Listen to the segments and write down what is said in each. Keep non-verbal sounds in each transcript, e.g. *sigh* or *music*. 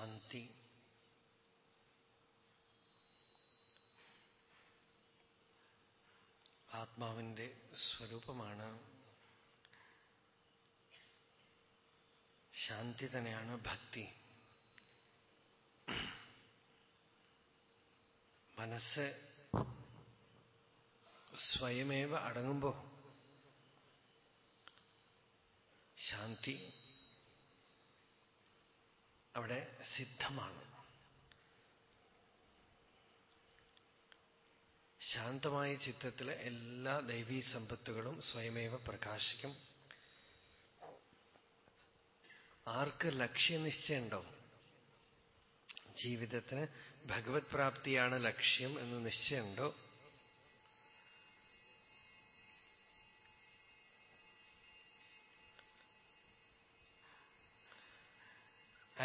ശാന്തി. ആത്മാവിന്റെ സ്വരൂപമാണ്. ശാന്തി തന്നെയാണ് ഭക്തി. മനസ്സ് സ്വയമേവ അടങ്ങുമ്പോൾ ശാന്തി അവിടെ സിദ്ധമാണ് ശാന്തമായ ചിത്രത്തിലെ എല്ലാ ദൈവീ സമ്പത്തുകളും സ്വയമേവ പ്രകാശിക്കും. ആർക്ക് ലക്ഷ്യനിശ്ചയമുണ്ടോ? ജീവിതത്തിന് ഭഗവത് പ്രാപ്തിയാണ് ലക്ഷ്യം എന്ന് നിശ്ചയമുണ്ടോ?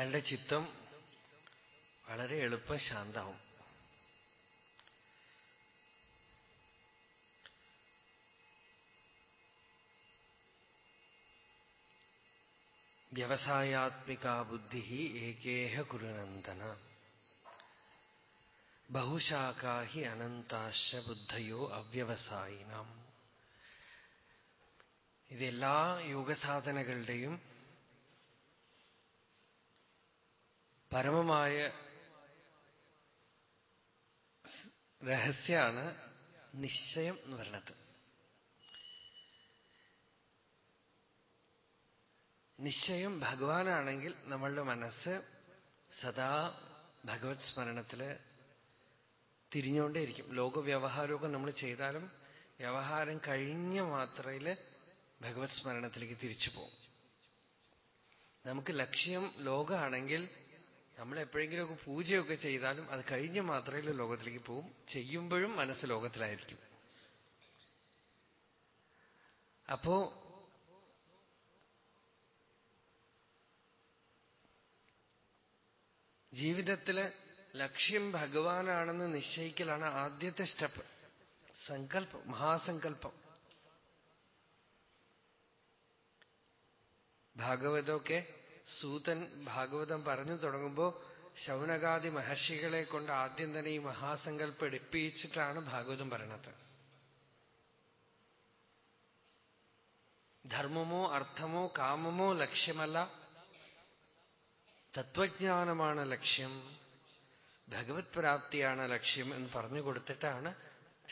അയാളുടെ ചിത്തം വളരെ എളുപ്പം ശാന്താവും. വ്യവസായാത്മിക ബുദ്ധി ഏകേഹ കുരുനന്ദന. ബഹുശാഖാഹി അനന്താശ ബുദ്ധയോ അവ്യവസായിനാം. ഇതെല്ലാ യോഗസാധനകളുടെയും പരമമായ രഹസ്യമാണ് നിശ്ചയം എന്ന് പറയുന്നത്. നിശ്ചയം ഭഗവാനാണെങ്കിൽ നമ്മളുടെ മനസ്സ് സദാ ഭഗവത് സ്മരണത്തിൽ തിരിഞ്ഞുകൊണ്ടേയിരിക്കും. ലോകവ്യവഹാരമൊക്കെ നമ്മൾ ചെയ്താലും വ്യവഹാരം കഴിഞ്ഞ മാത്രയിൽ ഭഗവത് സ്മരണത്തിലേക്ക് തിരിച്ചു പോകും. നമുക്ക് ലക്ഷ്യം ലോകമാണെങ്കിൽ നമ്മൾ എപ്പോഴെങ്കിലുമൊക്കെ പൂജയൊക്കെ ചെയ്താലും അത് കഴിഞ്ഞ് മാത്രമേ ലോകത്തിലേക്ക് പോവും. ചെയ്യുമ്പോഴും മനസ്സ് ലോകത്തിലായിരിക്കും. അപ്പോ ജീവിതത്തിൽ ലക്ഷ്യം ഭഗവാനാണെന്ന് നിശ്ചയിക്കലാണ് ആദ്യത്തെ സ്റ്റെപ്പ്. സങ്കല്പം മഹാസങ്കല്പം. ഭാഗവതമൊക്കെ സൂതൻ ഭാഗവതം പറഞ്ഞു തുടങ്ങുമ്പോൾ ശൗനകാദി മഹർഷികളെ കൊണ്ട് ആദ്യം തന്നെ ഈ മഹാസങ്കല്പം എടുപ്പിച്ചിട്ടാണ് ഭാഗവതം പറയണത്. ധർമ്മമോ അർത്ഥമോ കാമമോ ലക്ഷ്യമല്ല. തത്വജ്ഞാനമാണ് ലക്ഷ്യം. ഭഗവത് പ്രാപ്തിയാണ് ലക്ഷ്യം എന്ന് പറഞ്ഞു കൊടുത്തിട്ടാണ്.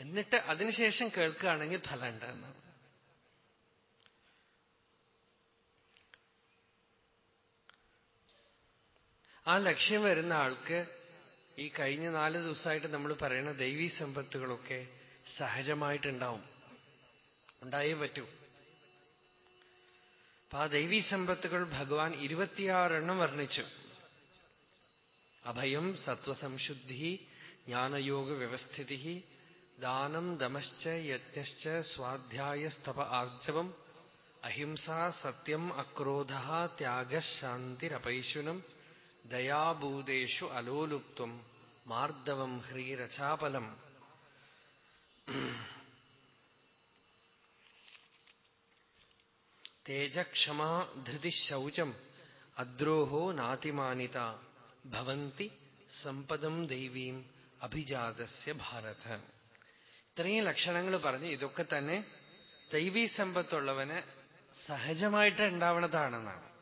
എന്നിട്ട് അതിനുശേഷം കേൾക്കുകയാണെങ്കിൽ ഫലമുണ്ട് എന്നാണ് ആ ലക്ഷ്യം വരുന്ന ആൾക്ക് ഈ കഴിഞ്ഞ നാല് ദിവസമായിട്ട് നമ്മൾ പറയുന്ന ദൈവീ സമ്പത്തുകളൊക്കെ സഹജമായിട്ടുണ്ടാവും. ഉണ്ടായേ പറ്റൂ. അപ്പൊ ആ ദൈവീ സമ്പത്തുകൾ ഭഗവാൻ ഇരുപത്തിയാറെണ്ണം വർണിച്ചു. അഭയം സത്വസംശുദ്ധി ജ്ഞാനയോഗ വ്യവസ്ഥിതി ദാനം ദമശ്ച യജ്ഞശ്ച സ്വാധ്യായസ്തപ ആർജവം അഹിംസ സത്യം അക്രോധ ത്യാഗശാന്തിരപൈശുനം ദയാഭൂതേഷു അലോലുപ്ത്വം മാർദ്ദവം ഹ്രീരചാപലം. തേജക്ഷമാ ധൃതിശൗചം അദ്രോഹോ നാതിമാനിത ഭവന്തി സമ്പദം ദൈവീം അഭിജാതസ്യ ഭാരത. ഇത്രയും ലക്ഷണങ്ങൾ പറഞ്ഞ് ഇതൊക്കെ തന്നെ ദൈവീ സമ്പത്തുള്ളവന് സഹജമായിട്ട് ഉണ്ടാവണതാണെന്നാണ്.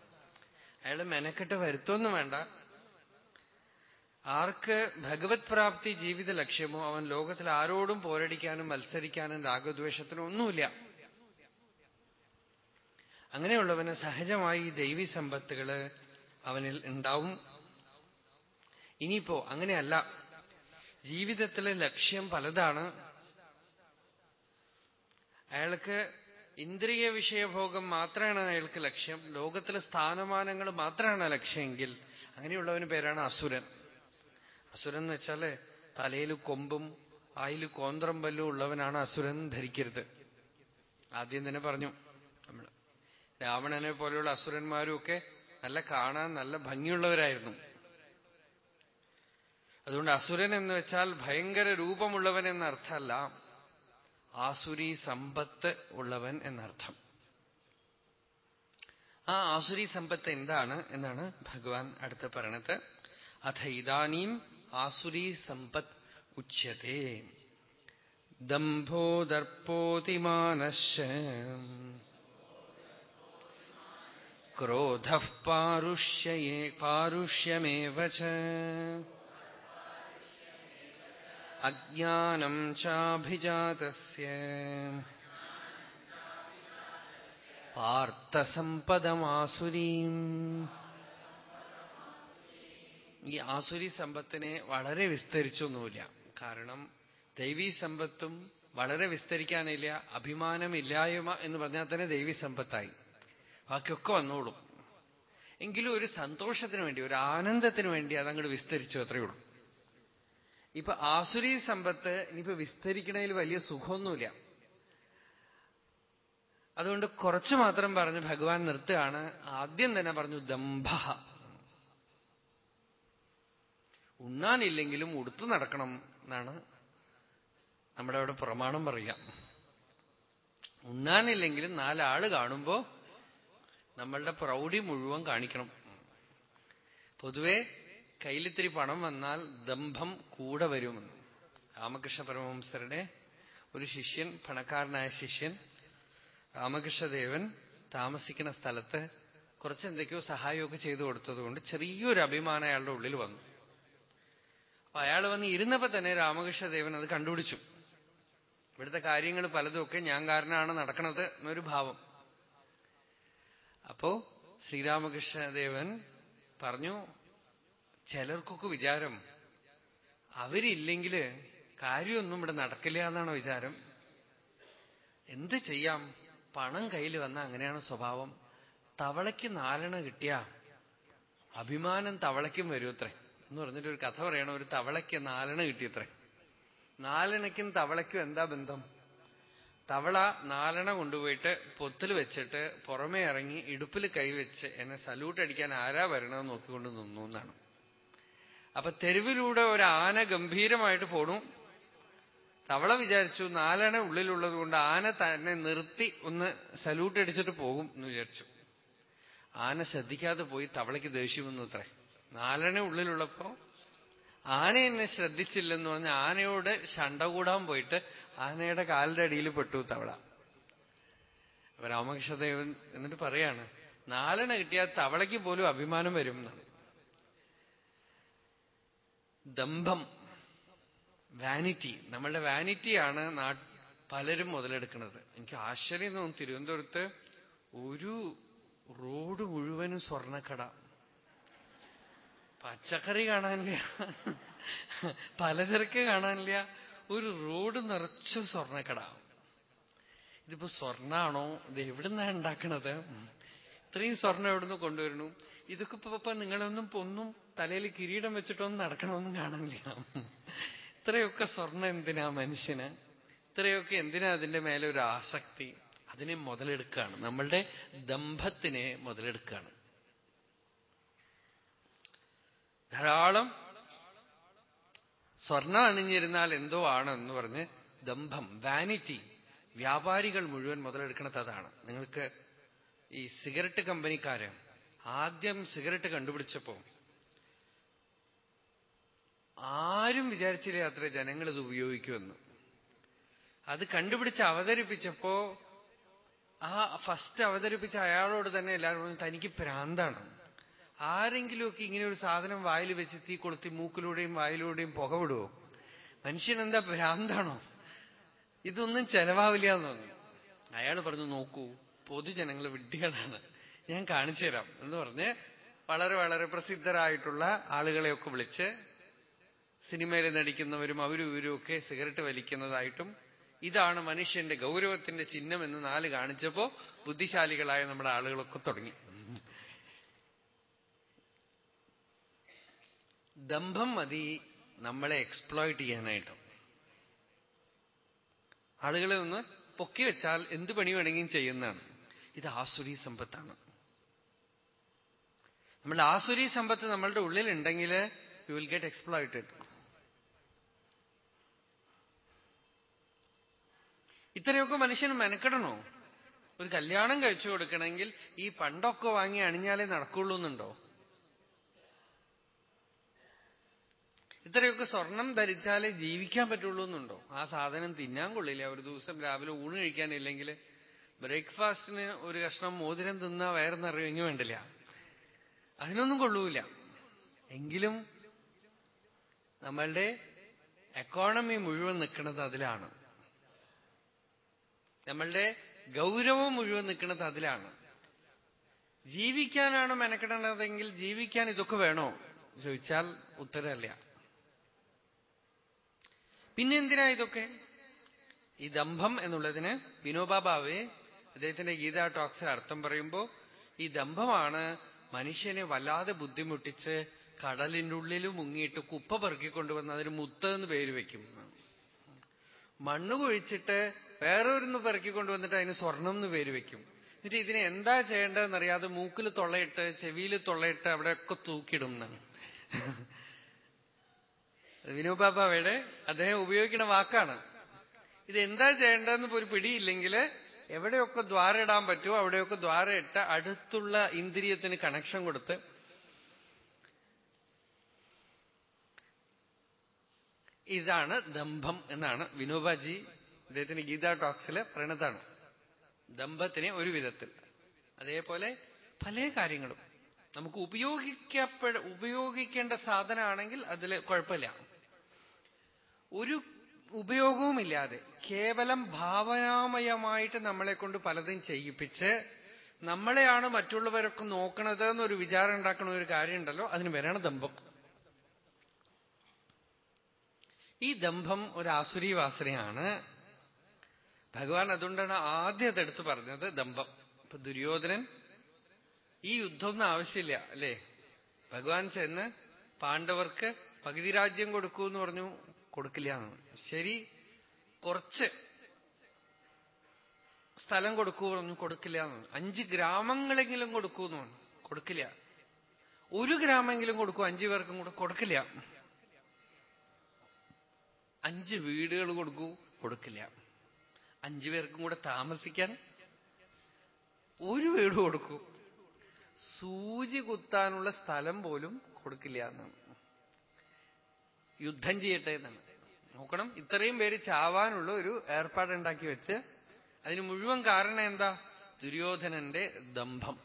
അയാൾ മെനക്കെട്ട് വരുത്തൊന്നും വേണ്ട. ആർക്ക് ഭഗവത് പ്രാപ്തി ജീവിത ലക്ഷ്യമോ അവൻ ലോകത്തിൽ ആരോടും പോരടിക്കാനും മത്സരിക്കാനും രാഗദ്വേഷത്തിനും ഒന്നുമില്ല. അങ്ങനെയുള്ളവന് സഹജമായി ദൈവീ സമ്പത്തുകൾ അവനിൽ ഉണ്ടാവും. ഇനിയിപ്പോ അങ്ങനെയല്ല. ജീവിതത്തിലെ ലക്ഷ്യം പലതാണ്. അയാൾക്ക് ഇന്ദ്രിയ വിഷയഭോഗം മാത്രമാണ് അയാൾക്ക് ലക്ഷ്യം. ലോകത്തിലെ സ്ഥാനമാനങ്ങൾ മാത്രമാണ് ലക്ഷ്യമെങ്കിൽ അങ്ങനെയുള്ളവന് പേരാണ് അസുരൻ. അസുരൻ എന്ന് വെച്ചാൽ തലയിൽ കൊമ്പും ആയിൽ കോന്ത്രം പല്ലും ഉള്ളവനാണ് അസുരൻ ധരിക്കരുത്. ആദ്യം തന്നെ പറഞ്ഞു നമ്മൾ രാവണനെ പോലെയുള്ള അസുരന്മാരും ഒക്കെ നല്ല കാണാൻ നല്ല ഭംഗിയുള്ളവരായിരുന്നു. അതുകൊണ്ട് അസുരൻ എന്ന് വെച്ചാൽ ഭയങ്കര രൂപമുള്ളവൻ എന്നർത്ഥമല്ല. ആസുരി സമ്പത്ത് ഉള്ളവൻ എന്നർത്ഥം. ആ ആസുരി സമ്പത്ത് എന്താണ് എന്നാണ് ഭഗവാൻ അടുത്ത് പറയണത്. അഥ ഇതാനീം ആസുരി സമ്പത്ത് ഉച്യത്തെ ദംഭോ ദർപ്പോതിമാനശ്ച ക്രോധ പാരുഷ്യേ പാരുഷ്യമേവ അജ്ഞാനം ചാഭിജാതസ്യ. പാർത്ഥസമ്പദമാസുരീം. ഈ ആസുരി സമ്പത്തിനെ വളരെ വിസ്തരിച്ചൊന്നുമില്ല. കാരണം ദൈവീ സമ്പത്തും വളരെ വിസ്തരിക്കാനില്ല അഭിമാനമില്ലായ്മ എന്ന് പറഞ്ഞാൽ തന്നെ ദൈവീ സമ്പത്തായി. ബാക്കിയൊക്കെ വന്നോളും. എങ്കിലും ഒരു സന്തോഷത്തിന് വേണ്ടി ഒരു ആനന്ദത്തിന് വേണ്ടി അതങ്ങോട്ട് വിസ്തരിച്ചു അത്രയേ ഉള്ളൂ. ഇപ്പൊ ആസുരി സമ്പത്ത് ഇനിയിപ്പോ വിസ്തരിക്കണതിൽ വലിയ സുഖമൊന്നുമില്ല. അതുകൊണ്ട് കുറച്ചു മാത്രം പറഞ്ഞ് ഭഗവാൻ നിർത്തുകയാണ്. ആദ്യം തന്നെ പറഞ്ഞു ദംഭ. ഉണ്ണാനില്ലെങ്കിലും ഉടുത്തു നടക്കണം എന്നാണ് നമ്മുടെ അവിടെ പ്രമാണം പറയുക. ഉണ്ണാനില്ലെങ്കിലും നാലാൾ കാണുമ്പോ നമ്മളുടെ പ്രൗഢി മുഴുവൻ കാണിക്കണം. പൊതുവെ കയ്യിലിത്തിരി പണം വന്നാൽ ദമ്പം കൂടെ വരുമെന്ന്. രാമകൃഷ്ണ പരമഹംസരുടെ ഒരു ശിഷ്യൻ പണക്കാരനായ ശിഷ്യൻ രാമകൃഷ്ണദേവൻ താമസിക്കുന്ന സ്ഥലത്ത് കുറച്ചെന്തൊക്കെയോ സഹായമൊക്കെ ചെയ്തു കൊടുത്തതുകൊണ്ട് ചെറിയൊരു അഭിമാനം അയാളുടെ ഉള്ളിൽ വന്നു. അപ്പൊ അയാൾ വന്ന് ഇരുന്നപ്പോ തന്നെ രാമകൃഷ്ണദേവൻ അത് കണ്ടുപിടിച്ചു. ഇവിടുത്തെ കാര്യങ്ങൾ പലതുമൊക്കെ ഞാൻ കാരണമാണ് നടക്കുന്നത് എന്നൊരു ഭാവം. അപ്പോ ശ്രീരാമകൃഷ്ണദേവൻ പറഞ്ഞു ചിലർക്കൊക്കെ വിചാരം അവരില്ലെങ്കിൽ കാര്യമൊന്നും ഇവിടെ നടക്കില്ല എന്നാണോ വിചാരം? എന്ത് ചെയ്യാം? പണം കയ്യിൽ വന്ന അങ്ങനെയാണ് സ്വഭാവം. തവളയ്ക്ക് നാലെണ്ണ കിട്ടിയ അഭിമാനം തവളയ്ക്കും വരൂത്രേ എന്ന് പറഞ്ഞിട്ട് ഒരു കഥ പറയണം ഒരു തവളയ്ക്ക് നാലെണ്ണ കിട്ടിയത്രേ. നാലെണ്ണയ്ക്കും തവളയ്ക്കും എന്താ ബന്ധം? തവള നാലെണ്ണ കൊണ്ടുപോയിട്ട് പൊത്തിൽ വെച്ചിട്ട് പുറമേ ഇറങ്ങി ഇടുപ്പിൽ കൈവച്ച് എന്നെ സല്യൂട്ട് അടിക്കാൻ ആരാ വരണമെന്ന് നോക്കിക്കൊണ്ട് നിന്നു എന്നാണ്. അപ്പൊ തെരുവിലൂടെ ഒരു ആന ഗംഭീരമായിട്ട് പോണു. തവള വിചാരിച്ചു നാലെണ്ണ ഉള്ളിലുള്ളത് കൊണ്ട് ആന തന്നെ നിർത്തി ഒന്ന് സല്യൂട്ട് അടിച്ചിട്ട് പോകും എന്ന് വിചാരിച്ചു. ആന ശ്രദ്ധിക്കാതെ പോയി തവളയ്ക്ക് ദേഷ്യം വന്നു അത്രേ. നാലെണ്ണ ഉള്ളിലുള്ളപ്പോ ആന എന്നെ ശ്രദ്ധിച്ചില്ലെന്ന് പറഞ്ഞ ആനയോട് ശണ്ട കൂടാൻ പോയിട്ട് ആനയുടെ കാലിന്റെ അടിയിൽ പെട്ടു തവള. രാമകൃഷ്ണദേവൻ എന്നിട്ട് പറയാണ് നാലെണ്ണ കിട്ടിയാൽ തവളയ്ക്ക് പോലും അഭിമാനം വരും എന്നാണ്. ദമ്പം വാനിറ്റി നമ്മളുടെ വാനിറ്റിയാണ് നാ പലരും മുതലെടുക്കുന്നത്. എനിക്ക് ആശ്ചര്യം തോന്നും തിരുവനന്തപുരത്ത് ഒരു റോഡ് മുഴുവനും സ്വർണക്കട. പച്ചക്കറി കാണാനില്ല. പലചരക്ക് കാണാനില്ല. ഒരു റോഡ് നിറച്ച സ്വർണക്കട. ഇതിപ്പോ സ്വർണാണോ? ഇത് എവിടുന്നാ ഉണ്ടാക്കണത്? ഇത്രയും സ്വർണം എവിടുന്ന് കൊണ്ടുവരണു ഇതൊക്കെ ഇപ്പൊ നിങ്ങളൊന്നും ഒന്നും തലയിൽ കിരീടം വെച്ചിട്ടൊന്നും നടക്കണമെന്നും കാണില്ല ഇത്രയൊക്കെ സ്വർണം എന്തിനാ മനുഷ്യന്? ഇത്രയൊക്കെ എന്തിനാ അതിന്റെ മേലെ ഒരു ആസക്തി? അതിനെ മുതലെടുക്കുകയാണ് നമ്മളുടെ ദമ്പത്തിനെ മുതലെടുക്കുകയാണ് ധാരാളം സ്വർണം അണിഞ്ഞിരുന്നാൽ എന്തോ ആണെന്ന് പറഞ്ഞ് ദമ്പം വാനിറ്റി വ്യാപാരികൾ മുഴുവൻ മുതലെടുക്കണത് അതാണ്. നിങ്ങൾക്ക് ഈ സിഗരറ്റ് കമ്പനിക്കാര് ആദ്യം സിഗരറ്റ് കണ്ടുപിടിച്ചപ്പോ ആരും വിചാരിച്ചില്ല അത്ര ജനങ്ങൾ ഇത് ഉപയോഗിക്കുമെന്ന്. അത് കണ്ടുപിടിച്ച് അവതരിപ്പിച്ചപ്പോ ആ ഫസ്റ്റ് അവതരിപ്പിച്ച അയാളോട് തന്നെ എല്ലാവരും പറഞ്ഞു തനിക്ക് ഭ്രാന്താണ് ആരെങ്കിലുമൊക്കെ ഇങ്ങനെ ഒരു സാധനം വായിൽ വെച്ച് തീ കൊളുത്തി മൂക്കിലൂടെയും വായിലൂടെയും പുക വിടുവോ മനുഷ്യനെന്താ ഭ്രാന്താണോ ഇതൊന്നും ചെലവാവില്ല എന്ന് പറഞ്ഞു അയാൾ പറഞ്ഞു നോക്കൂ പൊതുജനങ്ങൾ വിഡ്ഢികളാണ്. ഞാൻ കാണിച്ചു തരാം എന്ന് പറഞ്ഞ് വളരെ വളരെ പ്രസിദ്ധരായിട്ടുള്ള ആളുകളെയൊക്കെ വിളിച്ച് സിനിമയിൽ നടിക്കുന്നവരും അവരും ഇവരും ഒക്കെ സിഗരറ്റ് വലിക്കുന്നതായിട്ടും ഇതാണ് മനുഷ്യന്റെ ഗൗരവത്തിന്റെ ചിഹ്നം എന്ന് നാല് കാണിച്ചപ്പോ ബുദ്ധിശാലികളായ നമ്മുടെ ആളുകളൊക്കെ തുടങ്ങി. ദമ്പം മതി നമ്മളെ എക്സ്പ്ലോയിറ്റ് ചെയ്യാനായിട്ട്. ആളുകളെ ഒന്ന് പൊക്കി വെച്ചാൽ എന്ത് പണി വേണമെങ്കിലും ചെയ്യുന്നതാണ്. ഇത് ആസുരി സമ്പത്താണ്. നമ്മളുടെ ആസുരി സമ്പത്ത് നമ്മളുടെ ഉള്ളിലുണ്ടെങ്കിൽ യു വിൽ ഗെറ്റ് എക്സ്പ്ലോയിറ്റഡ് ഇത്രയൊക്കെ മനുഷ്യന് മെനക്കെടണോ? ഒരു കല്യാണം കഴിച്ചു കൊടുക്കണമെങ്കിൽ ഈ പണ്ടൊക്കെ വാങ്ങി അണിഞ്ഞാലേ നടക്കുള്ളൂ എന്നുണ്ടോ? ഇത്രയൊക്കെ സ്വർണം ധരിച്ചാലേ ജീവിക്കാൻ പറ്റുള്ളൂ എന്നുണ്ടോ? ആ സാധനം തിന്നാൻ കൊള്ളില്ല. ഒരു ദിവസം രാവിലെ ഊണ് കഴിക്കാനില്ലെങ്കിൽ ബ്രേക്ക്ഫാസ്റ്റിന് ഒരു കഷ്ണം മോതിരം തിന്നാ വയറെന്നറിയുമെങ്കിൽ വേണ്ടില്ല. അതിനൊന്നും കൊള്ളൂല. എങ്കിലും നമ്മളുടെ എക്കോണമി മുഴുവൻ നിൽക്കുന്നത് അതിലാണ്. നമ്മളുടെ ഗൗരവം മുഴുവൻ നിൽക്കുന്നത് അതിലാണ്. ജീവിക്കാനാണ് മെനക്കെടേണ്ടതെങ്കിൽ ജീവിക്കാൻ ഇതൊക്കെ വേണോ? ചോദിച്ചാൽ ഉത്തരമല്ല. പിന്നെന്തിനാ ഇതൊക്കെ? ഈ ദമ്പം എന്നുള്ളതിന് വിനോബാബാവെ അദ്ദേഹത്തിന്റെ ഗീതാ ടോക്സിൽ അർത്ഥം പറയുമ്പോൾ ഈ ദമ്പമാണ് മനുഷ്യനെ വല്ലാതെ ബുദ്ധിമുട്ടിച്ച് കടലിന്റെ ഉള്ളിൽ മുങ്ങിയിട്ട് കുപ്പ പെറുക്കിക്കൊണ്ടുവന്ന് അതിന് മുത്ത് എന്ന് പേര് വെക്കും. മണ്ണ് കുഴിച്ചിട്ട് വേറൊരുന്ന് പെറുക്കിക്കൊണ്ടുവന്നിട്ട് അതിന് സ്വർണം എന്ന് പേര് വെക്കും. എന്നിട്ട് ഇതിനെ എന്താ ചെയ്യേണ്ടതെന്ന് അറിയാതെ മൂക്കിൽ തൊള്ളയിട്ട് ചെവിയിൽ തൊള്ളയിട്ട് അവിടെയൊക്കെ തൂക്കിടും എന്നാണ്. വിനോബാബാവയുടെ അദ്ദേഹം ഉപയോഗിക്കുന്ന വാക്കാണ്. ഇത് എന്താ ചെയ്യേണ്ടതെന്ന് ഒരു പിടിയില്ലെങ്കിൽ എവിടെയൊക്കെ ദ്വാര ഇടാൻ പറ്റുമോ അവിടെയൊക്കെ ദ്വാര ഇട്ട് അടുത്തുള്ള ഇന്ദ്രിയത്തിന് കണക്ഷൻ കൊടുത്ത് ഇതാണ് ദമ്പം എന്നാണ് വിനോബാജി അദ്ദേഹത്തിന് ഗീതാ ടോക്സിൽ പ്രണതാണ്. ദമ്പത്തിനെ ഒരു വിധത്തിൽ. അതേപോലെ പല കാര്യങ്ങളും. നമുക്ക് ഉപയോഗിക്കപ്പെട ഉപയോഗിക്കേണ്ട സാധനമാണെങ്കിൽ അതിൽ കുഴപ്പമില്ല. ഒരു ഉപയോഗവുമില്ലാതെ കേവലം ഭാവനാമയമായിട്ട് നമ്മളെ കൊണ്ട് പലതും ചെയ്യിപ്പിച്ച് നമ്മളെയാണ് മറ്റുള്ളവരൊക്കെ നോക്കണത് എന്നൊരു വിചാരം ഉണ്ടാക്കുന്ന ഒരു കാര്യമുണ്ടല്ലോ അതിന് വരണ ദമ്പം. ഈ ദമ്പം ഒരു ആസുരി വാസനയാണ് ഭഗവാൻ അതുകൊണ്ടാണ് ആദ്യം അതെടുത്ത് പറഞ്ഞത് ദമ്പം. ഇപ്പൊ ദുര്യോധനൻ ഈ യുദ്ധമൊന്നും ആവശ്യമില്ല അല്ലേ? ഭഗവാൻ ചെന്ന് പാണ്ഡവർക്ക് പകുതി രാജ്യം കൊടുക്കൂ എന്ന് പറഞ്ഞു കൊടുക്കില്ല ശരി കുറച്ച് സ്ഥലം കൊടുക്കൂ പറഞ്ഞു കൊടുക്കില്ല അഞ്ച് ഗ്രാമങ്ങളെങ്കിലും കൊടുക്കൂ എന്ന് പറഞ്ഞു കൊടുക്കില്ല. ഒരു ഗ്രാമെങ്കിലും കൊടുക്കൂ അഞ്ചു പേർക്കും കൂടെ കൊടുക്കില്ല. അഞ്ച് വീടുകൾ കൊടുക്കൂ കൊടുക്കില്ല. അഞ്ചു പേർക്കും കൂടെ താമസിക്കാൻ ഒരു വീട് കൊടുക്കൂ. സൂചി കുത്താനുള്ള സ്ഥലം പോലും കൊടുക്കില്ല എന്നാണ്. യുദ്ധം ചെയ്യട്ടെ എന്നാണ്. നോക്കണം ഇത്രയും പേര് ചാവാനുള്ള ഒരു ഏർപ്പാടുണ്ടാക്കി വെച്ച് അതിന് മുഴുവൻ കാരണം എന്താ? ദുര്യോധനന്റെ ദമ്പം.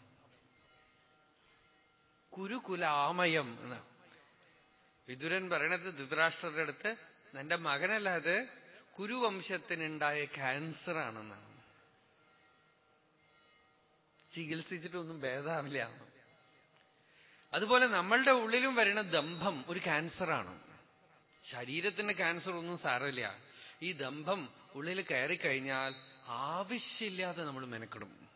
കുരുകുലാമയം എന്നാണ്. വിതുരൻ പറയണത് ധൃതരാഷ്ട്രരുടെ അടുത്ത് നിന്റെ മകനല്ല അത്? കുരുവംശത്തിനുണ്ടായ ക്യാൻസർ ആണെന്നാണ് ചികിത്സിച്ചിട്ടൊന്നും ഭേദാവില്ല. അതുപോലെ നമ്മളുടെ ഉള്ളിലും വരുന്ന ദമ്പം ഒരു ക്യാൻസറാണ്. ശരീരത്തിന്റെ ക്യാൻസർ ഒന്നും സാരമില്ല. ഈ ദമ്പം ഉള്ളിൽ കയറിക്കഴിഞ്ഞാൽ ആവശ്യമില്ലാതെ നമ്മൾ മെനക്കെടും.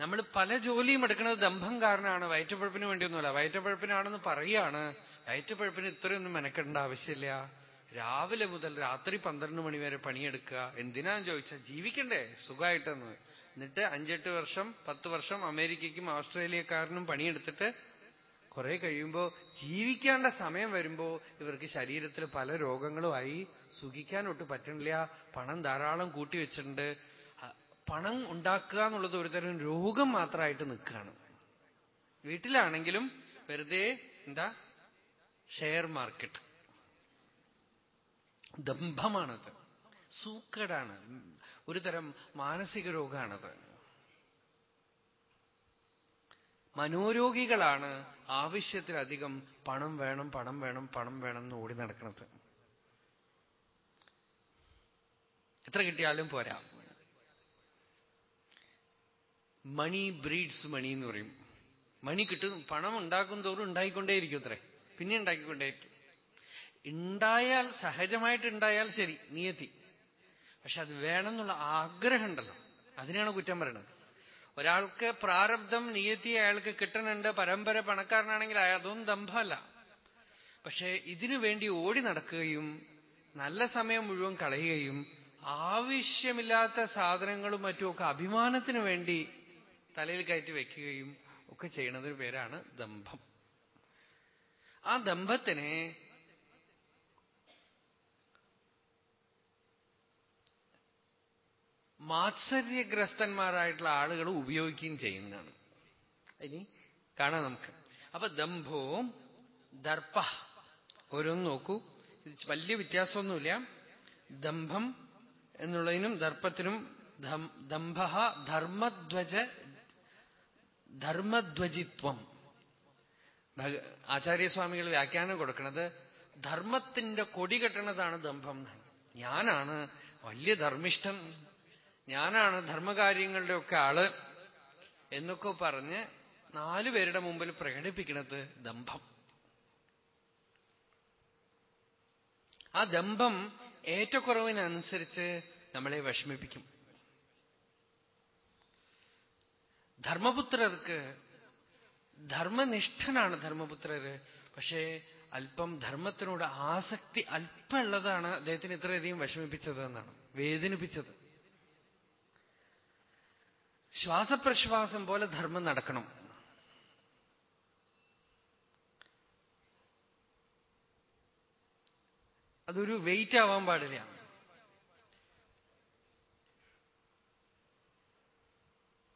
നമ്മൾ പല ജോലിയും എടുക്കുന്നത് ദമ്പം കാരണമാണ് വയറ്റപ്പഴുപ്പിന് വേണ്ടിയൊന്നുമല്ല. വയറ്റപ്പഴുപ്പിനാണെന്ന് പറയാണ് വയറ്റപ്പഴുപ്പിന് ഇത്രയൊന്നും മെനക്കെടേണ്ട ആവശ്യമില്ല. രാവിലെ മുതൽ രാത്രി പന്ത്രണ്ട് മണിവരെ പണിയെടുക്കുക. എന്തിനാന്ന് ചോദിച്ചാൽ ജീവിക്കണ്ടേ സുഖമായിട്ടെന്ന് എന്നിട്ട് അഞ്ചെട്ട് വർഷം പത്ത് വർഷം അമേരിക്കയ്ക്കും ഓസ്ട്രേലിയക്കാരനും പണിയെടുത്തിട്ട് കുറെ കഴിയുമ്പോൾ ജീവിക്കേണ്ട സമയം വരുമ്പോ ഇവർക്ക് ശരീരത്തിൽ പല രോഗങ്ങളുമായി സുഖിക്കാനൊട്ട് പറ്റണില്ല. പണം ധാരാളം കൂട്ടി വെച്ചിട്ടുണ്ട്. പണം ഉണ്ടാക്കുക എന്നുള്ളത് ഒരുതരം രോഗം മാത്രമായിട്ട് നിൽക്കുകയാണ്. വീട്ടിലാണെങ്കിലും വെറുതെ എന്താ? Share market. ദമ്പമാണത് സൂക്കടാണ്. ഒരു തരം മാനസിക രോഗമാണത് മനോരോഗികളാണ് ആവശ്യത്തിലധികം പണം വേണം പണം വേണം പണം വേണം എന്ന് ഓടി നടക്കുന്നത് എത്ര കിട്ടിയാലും പോരാ. മണി ബ്രീഡ്സ് മണി എന്ന് പറയും. മണി കിട്ടും പണം ഉണ്ടാക്കും തോറും ഉണ്ടായിക്കൊണ്ടേയിരിക്കും അത്രേ. പിന്നെ ഉണ്ടാക്കിക്കൊണ്ടേയിരിക്കും. ഉണ്ടായാൽ സഹജമായിട്ട് ഉണ്ടായാൽ ശരി നിയത്തി പക്ഷെ അത് വേണമെന്നുള്ള ആഗ്രഹം ഉണ്ടല്ലോ അതിനാണ് കുറ്റം പറയുന്നത് ഒരാൾക്ക് പ്രാരബ്ധം നിയത്തി അയാൾക്ക് കിട്ടണുണ്ട് പരമ്പര പണക്കാരനാണെങ്കിൽ അതൊന്നും ദമ്പല്ല പക്ഷെ ഇതിനു വേണ്ടി ഓടി നടക്കുകയും നല്ല സമയം മുഴുവൻ കളയുകയും ആവശ്യമില്ലാത്ത സാധനങ്ങളും മറ്റുമൊക്കെ അഭിമാനത്തിന് വേണ്ടി തലയിൽ കയറ്റി വെക്കുകയും ഒക്കെ ചെയ്യുന്നതിന് പേരാണ് ദമ്പം. ആ ദമ്പത്തിനെ മാത്സര്യഗ്രസ്തന്മാരായിട്ടുള്ള ആളുകൾ ഉപയോഗിക്കുകയും ചെയ്യുന്നതാണ്. ഇനി കാണാം നമുക്ക്. അപ്പൊ ദംഭവും ദർപ്പ ഓരോന്ന് നോക്കൂ. വലിയ വ്യത്യാസമൊന്നുമില്ല. ദംഭം എന്നുള്ളതിനും ദർപ്പത്തിനും ദംഭ ധർമ്മധ്വജ ധർമ്മധ്വജിത്വം. ആചാര്യസ്വാമികൾ വ്യാഖ്യാനം കൊടുക്കുന്നത് ധർമ്മത്തിന്റെ കൊടി കെട്ടണതാണ് ദംഭം ഞാനാണ് വലിയ ധർമ്മിഷ്ഠൻ. ഞാനാണ് ധർമ്മകാര്യങ്ങളുടെ ഒക്കെ ആൾ എന്നൊക്കെ പറഞ്ഞ് നാലു പേരുടെ മുമ്പിൽ പ്രകടിപ്പിക്കുന്നത് ദമ്പം. ആ ദമ്പം ഏറ്റക്കുറവിനനുസരിച്ച് നമ്മളെ വിഷമിപ്പിക്കും. ധർമ്മപുത്രർക്ക് ധർമ്മനിഷ്ഠനാണ് ധർമ്മപുത്രര്. പക്ഷേ അല്പം ധർമ്മത്തിനോട് ആസക്തി അല്പമുള്ളതാണ് അദ്ദേഹത്തിന് ഇത്രയധികം വിഷമിപ്പിച്ചത് എന്നാണ് വേദനിപ്പിച്ചത്. ശ്വാസപ്രശ്വാസം പോലെ ധർമ്മം നടക്കണം. അതൊരു വെയിറ്റ് ആവാൻ പാടില്ല.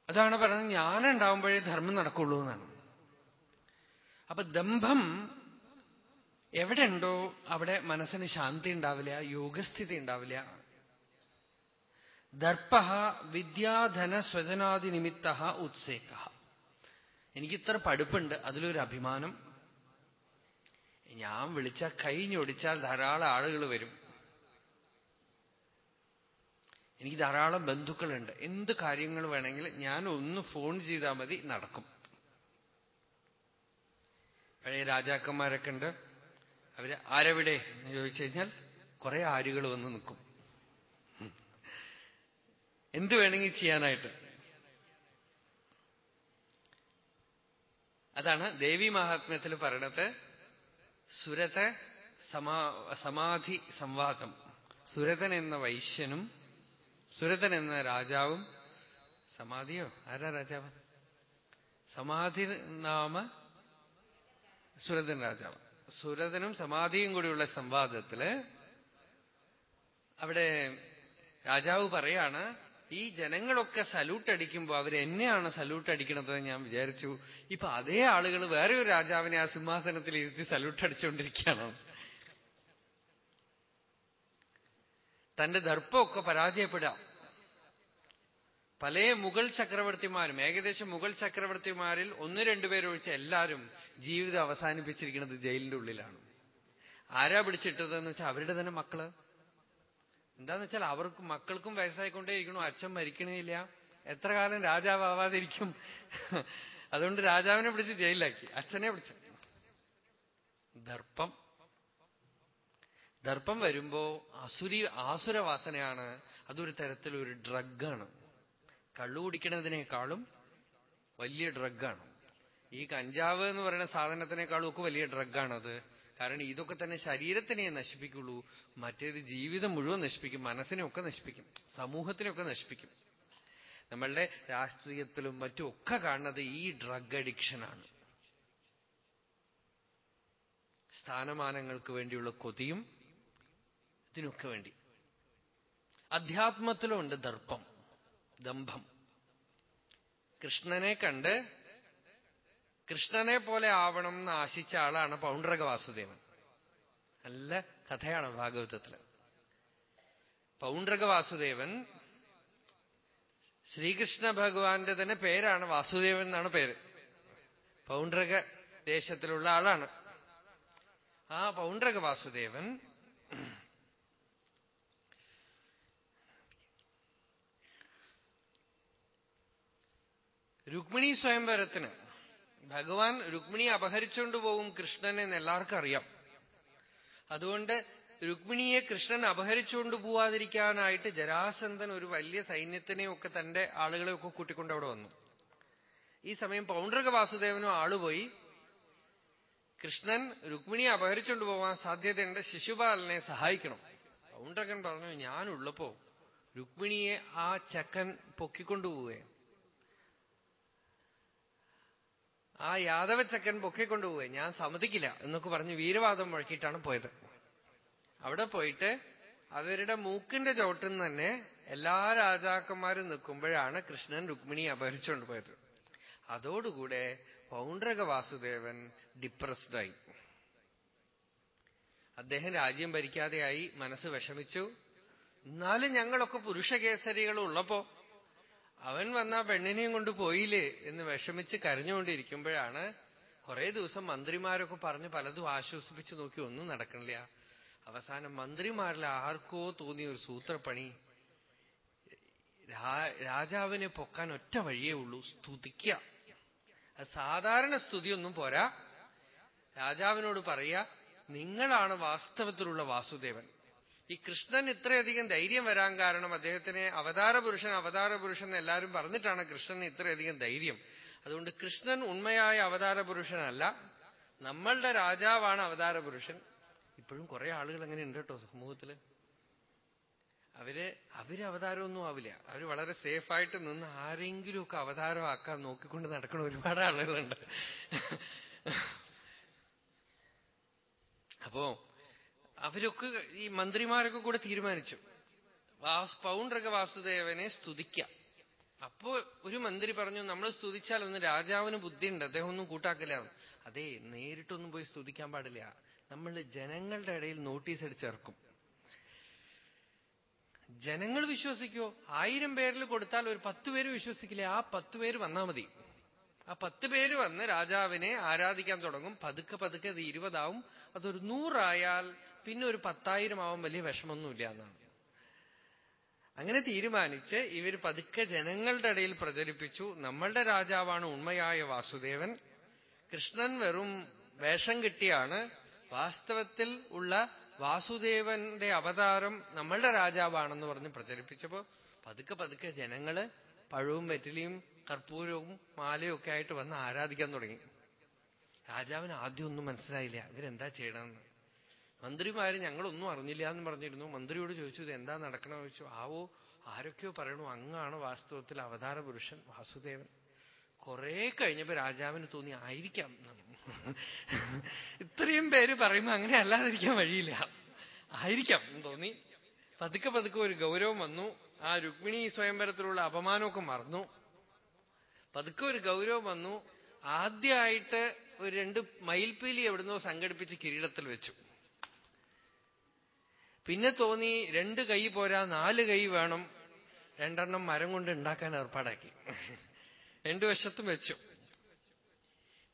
അതാണ് പറയുന്നത് ജ്ഞാനം ധർമ്മം നടക്കുള്ളൂ എന്നാണ്. അപ്പൊ ദമ്പം എവിടെ ഉണ്ടോ അവിടെ മനസ്സിന് ശാന്തി ഉണ്ടാവില്ല യോഗസ്ഥിതി ഉണ്ടാവില്ല. ദർപ്പ വിദ്യാധന സ്വജനാദി നിമിത്ത ഉത്സേക എനിക്കിത്ര പഠിപ്പുണ്ട് അതിലൊരു അഭിമാനം. ഞാൻ വിളിച്ചാൽ കഴിഞ്ഞൊടിച്ചാൽ ധാരാളം ആളുകൾ വരും. എനിക്ക് ധാരാളം ബന്ധുക്കളുണ്ട്. എന്ത് കാര്യങ്ങൾ വേണമെങ്കിൽ ഞാൻ ഒന്ന് ഫോൺ ചെയ്താൽ മതി നടക്കും. പഴയ രാജാക്കന്മാരൊക്കെ ഉണ്ട്. അവർ ആരെവിടെ എന്ന് ചോദിച്ചു കഴിഞ്ഞാൽ കുറെ ആരുകൾ വന്ന് നിൽക്കും. എന്ത് വേണമെങ്കിൽ ചെയ്യാനായിട്ട്. അതാണ് ദേവി മഹാത്മ്യത്തിൽ പറയണത് സുരത സമാ സമാധി സംവാദം. സുരതൻ എന്ന വൈശ്യനും സുരതൻ എന്ന രാജാവും സമാധിയോ? ആരാ രാജാവ്? സമാധി നാമ സുരതൻ രാജാവ്. സുരതനും സമാധിയും കൂടിയുള്ള സംവാദത്തിൽ അവിടെ രാജാവ് പറയാണ് ഈ ജനങ്ങളൊക്കെ സല്യൂട്ട് അടിക്കുമ്പോ അവരെന്നെയാണ് സല്യൂട്ട് അടിക്കണത് ഞാൻ വിചാരിച്ചു. ഇപ്പൊ അതേ ആളുകൾ വേറെ ഒരു രാജാവിനെ ആ സിംഹാസനത്തിൽ ഇരുത്തി സല്യൂട്ട് അടിച്ചുകൊണ്ടിരിക്കുകയാണ് തന്റെ ദർപ്പമൊക്കെ പരാജയപ്പെടാം പല മുഗൾ ചക്രവർത്തിമാരും ഏകദേശം മുഗൾ ചക്രവർത്തിമാരിൽ ഒന്ന് രണ്ടുപേരൊഴിച്ച് എല്ലാവരും ജീവിതം അവസാനിപ്പിച്ചിരിക്കുന്നത് ജയിലിന്റെ ഉള്ളിലാണ്. ആരാ പിടിച്ചിട്ടതെന്ന് വെച്ചാൽ അവരുടെ തന്നെ മക്കൾ. എന്താന്ന് വെച്ചാൽ അവർക്ക് മക്കൾക്കും വയസ്സായിക്കൊണ്ടേയിരിക്കണു അച്ഛൻ മരിക്കണേയില്ല. എത്ര കാലം രാജാവാവാതിരിക്കും? അതുകൊണ്ട് രാജാവിനെ പിടിച്ച് ജയിലിലാക്കി അച്ഛനെ പിടിച്ചു. ദർപ്പം. ദർപ്പം വരുമ്പോ അസുരി ആസുരവാസനയാണ് അതൊരു തരത്തിലൊരു ഡ്രഗാണ്. കള്ളു കുടിക്കുന്നതിനേക്കാളും വലിയ ഡ്രഗാണ്. ഈ കഞ്ചാവ് എന്ന് പറയുന്ന സാധനത്തിനേക്കാളും ഒക്കെ വലിയ ഡ്രഗാണത്. കാരണം ഇതൊക്കെ തന്നെ ശരീരത്തിനെ നശിപ്പിക്കുള്ളൂ മറ്റേത് ജീവിതം മുഴുവൻ നശിപ്പിക്കും മനസ്സിനെയൊക്കെ നശിപ്പിക്കും സമൂഹത്തിനെയൊക്കെ നശിപ്പിക്കും. നമ്മളുടെ രാഷ്ട്രീയത്തിലും മറ്റും ഒക്കെ കാണുന്നത് ഈ ഡ്രഗ് അഡിക്ഷനാണ് സ്ഥാനമാനങ്ങൾക്ക് വേണ്ടിയുള്ള കൊതിയും ഇതിനൊക്കെ വേണ്ടി. അധ്യാത്മത്തിലുണ്ട് ദർപ്പം ദമ്പം കൃഷ്ണനെ കണ്ട് കൃഷ്ണനെ പോലെ ആവണം എന്ന് ആശിച്ച ആളാണ് പൗണ്ഡ്രക വാസുദേവൻ നല്ല കഥയാണ് ഭാഗവതത്തിൽ പൗണ്ഡ്രക വാസുദേവൻ ശ്രീകൃഷ്ണ ഭഗവാന്റെ തന്നെ പേരാണ് വാസുദേവൻ എന്നാണ് പേര്. പൗണ്ഡ്രക ദേശത്തിലുള്ള ആളാണ്. ആ പൗണ്ഡ്രക വാസുദേവൻ രുക്മിണി സ്വയംവരത്തിന് ഭഗവാൻ രുക്മിണിയെ അപഹരിച്ചുകൊണ്ട് പോവും കൃഷ്ണൻ എന്ന് എല്ലാവർക്കും അറിയാം. അതുകൊണ്ട് രുക്മിണിയെ കൃഷ്ണൻ അപഹരിച്ചുകൊണ്ട് പോവാതിരിക്കാനായിട്ട് ജരാസന്ധൻ ഒരു വലിയ സൈന്യത്തിനെയൊക്കെ തന്റെ ആളുകളെയൊക്കെ കൂട്ടിക്കൊണ്ട് അവിടെ വന്നു. ഈ സമയം പൗണ്ഡ്രക വാസുദേവനും ആളുപോയി കൃഷ്ണൻ രുക്മിണിയെ അപഹരിച്ചുകൊണ്ട് പോവാൻ സാധ്യതയുണ്ട്. ശിശുപാലനെ സഹായിക്കണം. പൗണ്ഡ്രകൻ പറഞ്ഞു ഞാനുള്ളപ്പോ രുക്മിണിയെ ആ ചക്കൻ പൊക്കിക്കൊണ്ടുപോവുകയാണ് ആ യാദവച്ചക്കൻ പൊക്കിക്കൊണ്ടുപോയി. ഞാൻ സമ്മതിക്കില്ല എന്നൊക്കെ പറഞ്ഞ് വീരവാദം മുഴക്കിയിട്ടാണ് പോയത്. അവിടെ പോയിട്ട് അവരുടെ മൂക്കിന്റെ ചോട്ടിൽ നിന്ന് തന്നെ എല്ലാ രാജാക്കന്മാരും നിൽക്കുമ്പോഴാണ് കൃഷ്ണൻ രുക്മിണി അപഹരിച്ചുകൊണ്ട് പോയത്. അതോടുകൂടെ പൗണ്ഡ്രക വാസുദേവൻ ഡിപ്രസ്ഡായി അദ്ദേഹം രാജ്യം ഭരിക്കാതെയായി മനസ്സ് വിഷമിച്ചു. എന്നാലും ഞങ്ങളൊക്കെ പുരുഷകേസരികൾ ഉള്ളപ്പോ അവൻ വന്ന പെണ്ണിനെയും കൊണ്ട് പോയില്ലേ എന്ന് വിഷമിച്ച് കരഞ്ഞുകൊണ്ടിരിക്കുമ്പോഴാണ് കുറെ ദിവസം മന്ത്രിമാരൊക്കെ പറഞ്ഞ് പലതും ആശ്വസിപ്പിച്ചു നോക്കി ഒന്നും നടക്കണില്ല. അവസാനം മന്ത്രിമാരിൽ ആർക്കോ തോന്നിയ ഒരു സൂത്രപ്പണി. രാജാവിനെ പൊക്കാൻ ഒറ്റ വഴിയേ ഉള്ളൂ സ്തുതിക്കുക അത് സാധാരണ സ്തുതിയൊന്നും പോരാ. രാജാവിനോട് പറയാ നിങ്ങളാണ് വാസ്തവത്തിലുള്ള വാസുദേവൻ. ഈ കൃഷ്ണൻ ഇത്രയധികം ധൈര്യം വരാൻ കാരണം അദ്ദേഹത്തിന് അവതാര പുരുഷൻ അവതാര പുരുഷൻ എല്ലാവരും പറഞ്ഞിട്ടാണ് കൃഷ്ണന് ഇത്രയധികം ധൈര്യം. അതുകൊണ്ട് കൃഷ്ണൻ ഉണ്മയായ അവതാര പുരുഷനല്ല. നമ്മളുടെ രാജാവാണ് അവതാര പുരുഷൻ. ഇപ്പോഴും കുറെ ആളുകൾ അങ്ങനെ ഉണ്ട് കേട്ടോ സമൂഹത്തിൽ. അവർ അവർ അവതാരമൊന്നും ആവില്ല. അവർ വളരെ സേഫായിട്ട് നിന്ന് ആരെങ്കിലുമൊക്കെ അവതാരമാക്കാൻ നോക്കിക്കൊണ്ട് നടക്കുന്ന ഒരുപാട് ആളുകളുണ്ട്. അപ്പോ അവരൊക്കെ ഈ മന്ത്രിമാരൊക്കെ കൂടെ തീരുമാനിച്ചു. പൗണ്ഡ്രക വാസുദേവനെ സ്തുതിക്കാം. അപ്പോ ഒരു മന്ത്രി പറഞ്ഞു നമ്മൾ സ്തുതിച്ചാൽ ഒന്ന് രാജാവിന് ബുദ്ധിയുണ്ട് അദ്ദേഹം ഒന്നും കൂട്ടാക്കില്ല. അതെ നേരിട്ടൊന്നും പോയി സ്തുതിക്കാൻ പാടില്ല. നമ്മൾ ജനങ്ങളുടെ ഇടയിൽ നോട്ടീസ് അടിച്ചിറക്കും. ജനങ്ങൾ വിശ്വസിക്കോ ആയിരം പേരിൽ കൊടുത്താൽ ഒരു പത്ത് പേര് വിശ്വസിക്കില്ല? ആ പത്ത് പേര് വന്നാൽ മതി. ആ പത്ത് പേര് വന്ന് രാജാവിനെ ആരാധിക്കാൻ തുടങ്ങും. പതുക്കെ പതുക്കെ അത് ഇരുപതാവും. അതൊരു നൂറായാൽ പിന്നെ ഒരു പത്തായിരം ആവാൻ വലിയ വിഷമൊന്നുമില്ല എന്നാണ്. അങ്ങനെ തീരുമാനിച്ച് ഇവർ പതുക്കെ ജനങ്ങളുടെ ഇടയിൽ പ്രചരിപ്പിച്ചു. നമ്മളുടെ രാജാവാണ് ഉണ്മയായ വാസുദേവൻ. കൃഷ്ണൻ വെറും വേഷം കിട്ടിയാണ്. വാസ്തവത്തിൽ ഉള്ള വാസുദേവന്റെ അവതാരം നമ്മളുടെ രാജാവാണെന്ന് പറഞ്ഞ് പ്രചരിപ്പിച്ചപ്പോ പതുക്കെ പതുക്കെ ജനങ്ങൾ പഴവും വെറ്റിലിയും കർപ്പൂരവും മാലയും ഒക്കെ ആയിട്ട് വന്ന് ആരാധിക്കാൻ തുടങ്ങി. രാജാവിന് ആദ്യം ഒന്നും മനസ്സിലായില്ല. ഇവരെന്താ ചെയ്യണമെന്ന് മന്ത്രിമാര് ഞങ്ങളൊന്നും അറിഞ്ഞില്ല എന്ന് പറഞ്ഞിരുന്നു. മന്ത്രിയോട് ചോദിച്ചു ഇത് എന്താ നടക്കണമെന്ന് ചോദിച്ചു. ആവോ ആരൊക്കെയോ പറയണു അങ്ങാണ് വാസ്തവത്തിൽ അവതാര പുരുഷൻ വാസുദേവൻ. കുറെ കഴിഞ്ഞപ്പോ രാജാവിന് തോന്നി ആയിരിക്കാം ഇത്രയും പേര് പറയുമ്പോ അങ്ങനെ അല്ലാതിരിക്കാൻ വഴിയില്ല. ആയിരിക്കാം എന്ന് തോന്നി. പതുക്കെ പതുക്കെ ഒരു ഗൗരവം വന്നു. ആ രുക്മിണി സ്വയംവരത്തിലുള്ള അപമാനമൊക്കെ മറന്നു. പതുക്കെ ഒരു ഗൗരവം വന്നു. ആദ്യമായിട്ട് ഒരു രണ്ട് മയിൽപ്പീലി എവിടുന്നോ സംഘടിപ്പിച്ച് കിരീടത്തിൽ വെച്ചു. പിന്നെ തോന്നി രണ്ട് കൈ പോരാ നാല് കൈ വേണം. രണ്ടെണ്ണം മരം കൊണ്ട് ഉണ്ടാക്കാൻ ഏർപ്പാടാക്കി. രണ്ടു വശത്തും വെച്ചു.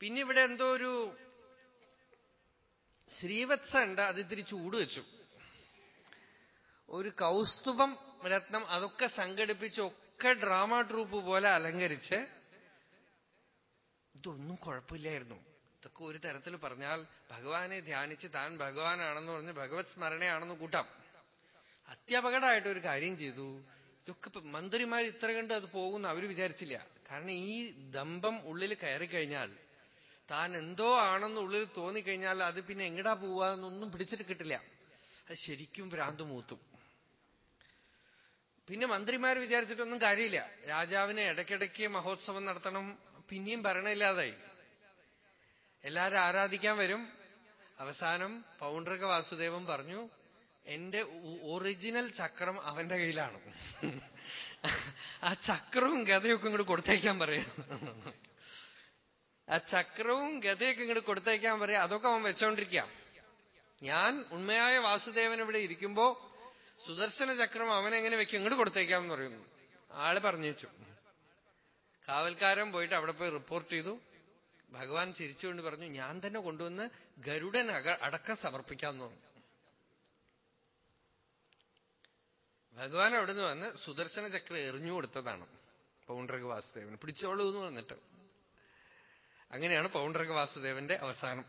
പിന്നെ ഇവിടെ എന്തോ ഒരു ശ്രീവത്സ ഉണ്ട് അത് ഇത്തിരി ചൂട് വെച്ചു. ഒരു കൗസ്തുഭം രത്നം അതൊക്കെ സംഘടിപ്പിച്ച് ഒക്കെ ഡ്രാമ ട്രൂപ്പ് പോലെ അലങ്കരിച്ച് ഇതൊന്നും കുഴപ്പമില്ലായിരുന്നു. ഇതൊക്കെ ഒരു തരത്തിൽ പറഞ്ഞാൽ ഭഗവാനെ ധ്യാനിച്ച് താൻ ഭഗവാനാണെന്ന് പറഞ്ഞ് ഭഗവത് സ്മരണയാണെന്ന് കൂട്ടാം. അത്യപകടമായിട്ട് ഒരു കാര്യം ചെയ്തു. ഇതൊക്കെ മന്ത്രിമാർ ഇത്ര കണ്ട് അത് പോകുമെന്ന് അവർ വിചാരിച്ചില്ല. കാരണം ഈ ദമ്പം ഉള്ളിൽ കയറി കഴിഞ്ഞാൽ താൻ എന്തോ ആണെന്ന് ഉള്ളിൽ തോന്നിക്കഴിഞ്ഞാൽ അത് പിന്നെ എങ്ങടാ പോവാന്നൊന്നും പിടിച്ചിട്ട് കിട്ടില്ല. അത് ശരിക്കും ഭ്രാന്ത് മൂത്തും. പിന്നെ മന്ത്രിമാർ വിചാരിച്ചിട്ടൊന്നും കാര്യമില്ല. രാജാവിനെ ഇടയ്ക്കിടയ്ക്ക് മഹോത്സവം നടത്തണം. പിന്നെയും ഭരണമില്ലാതായി. എല്ലാരും ആരാധിക്കാൻ വരും. അവസാനം പൗണ്ഡ്രക വാസുദേവൻ പറഞ്ഞു എന്റെ ഒറിജിനൽ ചക്രം അവന്റെ കയ്യിലാണ്. ആ ചക്രവും ഗതയൊക്കെ ഇങ്ങോട്ട് കൊടുത്തേക്കാൻ പറയാം. ആ ചക്രവും ഗതയൊക്കെ ഇങ്ങോട്ട് കൊടുത്തേക്കാൻ പറയാം. അതൊക്കെ അവൻ വെച്ചോണ്ടിരിക്കാം. ഞാൻ ഉണ്മയായ വാസുദേവൻ ഇവിടെ ഇരിക്കുമ്പോ സുദർശന ചക്രം അവനെങ്ങനെ വെക്കും ഇങ്ങോട്ട് കൊടുത്തേക്കാമെന്ന് പറയുന്നു. ആൾ പറഞ്ഞു വെച്ചു കാവൽക്കാരൻ പോയിട്ട് അവിടെ പോയി റിപ്പോർട്ട് ചെയ്തു. ഭഗവാൻ ചിരിച്ചുകൊണ്ട് പറഞ്ഞു ഞാൻ തന്നെ കൊണ്ടുവന്ന് ഗരുഡൻ അടക്കം സമർപ്പിക്കാൻ പറഞ്ഞു. ഭഗവാൻ അവിടുന്ന് വന്ന് സുദർശന ചക്രം എറിഞ്ഞു കൊടുത്തതാണ് പൗണ്ഡ്രക വാസുദേവൻ പിടിച്ചോളൂ എന്ന് പറഞ്ഞിട്ട്. അങ്ങനെയാണ് പൗണ്ഡ്രക വാസുദേവന്റെ അവസാനം.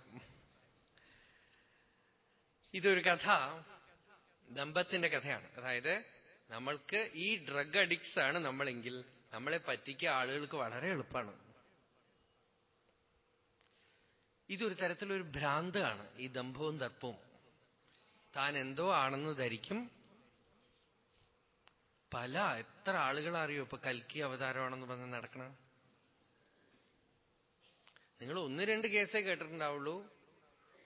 ഇതൊരു കഥ ദമ്പത്തിന്റെ കഥയാണ്. അതായത് നമ്മൾക്ക് ഈ ഡ്രഗ് അഡിക്ട്സ് ആണ് നമ്മളെങ്കിൽ നമ്മളെ പറ്റിക്കുക ആളുകൾക്ക് വളരെ എളുപ്പമാണ്. ഇതൊരു തരത്തിലൊരു ഭ്രാന്താണ് ഈ ദമ്പവും ദർപ്പവും. താൻ എന്തോ ആണെന്ന് ധരിക്കും. പല എത്ര ആളുകൾ അറിയോ ഇപ്പൊ കൽക്കി അവതാരമാണെന്ന് പറഞ്ഞ് നടക്കണ? നിങ്ങൾ ഒന്ന് രണ്ട് കേസേ കേട്ടിട്ടുണ്ടാവുള്ളൂ.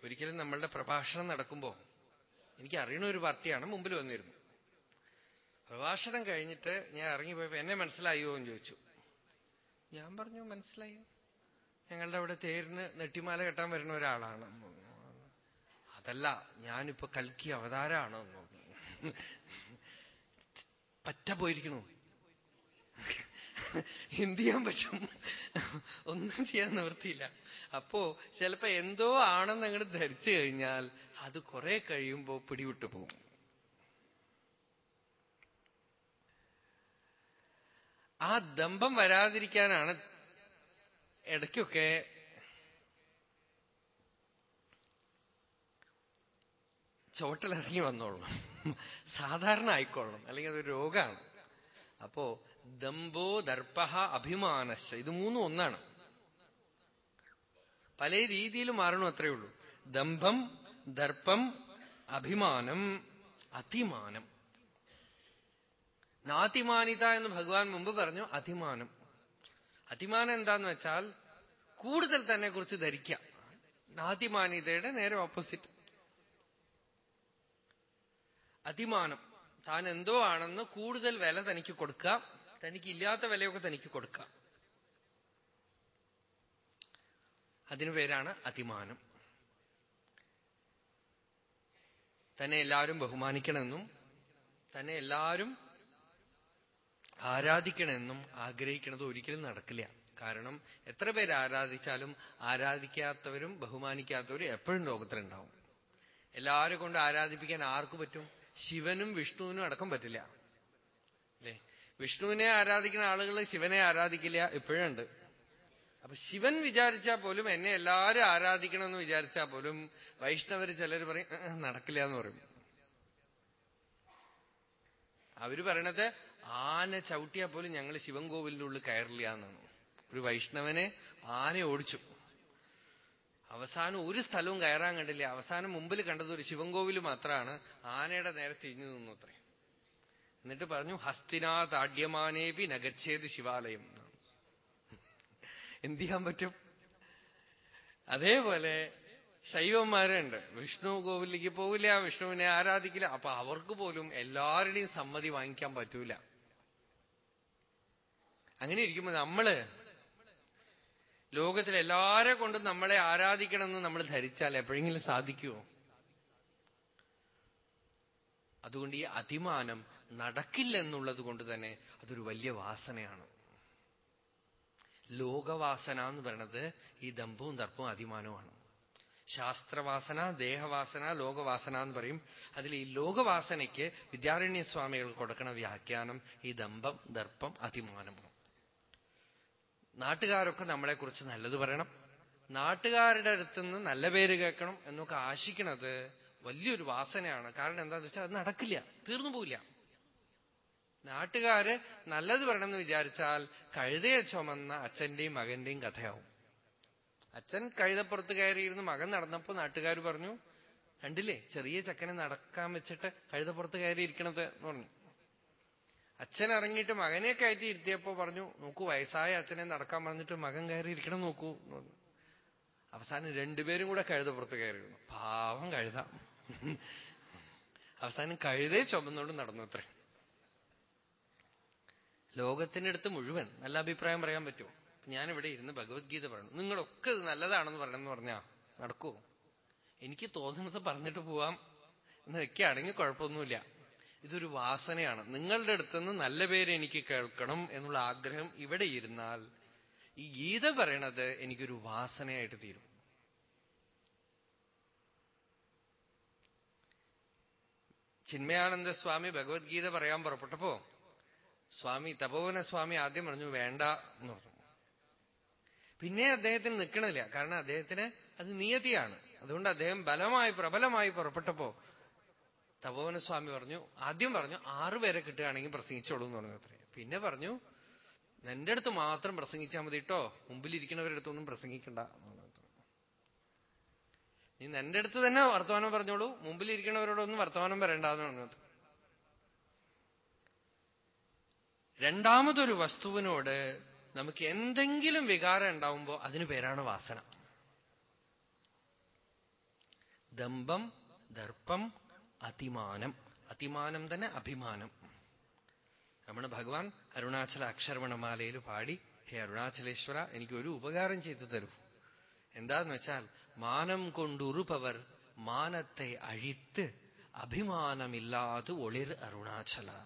ഒരിക്കലും നമ്മളുടെ പ്രഭാഷണം നടക്കുമ്പോ എനിക്ക് അറിയണ ഒരു പാർട്ടിയാണ് മുമ്പിൽ വന്നിരുന്നു. പ്രഭാഷണം കഴിഞ്ഞിട്ട് ഞാൻ ഇറങ്ങിപ്പോയപ്പോ എന്നെ മനസ്സിലായോ എന്ന് ചോദിച്ചു. ഞാൻ പറഞ്ഞു മനസ്സിലായോ? ഞങ്ങളുടെ അവിടെ തേരിന് നെട്ടിമാല കെട്ടാൻ വരുന്ന ഒരാളാണ്. അതല്ല ഞാനിപ്പോ കൽക്കി അവതാരാണ്. പറ്റ പോയിരിക്കണു. എന്ത് ചെയ്യാൻ പറ്റും? ഒന്നും ചെയ്യാൻ നിവൃത്തിയില്ല. അപ്പോ ചിലപ്പോ എന്തോ ആണെന്ന് അങ്ങോട്ട് ധരിച്ചു കഴിഞ്ഞാൽ അത് കുറെ കഴിയുമ്പോ പിടിവിട്ടു പോകും. ആ ദമ്പം വരാതിരിക്കാനാണ് ഇടയ്ക്കൊക്കെ ചുവട്ടിലിറങ്ങി വന്നോളണം സാധാരണ ആയിക്കോളണം അല്ലെങ്കിൽ അതൊരു രോഗമാണ്. അപ്പോ ദമ്പോ ദർപ്പ അഭിമാനശ ഇത് മൂന്നും ഒന്നാണ്. പല രീതിയിലും മാറണം അത്രയേ ഉള്ളൂ. ദമ്പം ദർപ്പം അഭിമാനം അതിമാനം. നാതിമാനിത എന്ന് ഭഗവാൻ മുമ്പ് പറഞ്ഞു അതിമാനം. അതിമാനം എന്താന്ന് വെച്ചാൽ കൂടുതൽ തന്നെ കുറിച്ച് ധരിക്കാം. നാതിമാനിതയുടെ നേരെ ഓപ്പോസിറ്റ് അതിമാനം. താൻ എന്തോ ആണെന്ന് കൂടുതൽ വില തനിക്ക് കൊടുക്കാം. തനിക്ക് ഇല്ലാത്ത വിലയൊക്കെ തനിക്ക് കൊടുക്കാം. അതിനു പേരാണ് അതിമാനം. തന്നെ എല്ലാവരും ബഹുമാനിക്കണമെന്നും തന്നെ എല്ലാവരും ആരാധിക്കണമെന്നും ആഗ്രഹിക്കണത് ഒരിക്കലും നടക്കില്ല. കാരണം എത്ര പേര് ആരാധിച്ചാലും ആരാധിക്കാത്തവരും ബഹുമാനിക്കാത്തവരും എപ്പോഴും ലോകത്തിലുണ്ടാവും. എല്ലാവരും കൊണ്ട് ആരാധിപ്പിക്കാൻ ആർക്ക് പറ്റും? ശിവനും വിഷ്ണുവിനും അടക്കം പറ്റില്ല. അല്ലേ? വിഷ്ണുവിനെ ആരാധിക്കുന്ന ആളുകൾ ശിവനെ ആരാധിക്കില്ല ഇപ്പോഴുണ്ട്. അപ്പൊ ശിവൻ വിചാരിച്ചാൽ പോലും എന്നെ എല്ലാവരും ആരാധിക്കണമെന്ന് വിചാരിച്ചാൽ പോലും വൈഷ്ണവർ ചിലർ പറയും നടക്കില്ല എന്ന് പറയും. അവർ പറയണത് ആന ചവിട്ടിയാൽ പോലും ഞങ്ങൾ ശിവൻകോവിലിന്റെ ഉള്ളിൽ കയറില്ല എന്നാണ് ഒരു വൈഷ്ണവനെ ആന ഓടിച്ചു. അവസാനം ഒരു സ്ഥലവും കയറാൻ കണ്ടില്ല. അവസാനം മുമ്പിൽ കണ്ടത് ഒരു ശിവൻകോവിൽ മാത്രമാണ് ആനയുടെ നേരെ തിരിഞ്ഞു നിന്നു അത്രേ. എന്നിട്ട് പറഞ്ഞു ഹസ്തിനാതാഡ്യമാനേപി നഗച്ഛേത് ശിവാലയം. എന്ത് ചെയ്യാൻ പറ്റും? അതേപോലെ ശൈവന്മാരുണ്ട്. വിഷ്ണു കോവിലേക്ക് പോവില്ല വിഷ്ണുവിനെ ആരാധിക്കില്ല. അപ്പൊ അവർക്ക് പോലും എല്ലാവരുടെയും സമ്മതി വാങ്ങിക്കാൻ പറ്റൂല. അങ്ങനെ ഇരിക്കുമ്പോ നമ്മൾ ലോകത്തിലെല്ലാരെ കൊണ്ടും നമ്മളെ ആരാധിക്കണമെന്ന് നമ്മൾ ധരിച്ചാൽ എപ്പോഴെങ്കിലും സാധിക്കുമോ അതുകൊണ്ട് ഈ അതിമാനം നടക്കില്ലെന്നുള്ളത് കൊണ്ട് തന്നെ അതൊരു വലിയ വാസനയാണ്. ലോകവാസന എന്ന് പറയുന്നത് ഈ ദമ്പവും ദർപ്പവും അതിമാനവുമാണ് ശാസ്ത്രവാസന ദേഹവാസന ലോകവാസന എന്ന് പറയും. അതിൽ ഈ ലോകവാസനയ്ക്ക് വിദ്യാരണ്യ സ്വാമികൾ കൊടുക്കണ വ്യാഖ്യാനം ഈ ദമ്പം ദർപ്പം അതിമാനമാണ് നാട്ടുകാരൊക്കെ നമ്മളെക്കുറിച്ച് നല്ലത് പറയണം. നാട്ടുകാരുടെ അടുത്ത് നിന്ന് നല്ല പേര് കേൾക്കണം എന്നൊക്കെ ആശിക്കണത് വലിയൊരു വാസനയാണ്. കാരണം എന്താന്ന് വെച്ചാൽ അത് നടക്കില്ല. തീർന്നു പോവില്ല. നാട്ടുകാര് നല്ലത് പറയണമെന്ന് വിചാരിച്ചാൽ കഴുതയെ ചുമന്ന അച്ഛന്റെയും മകന്റെയും കഥയാവും. അച്ഛൻ കഴുതപ്പുറത്ത് കയറിയിരുന്ന് മകൻ നടന്നപ്പോ നാട്ടുകാർ പറഞ്ഞു കണ്ടില്ലേ? ചെറിയ ചക്കനെ നടക്കാൻ വെച്ചിട്ട് കഴുതപ്പുറത്ത് കയറിയിരിക്കണത്? എന്ന് പറഞ്ഞു. അച്ഛൻ ഇറങ്ങിയിട്ട് മകനെ കയറ്റി ഇരുത്തിയപ്പോ പറഞ്ഞു നോക്കൂ വയസ്സായ അച്ഛനെ നടക്കാൻ പറഞ്ഞിട്ട് മകൻ കയറി ഇരിക്കണം നോക്കൂ. അവസാനം രണ്ടുപേരും കൂടെ കഴുതപ്പുറത്ത് കയറിയിരുന്നു പാവം കഴുത. അവസാനം കഴുതേ ചുമന്നോണ്ട് നടന്നു അത്രേ. ലോകത്തിന്റെ അടുത്ത് മുഴുവൻ നല്ല അഭിപ്രായം പറയാൻ പറ്റുമോ? ഞാനിവിടെ ഇരുന്ന് ഭഗവത്ഗീത പറയണം. നിങ്ങളൊക്കെ ഇത് നല്ലതാണെന്ന് പറയണമെന്ന് പറഞ്ഞാ നടക്കുമോ എനിക്ക് തോന്നുന്നത് പറഞ്ഞിട്ട് പോവാം. എന്ന് വെക്കുകയാണെങ്കിൽ കുഴപ്പമൊന്നുമില്ല. ഇതൊരു വാസനയാണ്. നിങ്ങളുടെ അടുത്തുനിന്ന് നല്ല പേര് എനിക്ക് കേൾക്കണം എന്നുള്ള ആഗ്രഹം ഇവിടെ ഇരുന്നാൽ ഈ ഗീത പറയണത് എനിക്കൊരു വാസനയായിട്ട് തീരും. ചിന്മയാനന്ദ സ്വാമി ഭഗവത്ഗീത പറയാൻ പുറപ്പെട്ടപ്പോ സ്വാമി തപോവന സ്വാമി ആദ്യം പറഞ്ഞു വേണ്ട എന്ന് പറഞ്ഞു. പിന്നെ അദ്ദേഹത്തിന് നിൽക്കണില്ല കാരണം അദ്ദേഹത്തിന് അത് നിയതിയാണ്. അതുകൊണ്ട് അദ്ദേഹം ബലമായി പ്രബലമായി പുറപ്പെട്ടപ്പോ തപോവന സ്വാമി പറഞ്ഞു ആദ്യം പറഞ്ഞു ആറുപേരെ കിട്ടുകയാണെങ്കിൽ പ്രസംഗിച്ചോളൂ എന്ന് പറഞ്ഞു അത്രേ. പിന്നെ പറഞ്ഞു എന്റെ അടുത്ത് മാത്രം പ്രസംഗിച്ചാൽ മതി കേട്ടോ മുമ്പിലിരിക്കുന്നവരുടെ അടുത്തൊന്നും പ്രസംഗിക്കണ്ട. നീ എന്റെ അടുത്ത് തന്നെ വർത്തമാനം പറഞ്ഞോളൂ. മുമ്പിലിരിക്കുന്നവരോടൊന്നും വർത്തമാനം പറയണ്ടെന്ന് പറഞ്ഞത് രണ്ടാമതൊരു വസ്തുവിനോട് നമുക്ക് എന്തെങ്കിലും വികാരം ഉണ്ടാവുമ്പോ അതിന് പേരാണ് വാസന. ദമ്പം ദർപ്പം അതിമാനം. അതിമാനം തന്നെ അഭിമാനം. നമ്മുടെ ഭഗവാൻ അരുണാചല അക്ഷർവണമാലയിൽ പാടി ഹേ അരുണാചലേശ്വര എനിക്ക് ഒരു ഉപകാരം ചെയ്തു തരൂ. എന്താന്ന് വെച്ചാൽ മാനം കൊണ്ടുറുപവർ മാനത്തെ അഴിത്ത് അഭിമാനമില്ലാതെ ഒളിർ അരുണാചല.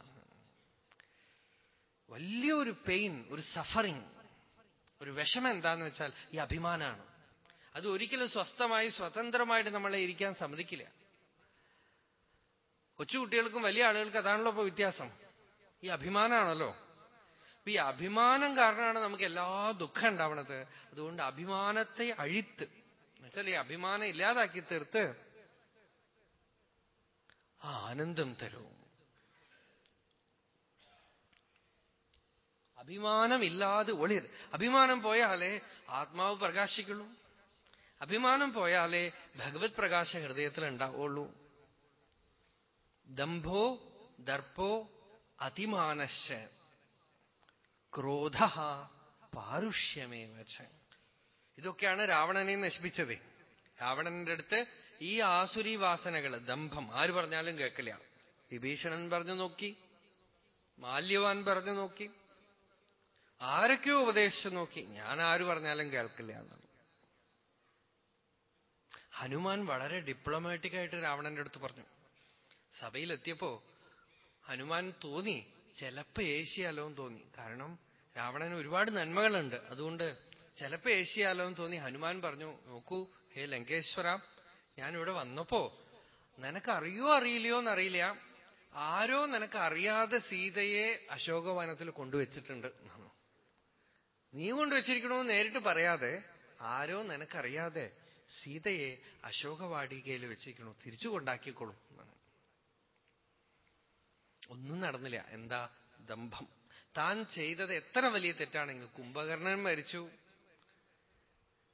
വലിയൊരു പെയിൻ ഒരു സഫറിങ് ഒരു വിഷമം എന്താന്ന് വെച്ചാൽ ഈ അഭിമാനമാണ് അത് ഒരിക്കലും സ്വസ്ഥമായി സ്വതന്ത്രമായിട്ട് നമ്മളെ ഇരിക്കാൻ സമ്മതിക്കില്ല. കൊച്ചുകുട്ടികൾക്കും വലിയ ആളുകൾക്ക് അതാണല്ലോ ഇപ്പൊ വ്യത്യാസം. ഈ അഭിമാനമാണല്ലോ ഈ അഭിമാനം കാരണമാണ് നമുക്ക് എല്ലാ ദുഃഖം ഉണ്ടാവണത്. അതുകൊണ്ട് അഭിമാനത്തെ അഴിത്ത് എന്നുവെച്ചാൽ ഈ അഭിമാനം ഇല്ലാതാക്കി തീർത്ത് ആനന്ദം തരൂ. അഭിമാനമില്ലാതെ ഒളിർ അഭിമാനം പോയാലേ ആത്മാവ് പ്രകാശിക്കുള്ളൂ. അഭിമാനം പോയാലേ ഭഗവത് പ്രകാശ ഹൃദയത്തിൽ ഉണ്ടാവുള്ളൂ ദംഭോ ദർപ്പോ അതിമാനശ്ച. ക്രോധ പാരുഷ്യമേവ ഇതൊക്കെയാണ് രാവണനെ നശിപ്പിച്ചത്. രാവണന്റെ അടുത്ത് ഈ ആസുരി വാസനകൾ ദംഭം ആര് പറഞ്ഞാലും കേൾക്കില്ല. വിഭീഷണൻ പറഞ്ഞു നോക്കി മാല്യവാൻ പറഞ്ഞു നോക്കി ആരൊക്കെയോ ഉപദേശിച്ചു നോക്കി. ഞാൻ ആര് പറഞ്ഞാലും കേൾക്കില്ല എന്നാണ് ഹനുമാൻ വളരെ ഡിപ്ലോമാറ്റിക് ആയിട്ട് രാവണന്റെ അടുത്ത് പറഞ്ഞു. സഭയിലെത്തിയപ്പോ ഹനുമാൻ തോന്നി. ചിലപ്പോ ഏഷ്യാലോ എന്ന് തോന്നി. കാരണം രാവണന് ഒരുപാട് നന്മകളുണ്ട്. അതുകൊണ്ട് ചിലപ്പോ ഏഷ്യാലോ എന്ന് തോന്നി. ഹനുമാൻ പറഞ്ഞു നോക്കൂ ഹേ ലങ്കേശ്വര ഞാനിവിടെ വന്നപ്പോ നിനക്കറിയോ അറിയില്ലയോ എന്നറിയില്ല. ആരോ നിനക്ക് അറിയാതെ സീതയെ അശോകവനത്തിൽ കൊണ്ടുവച്ചിട്ടുണ്ട്. നീ കൊണ്ടുവച്ചിരിക്കണമെന്ന് നേരിട്ട് പറയാതെ ആരോ നിനക്കറിയാതെ സീതയെ അശോകവാടികയിൽ വെച്ചിരിക്കണോ. തിരിച്ചു കൊണ്ടാക്കിക്കോളും. ഒന്നും നടന്നില്ല. എന്താ ദമ്പം താൻ ചെയ്തത് എത്ര വലിയ തെറ്റാണെങ്കിൽ കുംഭകർണൻ മരിച്ചു.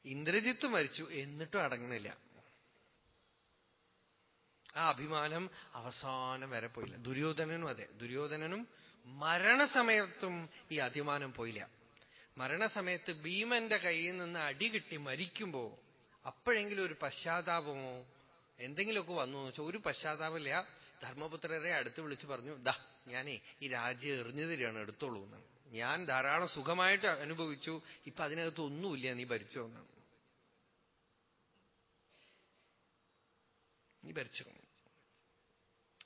ഇന്ദ്രജിത്ത് മരിച്ചു. എന്നിട്ടും അടങ്ങുന്നില്ല. ആ അഭിമാനം അവസാനം വരെ പോയില്ല. ദുര്യോധനനും അതെ. ദുര്യോധനനും മരണസമയത്തും ഈ അഭിമാനം പോയില്ല. മരണസമയത്ത് ഭീമന്റെ കയ്യിൽ നിന്ന് അടി കിട്ടി മരിക്കുമ്പോ അപ്പോഴെങ്കിലും ഒരു പശ്ചാത്താപമോ എന്തെങ്കിലുമൊക്കെ വന്നു എന്ന് വെച്ചാൽ ഒരു പശ്ചാത്താപമില്ല. ധർമ്മപുത്രരെ അടുത്ത് വിളിച്ചു പറഞ്ഞു ദാ ഞാനേ ഈ രാജ്യം എറിഞ്ഞു തരികയാണ് എടുത്തോളൂ എന്നാണ് ഞാൻ ധാരാളം സുഖമായിട്ട് അനുഭവിച്ചു. ഇപ്പൊ അതിനകത്ത് ഒന്നുമില്ല നീ ഭരിച്ചോ എന്നാണ് നീ ഭരിച്ചു?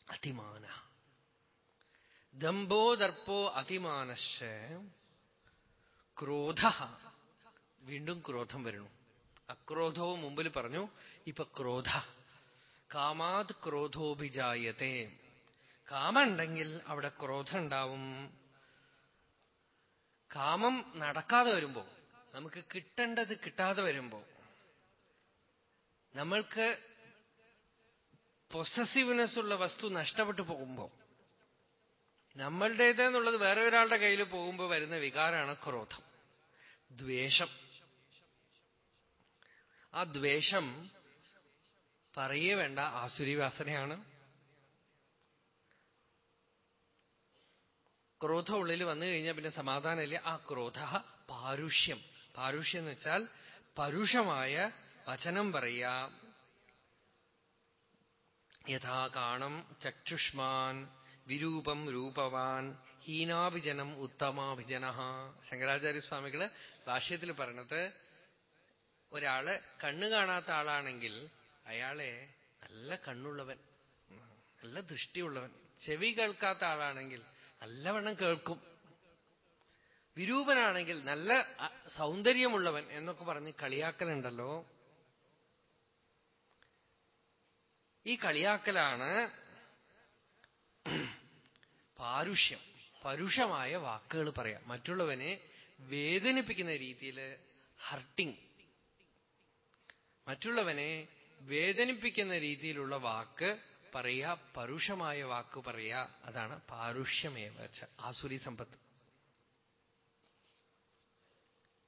അതിമാന ദമ്പോ ദർപ്പോ അതിമാനശ ക്രോധ. വീണ്ടും ക്രോധം വരുന്നു. അക്രോധവും മുമ്പിൽ പറഞ്ഞു ഇപ്പൊ ക്രോധ. കാമാത് ക്രോധോഭിജായത്തെ. കാമുണ്ടെങ്കിൽ അവിടെ ക്രോധം ഉണ്ടാവും കാമം നടക്കാതെ വരുമ്പോ നമുക്ക് കിട്ടേണ്ടത് കിട്ടാതെ വരുമ്പോ നമ്മൾക്ക് പൊസസീവ്നെസ് ഉള്ള വസ്തു നഷ്ടപ്പെട്ടു പോകുമ്പോ നമ്മളുടേതെന്നുള്ളത് വേറെ ഒരാളുടെ കയ്യിൽ പോകുമ്പോൾ വരുന്ന വികാരമാണ് ക്രോധം. ദ്വേഷം. ആ ദ്വേഷം പറയേ വേണ്ട ആസുരി വാസനയാണ് ക്രോധം ഉള്ളിൽ വന്നു കഴിഞ്ഞാൽ പിന്നെ സമാധാനമില്ല. ആ ക്രോധ പാരുഷ്യം. പാരുഷ്യം എന്ന് വെച്ചാൽ പരുഷമായ വചനം പറയാ യഥാ കാണം ചക്ഷുഷ്മാൻ വിരൂപം രൂപവാൻ ഹീനാഭിജനം ഉത്തമാഭിജന. ശങ്കരാചാര്യസ്വാമികൾ ഭാഷ്യത്തിൽ പറഞ്ഞത് ഒരാൾ കണ്ണു കാണാത്ത ആളാണെങ്കിൽ അയാളെ നല്ല കണ്ണുള്ളവൻ നല്ല ദൃഷ്ടിയുള്ളവൻ. ചെവി കേൾക്കാത്ത ആളാണെങ്കിൽ നല്ലവണ്ണം കേൾക്കും. വിരൂപനാണെങ്കിൽ നല്ല സൗന്ദര്യമുള്ളവൻ എന്നൊക്കെ പറഞ്ഞ് കളിയാക്കലുണ്ടല്ലോ. ഈ കളിയാക്കലാണ് പാരുഷ്യം പരുഷമായ വാക്കുകൾ പറയാം. മറ്റുള്ളവനെ വേദനിപ്പിക്കുന്ന രീതിയിൽ ഹർട്ടിങ്. മറ്റുള്ളവനെ വേദനിപ്പിക്കുന്ന രീതിയിലുള്ള വാക്ക് പറയാ പരുഷമായ വാക്ക് പറയാ അതാണ് പാരുഷ്യമേവ ആസുരി സമ്പത്ത്.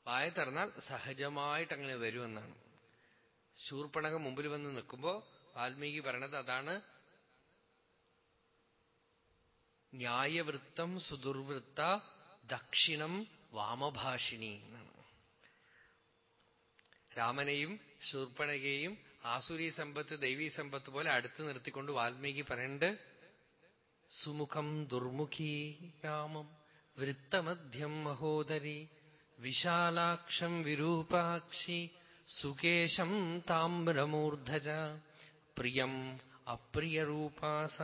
വായ തുറന്നാൽ സഹജമായിട്ട് അങ്ങനെ വരുമെന്നാണ്. ശൂർപ്പണക മുമ്പിൽ വന്ന് നിൽക്കുമ്പോ വാൽമീകി പറയണത് അതാണ് ന്യായവൃത്തം സുദുർവൃത്ത ദക്ഷിണം വാമഭാഷിണി എന്നാണ്. രാമനെയും ശൂർപ്പണകയെയും ആസുരി സമ്പത്ത് ദൈവീ സമ്പത്ത് പോലെ അടുത്ത് നിർത്തിക്കൊണ്ട് വാൽമീകി പറയണ്ട് സുമുഖം ദുർമുഖി രാമം വൃത്തമധ്യം മഹോദരി വിശാലാക്ഷം വിരൂപാക്ഷി സുകേശം താമ്രമൂർധജ പ്രിയം അപ്രിയരൂപാസ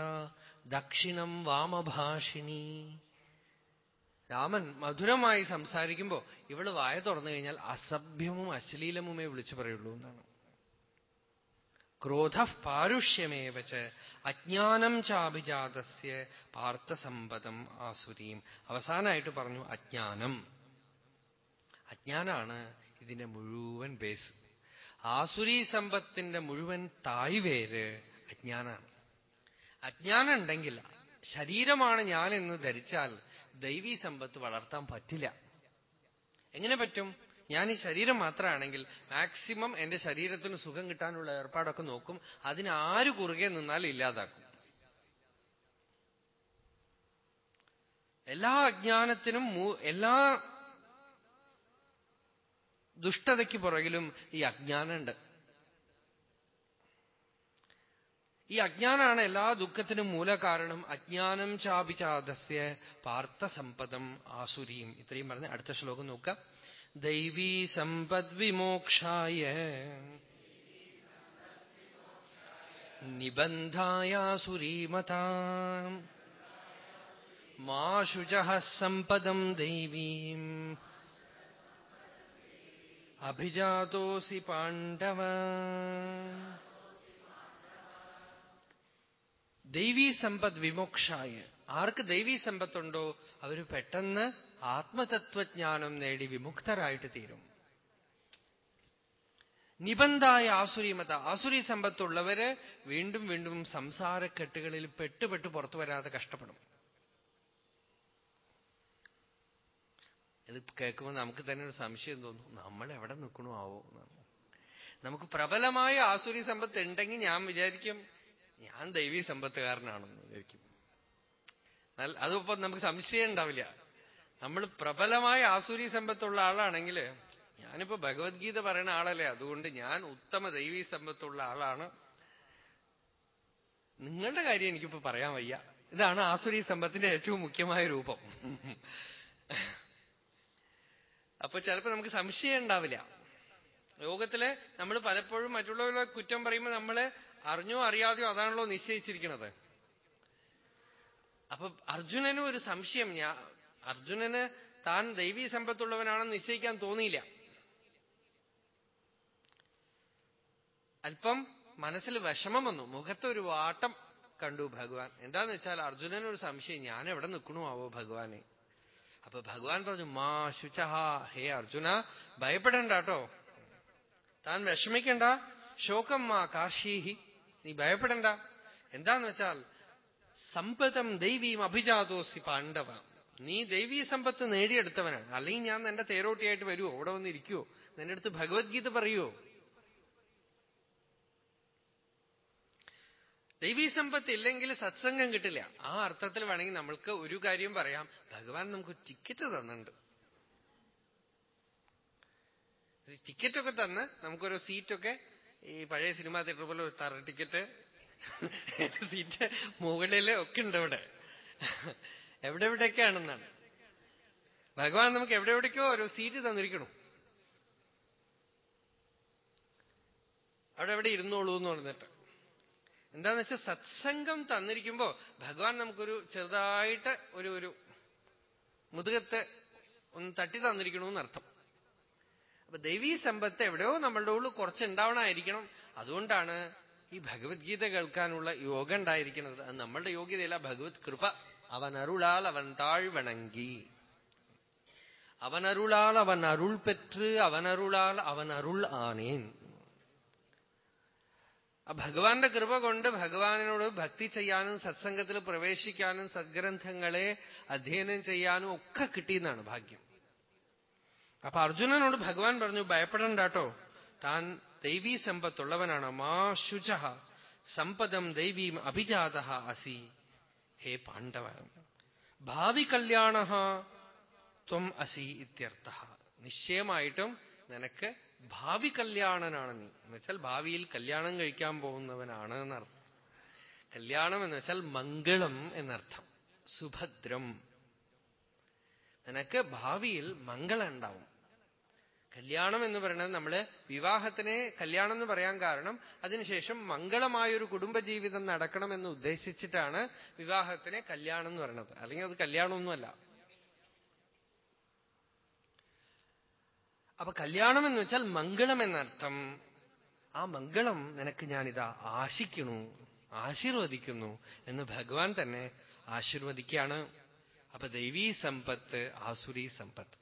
ദക്ഷിണം വാമഭാഷിണി. രാമൻ മധുരമായി സംസാരിക്കുമ്പോ ഇവൾ വായ തുറന്നു കഴിഞ്ഞാൽ അസഭ്യവും അശ്ലീലമുമേ വിളിച്ചു പറയുള്ളൂ എന്നാണ്. ക്രോധ പാരുഷ്യമേവച്ച് അജ്ഞാനം ചാഭിജാതസ്യ പാർത്ഥസമ്പദം ആസുരീം. അവസാനമായിട്ട് പറഞ്ഞു അജ്ഞാനം. അജ്ഞാനാണ് ഇതിന്റെ മുഴുവൻ ബേസ് ആസുരീ സമ്പത്തിന്റെ മുഴുവൻ തായ്വേര് അജ്ഞാനാണ്. അജ്ഞാനം ഉണ്ടെങ്കിൽ ശരീരമാണ് ഞാൻ എന്ന് ധരിച്ചാൽ ദൈവീ സമ്പത്ത് വളർത്താൻ പറ്റില്ല. എങ്ങനെ പറ്റും? ഞാൻ ഈ ശരീരം മാത്രമാണെങ്കിൽ മാക്സിമം എന്റെ ശരീരത്തിന് സുഖം കിട്ടാനുള്ള ഏർപ്പാടൊക്കെ നോക്കും. അതിനാര് കുറുകെ നിന്നാൽ ഇല്ലാതാക്കും. എല്ലാ അജ്ഞാനത്തിനും എല്ലാ ദുഷ്ടതയ്ക്ക് പുറകിലും ഈ അജ്ഞാനമുണ്ട്. ഈ അജ്ഞാനാണ് എല്ലാ ദുഃഖത്തിനും മൂലകാരണം. അജ്ഞാനം ചാപിചാദസ്യ പാർത്ഥസമ്പദം ആസുരിയും ഇത്രയും പറഞ്ഞ് അടുത്ത ശ്ലോകം നോക്കാം. ദൈവീ സമ്പദ്വിമോക്ഷായ നിബന്ധായാസുരീമതാ. മാ ശുച സമ്പദം ദൈവീം. അഭിജാതോസി പാണ്ഡവ. ദൈവീ സമ്പദ് വിമോക്ഷായ ആർക്ക് ദൈവീ സമ്പത്തുണ്ടോ? അവർ പെട്ടെന്ന് ആത്മതത്വജ്ഞാനം നേടി വിമുക്തരായിട്ട് തീരും. നിബന്ധായ ആസുരിമത ആസുരി സമ്പത്തുള്ളവര് വീണ്ടും വീണ്ടും സംസാരക്കെട്ടുകളിൽ പെട്ടുപെട്ട് പുറത്തു വരാതെ കഷ്ടപ്പെടും. ഇത് കേൾക്കുമ്പോൾ നമുക്ക് തന്നെ ഒരു സംശയം തോന്നും നമ്മൾ എവിടെ നിൽക്കണോ ആവോ? നമുക്ക് പ്രബലമായ ആസുരി സമ്പത്ത് ഉണ്ടെങ്കിൽ ഞാൻ വിചാരിക്കും ഞാൻ ദൈവീ സമ്പത്തുകാരനാണെന്ന് വിചാരിക്കും. അതിപ്പോ നമുക്ക് സംശയം ഉണ്ടാവില്ല. നമ്മൾ പ്രബലമായ ആസുരി സമ്പത്തുള്ള ആളാണെങ്കിൽ ഞാനിപ്പോ ഭഗവത്ഗീത പറയുന്ന ആളല്ലേ? അതുകൊണ്ട് ഞാൻ ഉത്തമ ദൈവീ സമ്പത്തുള്ള ആളാണ്. നിങ്ങളുടെ കാര്യം എനിക്കിപ്പോ പറയാൻ വയ്യ. ഇതാണ് ആസുരി സമ്പത്തിന്റെ ഏറ്റവും മുഖ്യമായ രൂപം. അപ്പൊ ചിലപ്പോ നമുക്ക് സംശയം ഉണ്ടാവില്ല. ലോകത്തിൽ നമ്മൾ പലപ്പോഴും മറ്റുള്ളവരുടെ കുറ്റം പറയുമ്പോൾ നമ്മൾ അറിഞ്ഞോ അറിയാതെയോ അതാണല്ലോ നിശ്ചയിച്ചിരിക്കുന്നത്. അപ്പൊ അർജുനനും ഒരു സംശയം അർജുനന് താൻ ദൈവീ സമ്പത്തുള്ളവനാണെന്ന് നിശ്ചയിക്കാൻ തോന്നിയില്ല. അല്പം മനസ്സിൽ വിഷമം വന്നു. മുഖത്ത് ഒരു വാട്ടം കണ്ടു ഭഗവാൻ. എന്താന്ന് വെച്ചാൽ അർജുനനൊരു സംശയം ഞാൻ എവിടെ നിൽക്കണോ ആവോ ഭഗവാനെ? അപ്പൊ ഭഗവാൻ പറഞ്ഞു മാ ശുചഹ ഹേ അർജുന ഭയപ്പെടണ്ട കേട്ടോ താൻ വിഷമിക്കണ്ട. ശോകം മാ കാർഷീഹി നീ ഭയപ്പെടണ്ട. എന്താന്ന് വെച്ചാൽ സമ്പതം ദൈവീം അഭിജാതോസി പാണ്ഡവ. നീ ദൈവീ സമ്പത്ത് നേടിയെടുത്തവനാണ്. അല്ലെങ്കിൽ ഞാൻ നിന്റെ തേരോട്ടിയായിട്ട് വരുമോ വന്ന് വന്നിരിക്കുവോ നിന്റെ അടുത്ത് ഭഗവത്ഗീത പറയുവോ? ദൈവീ സമ്പത്ത് ഇല്ലെങ്കിൽ സത്സംഗം കിട്ടില്ല. ആ അർത്ഥത്തിൽ വേണമെങ്കിൽ നമ്മൾക്ക് ഒരു കാര്യം പറയാം. ഭഗവാൻ നമുക്ക് ടിക്കറ്റ് തന്നിട്ടുണ്ട്. ടിക്കറ്റൊക്കെ തന്ന് നമുക്കൊരു സീറ്റൊക്കെ ഈ പഴയ സിനിമാ തിയേറ്റർ പോലെ ഒരു തറ ടിക്കറ്റ് സീറ്റ് മുകളിൽ ഒക്കെ ഉണ്ട് ഇവിടെ എവിടെ എവിടെയൊക്കെയാണെന്നാണ്. ഭഗവാൻ നമുക്ക് എവിടെ എവിടേക്കോ ഒരു സീറ്റ് തന്നിരിക്കണം. അവിടെ എവിടെ ഇരുന്നോളൂ എന്ന് പറഞ്ഞിട്ട്. എന്താന്ന് വെച്ചാൽ സത്സംഗം തന്നിരിക്കുമ്പോ ഭഗവാൻ നമുക്കൊരു ചെറുതായിട്ട് ഒരു ഒരു മുതുകത്ത് ഒന്ന് തട്ടി തന്നിരിക്കണമെന്നർത്ഥം അപ്പൊ ദൈവീ സമ്പത്ത് എവിടെയോ നമ്മളുടെ ഉള്ളിൽ കുറച്ചുണ്ടാവണമായിരിക്കണം. അതുകൊണ്ടാണ് ഈ ഭഗവത്ഗീത കേൾക്കാനുള്ള യോഗം ഉണ്ടായിരിക്കുന്നത്. അത് നമ്മളുടെ യോഗ്യതയല്ല ഭഗവത് കൃപ. അരുളാൽ അവൻ താഴ്വണങ്കി അവൻ അരുളാൽ അവൻ അരുൾ പെറ്റ് അവൻ അരുളാൽ അവൻ അരുൾ ആനേൻ ഭഗവാന്റെ കൃപ കൊണ്ട് ഭഗവാനോട് ഭക്തി ചെയ്യാനും സത്സംഗത്തിൽ പ്രവേശിക്കാനും സദ്ഗ്രന്ഥങ്ങളെ അധ്യയനം ചെയ്യാനും ഒക്കെ കിട്ടിയെന്നാണ് ഭാഗ്യം. അപ്പൊ അർജുനനോട് ഭഗവാൻ പറഞ്ഞു ഭയപ്പെടണ്ടാട്ടോ. താൻ ദൈവീ സമ്പത്തുള്ളവനാണ്. മാ ശുച. സമ്പദം ദൈവീം അഭിജാത അസി. ഹേ പാണ്ഡവ ഭാവി കല്യാണ ത്വം അസി ഇത്യർത്ഥ. നിശ്ചയമായിട്ടും നിനക്ക് ഭാവി കല്യാണനാണ് നീ. എന്നുവെച്ചാൽ ഭാവിയിൽ കല്യാണം കഴിക്കാൻ പോകുന്നവനാണ് എന്നർത്ഥം. കല്യാണം എന്ന് വെച്ചാൽ മംഗളം എന്നർത്ഥം. സുഭദ്രം. നിനക്ക് ഭാവിയിൽ മംഗളം ഉണ്ടാവും. കല്യാണം എന്ന് പറയുന്നത് നമ്മൾ വിവാഹത്തിനെ കല്യാണം എന്ന് പറയാൻ കാരണം അതിനുശേഷം മംഗളമായൊരു കുടുംബജീവിതം നടക്കണമെന്ന് ഉദ്ദേശിച്ചിട്ടാണ് വിവാഹത്തിനെ കല്യാണം എന്ന് പറയുന്നത്. അല്ലെങ്കിൽ അത് കല്യാണമൊന്നുമല്ല. അപ്പൊ കല്യാണം എന്ന് വെച്ചാൽ മംഗളം എന്നർത്ഥം. ആ മംഗളം നിനക്ക് ഞാനിതാ ആശിക്കണു ആശീർവദിക്കുന്നു എന്ന് ഭഗവാൻ തന്നെ ആശീർവദിക്കുകയാണ്. അപ്പൊ ദൈവീ സമ്പത്ത് ആസുരീ സമ്പത്ത്.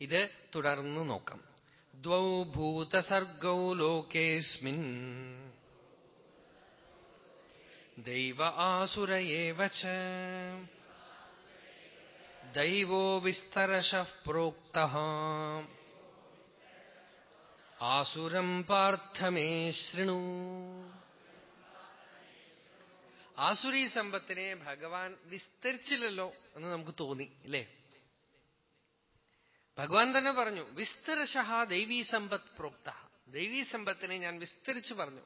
ഇത് തുടർന്ന് നോക്കാം. ദ്വൗ ഭൂതസർഗൗ ലോകേസ്മിൻ. ദൈവ ആസുര ദൈവോ വിസ്തരശ പ്രോക്ത. ആസുരം പാർത്ഥമേ ശൃണു. ആസുരി സമ്പത്തിനെ ഭഗവാൻ വിസ്തരിച്ചില്ലല്ലോ എന്ന് നമുക്ക് തോന്നി അല്ലേ? ഭഗവാൻ തന്നെ പറഞ്ഞു വിസ്തരശഹ ദൈവീ സമ്പത്ത് പ്രോക്ത. ദൈവീ സമ്പത്തിനെ ഞാൻ വിസ്തരിച്ചു പറഞ്ഞു.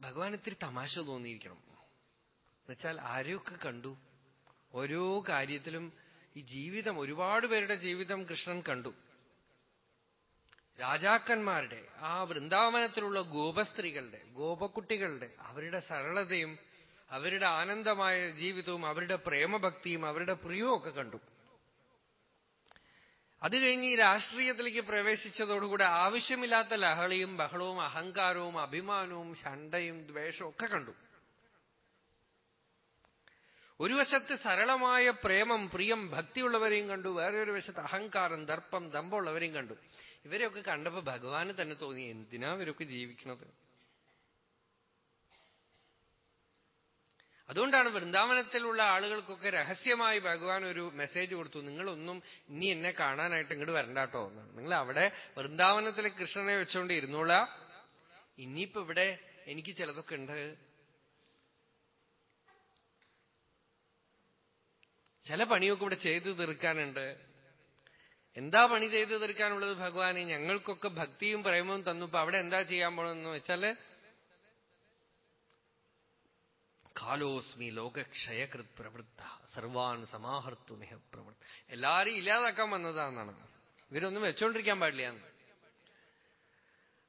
ഭഗവാൻ ഇത്തിരി തമാശ തോന്നിയിരിക്കണം. എന്നുവെച്ചാൽ ആരെയൊക്കെ കണ്ടു? ഓരോ കാര്യത്തിലും ഈ ജീവിതം ഒരുപാട് പേരുടെ ജീവിതം കൃഷ്ണൻ കണ്ടു. രാജാക്കന്മാരുടെ ആ വൃന്ദാവനത്തിലുള്ള ഗോപസ്ത്രീകളുടെ ഗോപക്കുട്ടികളുടെ അവരുടെ സരളതയും അവരുടെ ആനന്ദമായ ജീവിതവും അവരുടെ പ്രേമഭക്തിയും അവരുടെ പ്രിയവും ഒക്കെ കണ്ടു. അത് കഴിഞ്ഞ് ഈ രാഷ്ട്രീയത്തിലേക്ക് പ്രവേശിച്ചതോടുകൂടെ ആവശ്യമില്ലാത്ത ലഹളിയും ബഹളവും അഹങ്കാരവും അഭിമാനവും ശണ്ടയും ദ്വേഷവും ഒക്കെ കണ്ടു. ഒരു വശത്ത് സരളമായ പ്രേമം പ്രിയം ഭക്തിയുള്ളവരെയും കണ്ടു. വേറെ ഒരു വശത്ത് അഹങ്കാരം ദർപ്പം ദമ്പുള്ളവരെയും കണ്ടു. ഇവരെയൊക്കെ കണ്ടപ്പോ ഭഗവാന് തന്നെ തോന്നി എന്തിനാ ഇവരൊക്കെ ജീവിക്കുന്നത് അതുകൊണ്ടാണ് വൃന്ദാവനത്തിലുള്ള ആളുകൾക്കൊക്കെ രഹസ്യമായി ഭഗവാൻ ഒരു മെസ്സേജ് കൊടുത്തു. നിങ്ങളൊന്നും ഇനി എന്നെ കാണാനായിട്ട് ഇങ്ങോട്ട് വരണ്ടാട്ടോ. എന്നാണ് നിങ്ങൾ അവിടെ വൃന്ദാവനത്തിലെ കൃഷ്ണനെ വെച്ചുകൊണ്ട് ഇരുന്നോളാ. ഇനിയിപ്പോ ഇവിടെ എനിക്ക് ചിലതൊക്കെ ഉണ്ട്. ചില പണിയൊക്കെ ഇവിടെ ചെയ്തു തീർക്കാനുണ്ട്. എന്താ പണി ചെയ്തു തീർക്കാനുള്ളത് ഭഗവാനെ? ഞങ്ങൾക്കൊക്കെ ഭക്തിയും പ്രേമവും തന്നു. ഇപ്പൊ അവിടെ എന്താ ചെയ്യാൻ പോണെന്ന് വെച്ചാൽ കാലോസ്മി ലോകക്ഷയകൃത് പ്രവൃത്ത സർവാൻ സമാഹർത്തുമിഹ പ്രവൃത്ത എല്ലാരും ഇല്ലാതാക്കാൻ വന്നതാന്നാണ് ഇവരൊന്നും വെച്ചോണ്ടിരിക്കാൻ പാടില്ല എന്ന്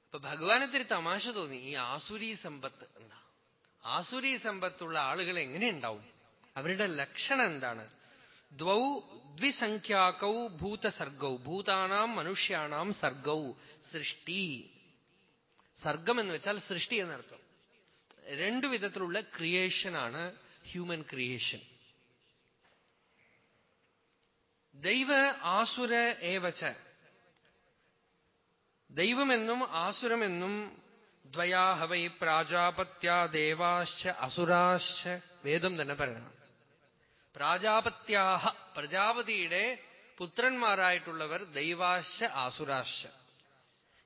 അപ്പൊ ഭഗവാനത്തിരി തമാശ തോന്നി ഈ ആസുരി സമ്പത്ത് എന്താ? ആസുരി സമ്പത്തുള്ള ആളുകൾ എങ്ങനെ ഉണ്ടാവും? അവരുടെ ലക്ഷണം എന്താണ്? ദ്വൗ ദ്വിസംഖ്യാക്കൗ ഭൂതസർഗൗ ഭൂതാനാം മനുഷ്യാണാം സർഗൗ സൃഷ്ടി. സർഗം എന്ന് വെച്ചാൽ സൃഷ്ടി എന്നർത്ഥം. രണ്ടു വിധത്തിലുള്ള ക്രിയേഷനാണ് ഹ്യൂമൻ ക്രിയേഷൻ ദൈവ ആസുര ഏവച്ച ദൈവമെന്നും ആസുരമെന്നും ദ്വയാഹവൈ പ്രാജാപത്യ ദേവാശ്ച അസുരാശ്ച വേദം തന്നെ പറയണം. പ്രാജാപത്യാഹ പ്രജാപതിയുടെ പുത്രന്മാരായിട്ടുള്ളവർ ദൈവാശ്ച ആസുരാശ്ച.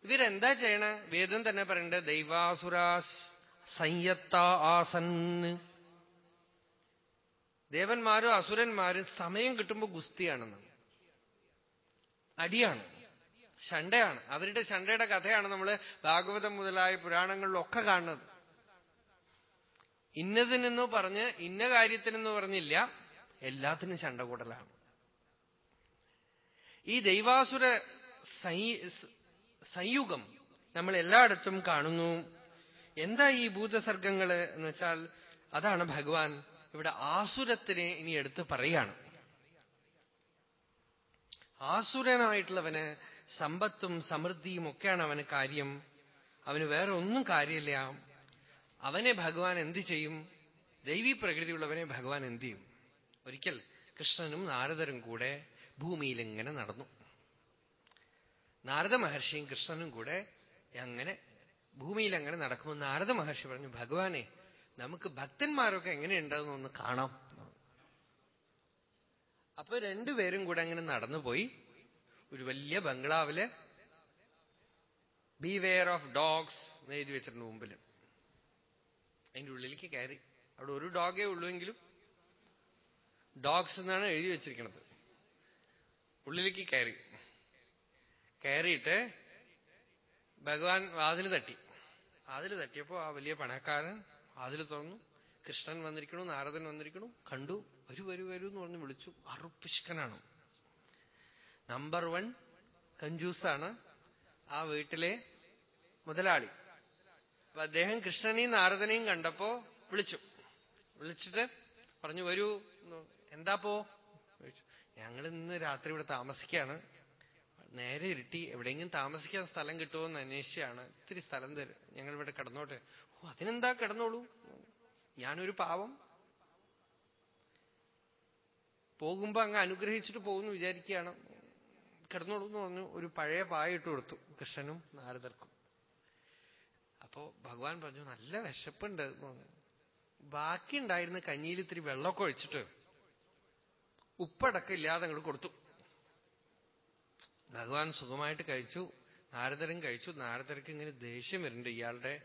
ഇവരെന്താ ചെയ്യണ? വേദം തന്നെ പറയണ്ട ദൈവാസുരാസ് സംയത്ത ആസന്ന് ദേവന്മാരും അസുരന്മാരും സമയം കിട്ടുമ്പോൾ ഗുസ്തിയാണെന്ന്. അടിയാണ്. ഷണ്ടയാണ് അവരുടെ ഷണ്ടയുടെ കഥയാണ് നമ്മൾ ഭാഗവതം മുതലായ പുരാണങ്ങളിലൊക്കെ കാണുന്നത്. ഇന്നതിനെന്ന് പറഞ്ഞ് ഇന്ന കാര്യത്തിനെന്ന് പറഞ്ഞില്ല. എല്ലാത്തിനും ചണ്ട കൂടലാണ് ഈ ദൈവാസുര സംയുഗം നമ്മൾ എല്ലായിടത്തും കാണുന്നു. എന്താ ഈ ഭൂതസർഗങ്ങൾ എന്ന് വെച്ചാൽ അതാണ് ഭഗവാൻ ഇവിടെ ആസുരത്തിനെ ഇനി എടുത്ത് പറയാണ് ആസുരനായിട്ടുള്ളവന് സമ്പത്തും സമൃദ്ധിയും ഒക്കെയാണ് അവന് കാര്യം. അവന് വേറെ ഒന്നും കാര്യമില്ല. അവനെ ഭഗവാൻ എന്ത് ചെയ്യും? ദൈവീ പ്രകൃതിയുള്ളവനെ ഭഗവാൻ എന്ത് ചെയ്യും? ഒരിക്കൽ കൃഷ്ണനും നാരദരും കൂടെ ഭൂമിയിൽ ഇങ്ങനെ നടന്നു. നാരദ മഹർഷിയും കൃഷ്ണനും കൂടെ അങ്ങനെ ഭൂമിയിൽ അങ്ങനെ നടക്കുമെന്ന് നാരദ മഹർഷി പറഞ്ഞു ഭഗവാനെ നമുക്ക് ഭക്തന്മാരൊക്കെ എങ്ങനെയുണ്ടെന്ന് ഒന്ന് കാണാം. അപ്പൊ രണ്ടുപേരും കൂടെ അങ്ങനെ നടന്നുപോയി. ഒരു വലിയ ബംഗ്ലാവിൽ. ബി വെയർ ഓഫ് ഡോഗ്സ് എഴുതി വെച്ചിട്ടുണ്ട് മുമ്പിൽ അതിന്റെ ഉള്ളിലേക്ക് കയറി. അവിടെ ഒരു ഡോഗേ ഉള്ളുവെങ്കിലും. ഡോഗ്സ് എന്നാണ് എഴുതി വെച്ചിരിക്കുന്നത് ഉള്ളിലേക്ക് കയറി. കയറിയിട്ട് ഭഗവാൻ വാതിൽ തട്ടി. വാതിൽ തട്ടിയപ്പോ ആ വലിയ പണക്കാരൻ അതിൽ തുറന്നു കൃഷ്ണൻ വന്നിരിക്കണു നാരദൻ വന്നിരിക്കണു. കണ്ടു വരൂ വരൂ വരൂ എന്ന് പറഞ്ഞ് വിളിച്ചു. അറുപ്പിഷ്കനാണ് നമ്പർ വൺ കഞ്ചൂസാണ് ആ വീട്ടിലെ മുതലാളി. അപ്പൊ അദ്ദേഹം കൃഷ്ണനെയും നാരദനെയും കണ്ടപ്പോ വിളിച്ചു. വിളിച്ചിട്ട് പറഞ്ഞു വരൂ എന്താപ്പോ? ഞങ്ങൾ ഇന്ന് രാത്രി ഇവിടെ താമസിക്കാണ് നേരെ ഇരുട്ടി. എവിടെയെങ്കിലും താമസിക്കാൻ സ്ഥലം കിട്ടുമോ എന്ന് അന്വേഷിച്ചാണ്. ഇത്തിരി സ്ഥലം തരും ഞങ്ങൾ ഇവിടെ കിടന്നോട്ടെ. ഓ അതിനെന്താ കിടന്നോളൂ? ഞാനൊരു പാവം. പോകുമ്പോ അങ്ങ് അനുഗ്രഹിച്ചിട്ട് പോകുന്നു വിചാരിക്കുകയാണ്. കിടന്നോളൂ എന്ന് പറഞ്ഞു ഒരു പഴയ പായ ഇട്ട് കൊടുത്തു കൃഷ്ണനും നാരദർക്കും. അപ്പോ ഭഗവാൻ പറഞ്ഞു നല്ല വിശപ്പുണ്ട് ബാക്കി ഉണ്ടായിരുന്ന കഞ്ഞിയിൽ ഇത്തിരി വെള്ളമൊക്കെ ഒഴിച്ചിട്ട് ഉപ്പടക്കം ഇല്ലാതെ അങ്ങോട്ട് കൊടുത്തു. ഭഗവാൻ സുഖമായിട്ട് കഴിച്ചു നാരദരും കഴിച്ചു. നാരദർക്ക് ഇങ്ങനെ ദേഷ്യം വരുന്നുണ്ട്. ഇയാളുടെ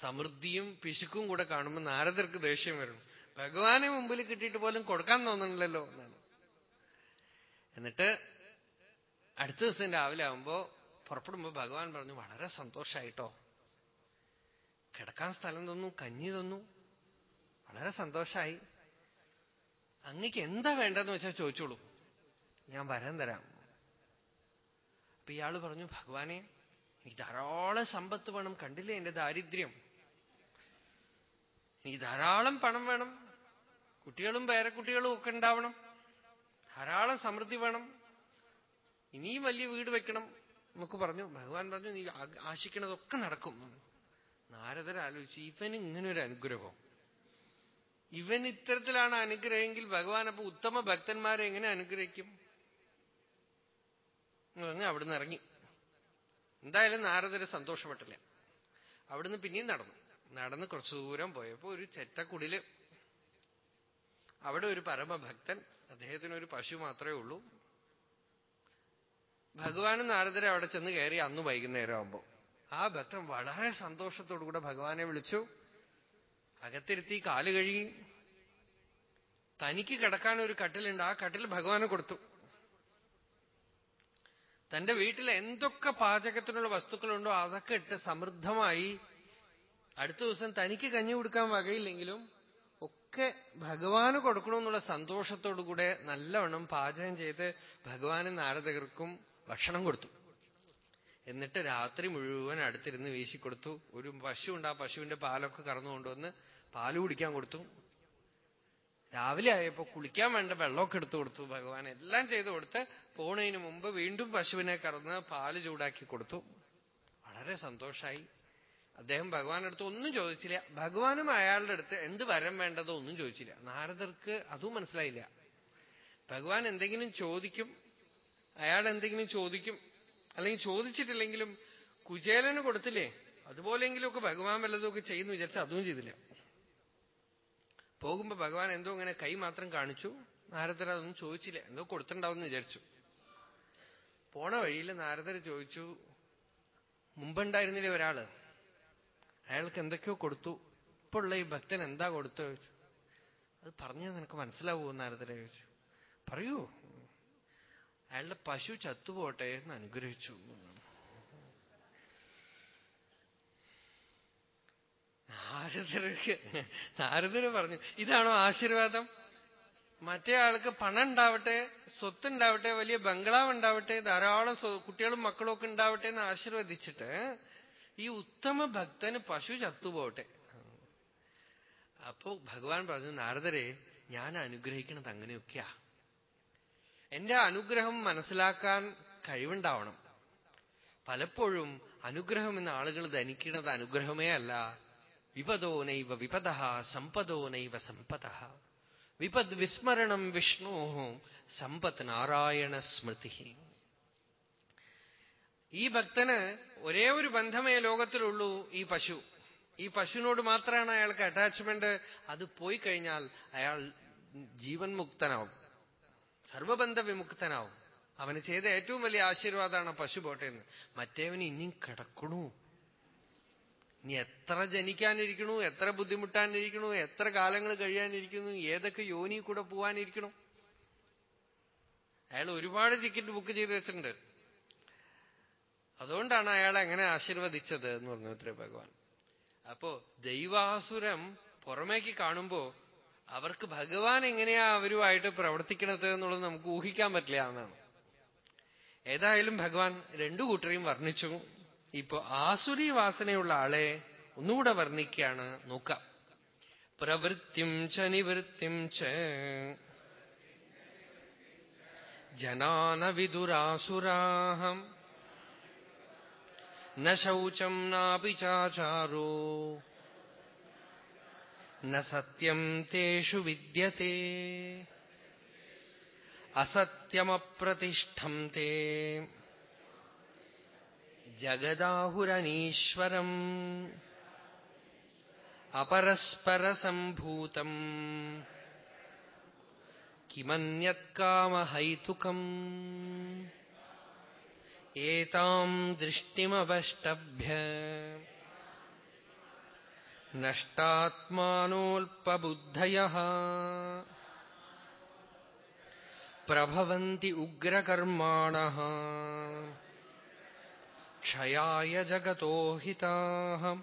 സമൃദ്ധിയും പിശുക്കും കൂടെ കാണുമ്പോൾ നാരദർക്ക് ദേഷ്യം വരും. ഭഗവാനെ മുമ്പിൽ കിട്ടിയിട്ട് പോലും കൊടുക്കാൻ തോന്നണില്ലല്ലോ എന്നാണ്. എന്നിട്ട് അടുത്ത ദിവസം രാവിലെ ആവുമ്പോ പുറപ്പെടുമ്പോ ഭഗവാൻ പറഞ്ഞു വളരെ സന്തോഷമായിട്ടോ കിടക്കാൻ സ്ഥലം തന്നു കഞ്ഞി തന്നു. വളരെ സന്തോഷായി. അങ്ങക്ക് എന്താ വേണ്ടെന്ന് വെച്ചാൽ ചോദിച്ചോളൂ. ഞാൻ വരാൻ തരാം. അപ്പൊ ഇയാൾ പറഞ്ഞു ഭഗവാനെ എനിക്ക് ധാരാളം സമ്പത്ത് വേണം. കണ്ടില്ലേ എന്റെ ദാരിദ്ര്യം? എനിക്ക് ധാരാളം പണം വേണം. കുട്ടികളും പേരക്കുട്ടികളും ഒക്കെ ഉണ്ടാവണം. ധാരാളം സമൃദ്ധി വേണം. ഇനിയും വലിയ വീട് വെക്കണം. എന്നൊക്കെ പറഞ്ഞു. ഭഗവാൻ പറഞ്ഞു നീ ആശിക്കണതൊക്കെ നടക്കും. നാരദർ ആലോചിച്ചു ഇവന് ഇങ്ങനെ ഒരു അനുഗ്രഹം. ഇവൻ ഇത്തരത്തിലാണ് അനുഗ്രഹമെങ്കിൽ ഭഗവാൻ അപ്പൊ ഉത്തമ ഭക്തന്മാരെ എങ്ങനെ അനുഗ്രഹിക്കും? അങ്ങ് അവിടുന്ന് ഇറങ്ങി. എന്തായാലും നാരദര് സന്തോഷപ്പെട്ടില്ല. അവിടുന്ന് പിന്നെയും നടന്നു. നടന്ന് കുറച്ചു ദൂരം പോയപ്പോ ഒരു ചെറ്റക്കുടിൽ അവിടെ ഒരു പരമഭക്തൻ അദ്ദേഹത്തിന് ഒരു പശു മാത്രമേ ഉള്ളൂ. ഭഗവാനും നാരദരെ അവിടെ ചെന്ന് കയറി അന്ന് വൈകുന്നേരം ആകുമ്പോ ആ ഭക്തൻ വളരെ സന്തോഷത്തോടുകൂടെ ഭഗവാനെ വിളിച്ചു. അകത്തിരുത്തി കാൽ കഴുകി. തനിക്ക് കിടക്കാൻ ഒരു കട്ടിലുണ്ട്. ആ കട്ടിൽ ഭഗവാന് കൊടുത്തു. തന്റെ വീട്ടിൽ എന്തൊക്കെ പാചകത്തിനുള്ള വസ്തുക്കളുണ്ടോ അതൊക്കെ ഇട്ട് സമൃദ്ധമായി അടുത്ത ദിവസം തനിക്ക് കഞ്ഞി കൊടുക്കാൻ വകയില്ലെങ്കിലും ഒക്കെ ഭഗവാന് കൊടുക്കണമെന്നുള്ള സന്തോഷത്തോടുകൂടെ നല്ലവണ്ണം പാചകം ചെയ്ത് ഭഗവാനും നാരദകർക്കും ഭക്ഷണം കൊടുത്തു. എന്നിട്ട് രാത്രി മുഴുവൻ അടുത്തിരുന്ന് വീശിക്കൊടുത്തു. ഒരു പശു ഉണ്ട് ആ പശുവിന്റെ പാലൊക്കെ കറന്നു കൊണ്ടുവന്ന് പാൽ കുടിക്കാൻ കൊടുത്തു. രാവിലെ ആയപ്പോ കുളിക്കാൻ വേണ്ട വെള്ളമൊക്കെ എടുത്തു കൊടുത്തു ഭഗവാൻ എല്ലാം ചെയ്തു കൊടുത്ത് പോണതിന് മുമ്പ് വീണ്ടും പശുവിനെ കറന്ന് പാൽ ചൂടാക്കി കൊടുത്തു. വളരെ സന്തോഷായി. അദ്ദേഹം ഭഗവാന്റെ അടുത്ത് ഒന്നും ചോദിച്ചില്ല. ഭഗവാനും അയാളുടെ അടുത്ത് എന്ത് വരം വേണ്ടതോ ഒന്നും ചോദിച്ചില്ല. നാരദർക്ക് അതും മനസ്സിലായില്ല. ഭഗവാൻ എന്തെങ്കിലും ചോദിക്കും അയാൾ എന്തെങ്കിലും ചോദിക്കും അല്ലെങ്കിൽ ചോദിച്ചിട്ടില്ലെങ്കിലും കുചേലന് കൊടുത്തില്ലേ അതുപോലെയെങ്കിലുമൊക്കെ ഭഗവാൻ വല്ലതുമൊക്കെ ചെയ്യുന്നു വിചാരിച്ചാൽ അതും ചെയ്തില്ല. പോകുമ്പോ ഭഗവാൻ എന്തോ ഇങ്ങനെ കൈ മാത്രം കാണിച്ചു. നാരദർ അതൊന്നും ചോദിച്ചില്ല. എന്തോ കൊടുത്തിട്ടുണ്ടാവുമെന്ന് വിചാരിച്ചു. പോണ വഴിയിൽ നാരദർ ചോദിച്ചു മുമ്പുണ്ടായിരുന്നില്ലേ ഒരാൾ? അയാൾക്ക് എന്തൊക്കെയോ കൊടുത്തു. ഇപ്പൊ ഉള്ള ഈ ഭക്തൻ എന്താ കൊടുത്തു ചോദിച്ചു. അത് പറഞ്ഞാൽ നിനക്ക് മനസ്സിലാവുമോ? നാരദരെ ചോദിച്ചു. പറയൂ. അയാളുടെ പശു ചത്തുപോട്ടെ എന്ന് അനുഗ്രഹിച്ചു. നാരദർക്ക് നാരദര് പറഞ്ഞു ഇതാണോ ആശീർവാദം? മറ്റേ ആൾക്ക് പണം ഉണ്ടാവട്ടെ സ്വത്ത് ഉണ്ടാവട്ടെ വലിയ ബംഗ്ലാവ് ഉണ്ടാവട്ടെ ധാരാളം കുട്ടികളും മക്കളും ഒക്കെ ഉണ്ടാവട്ടെ എന്ന് ആശീർവദിച്ചിട്ട് ഈ ഉത്തമ ഭക്തന് പശു ചത്തുപോട്ടെ അപ്പോ ഭഗവാൻ പറഞ്ഞു നാരദരെ ഞാൻ അനുഗ്രഹിക്കണത് അങ്ങനെയൊക്കെയാ. എന്റെ അനുഗ്രഹം മനസ്സിലാക്കാൻ കഴിവുണ്ടാവണം. പലപ്പോഴും അനുഗ്രഹം എന്ന് ആളുകൾ ധനിക്കുന്നത് അനുഗ്രഹമേ അല്ല. വിപദോ നൈവ വിപദ സമ്പദോ നൈവ സമ്പദ. വിപദ് വിസ്മരണം വിഷ്ണു സമ്പത് നാരായണ സ്മൃതി. ഈ ഭക്തന് ഒരേ ഒരു ബന്ധമേ ലോകത്തിലുള്ളൂ ഈ പശു. ഈ പശുവിനോട് മാത്രമാണ് അയാൾക്ക് അറ്റാച്ച്മെന്റ് അത് പോയി കഴിഞ്ഞാൽ അയാൾ ജീവൻ മുക്തനാവും. സർവബന്ധ വിമുക്തനാവും. അവന് ചെയ്ത ഏറ്റവും വലിയ ആശീർവാദമാണ് പശു പോട്ടെന്ന്. മറ്റേവന് ഇനിയും കിടക്കണു. ഇനി എത്ര ജനിക്കാനിരിക്കണു എത്ര ബുദ്ധിമുട്ടാനിരിക്കണു എത്ര കാലങ്ങൾ കഴിയാനിരിക്കുന്നു ഏതൊക്കെ യോനി കൂടെ പോവാനിരിക്കണു? അയാൾ ഒരുപാട് ടിക്കറ്റ് ബുക്ക് ചെയ്ത് വെച്ചിട്ടുണ്ട്. അതുകൊണ്ടാണ് അയാൾ എങ്ങനെ ആശീർവദിച്ചത് എന്ന് പറഞ്ഞു ഇത്ര ഭഗവാൻ. അപ്പോ ദൈവാസുരം പുറമേക്ക് കാണുമ്പോ അവർക്ക് ഭഗവാൻ എങ്ങനെയാ അവരുമായിട്ട് പ്രവർത്തിക്കണത് എന്നുള്ളത് നമുക്ക് ഊഹിക്കാൻ പറ്റില്ല എന്നാണ്. ഏതായാലും ഭഗവാൻ രണ്ടു കൂട്ടരെയും വർണിച്ചു. ഇപ്പൊ ആസുരി വാസനയുള്ള ആളെ ഒന്നുകൂടെ വർണിക്കുകയാണ്. നോക്കാം. പ്രവൃത്തിം ച നിവൃത്തിം ച. ജനാന വിദുരാസുരാഹം ശൗചം നാപി ചാചാരോ ന സത്യം തേഷു വിദ്യത്തെ. അസത്യമപ്രതിഷ്ഠം തേ. ജഗദാഹുരനീശ്വരം അപരസ്പരസംഭൂതം കിമന്യത്കാമഹൈതുകം ഏതാം ദൃഷ്ടിമവഷ്ടഭ്യ നഷ്ടാത്മാനോൽപബുദ്ധയ പ്രഭവന്തി ഉഗ്രകർമാണ ക്ഷയായ ജഗതോ ഹിതാഹ.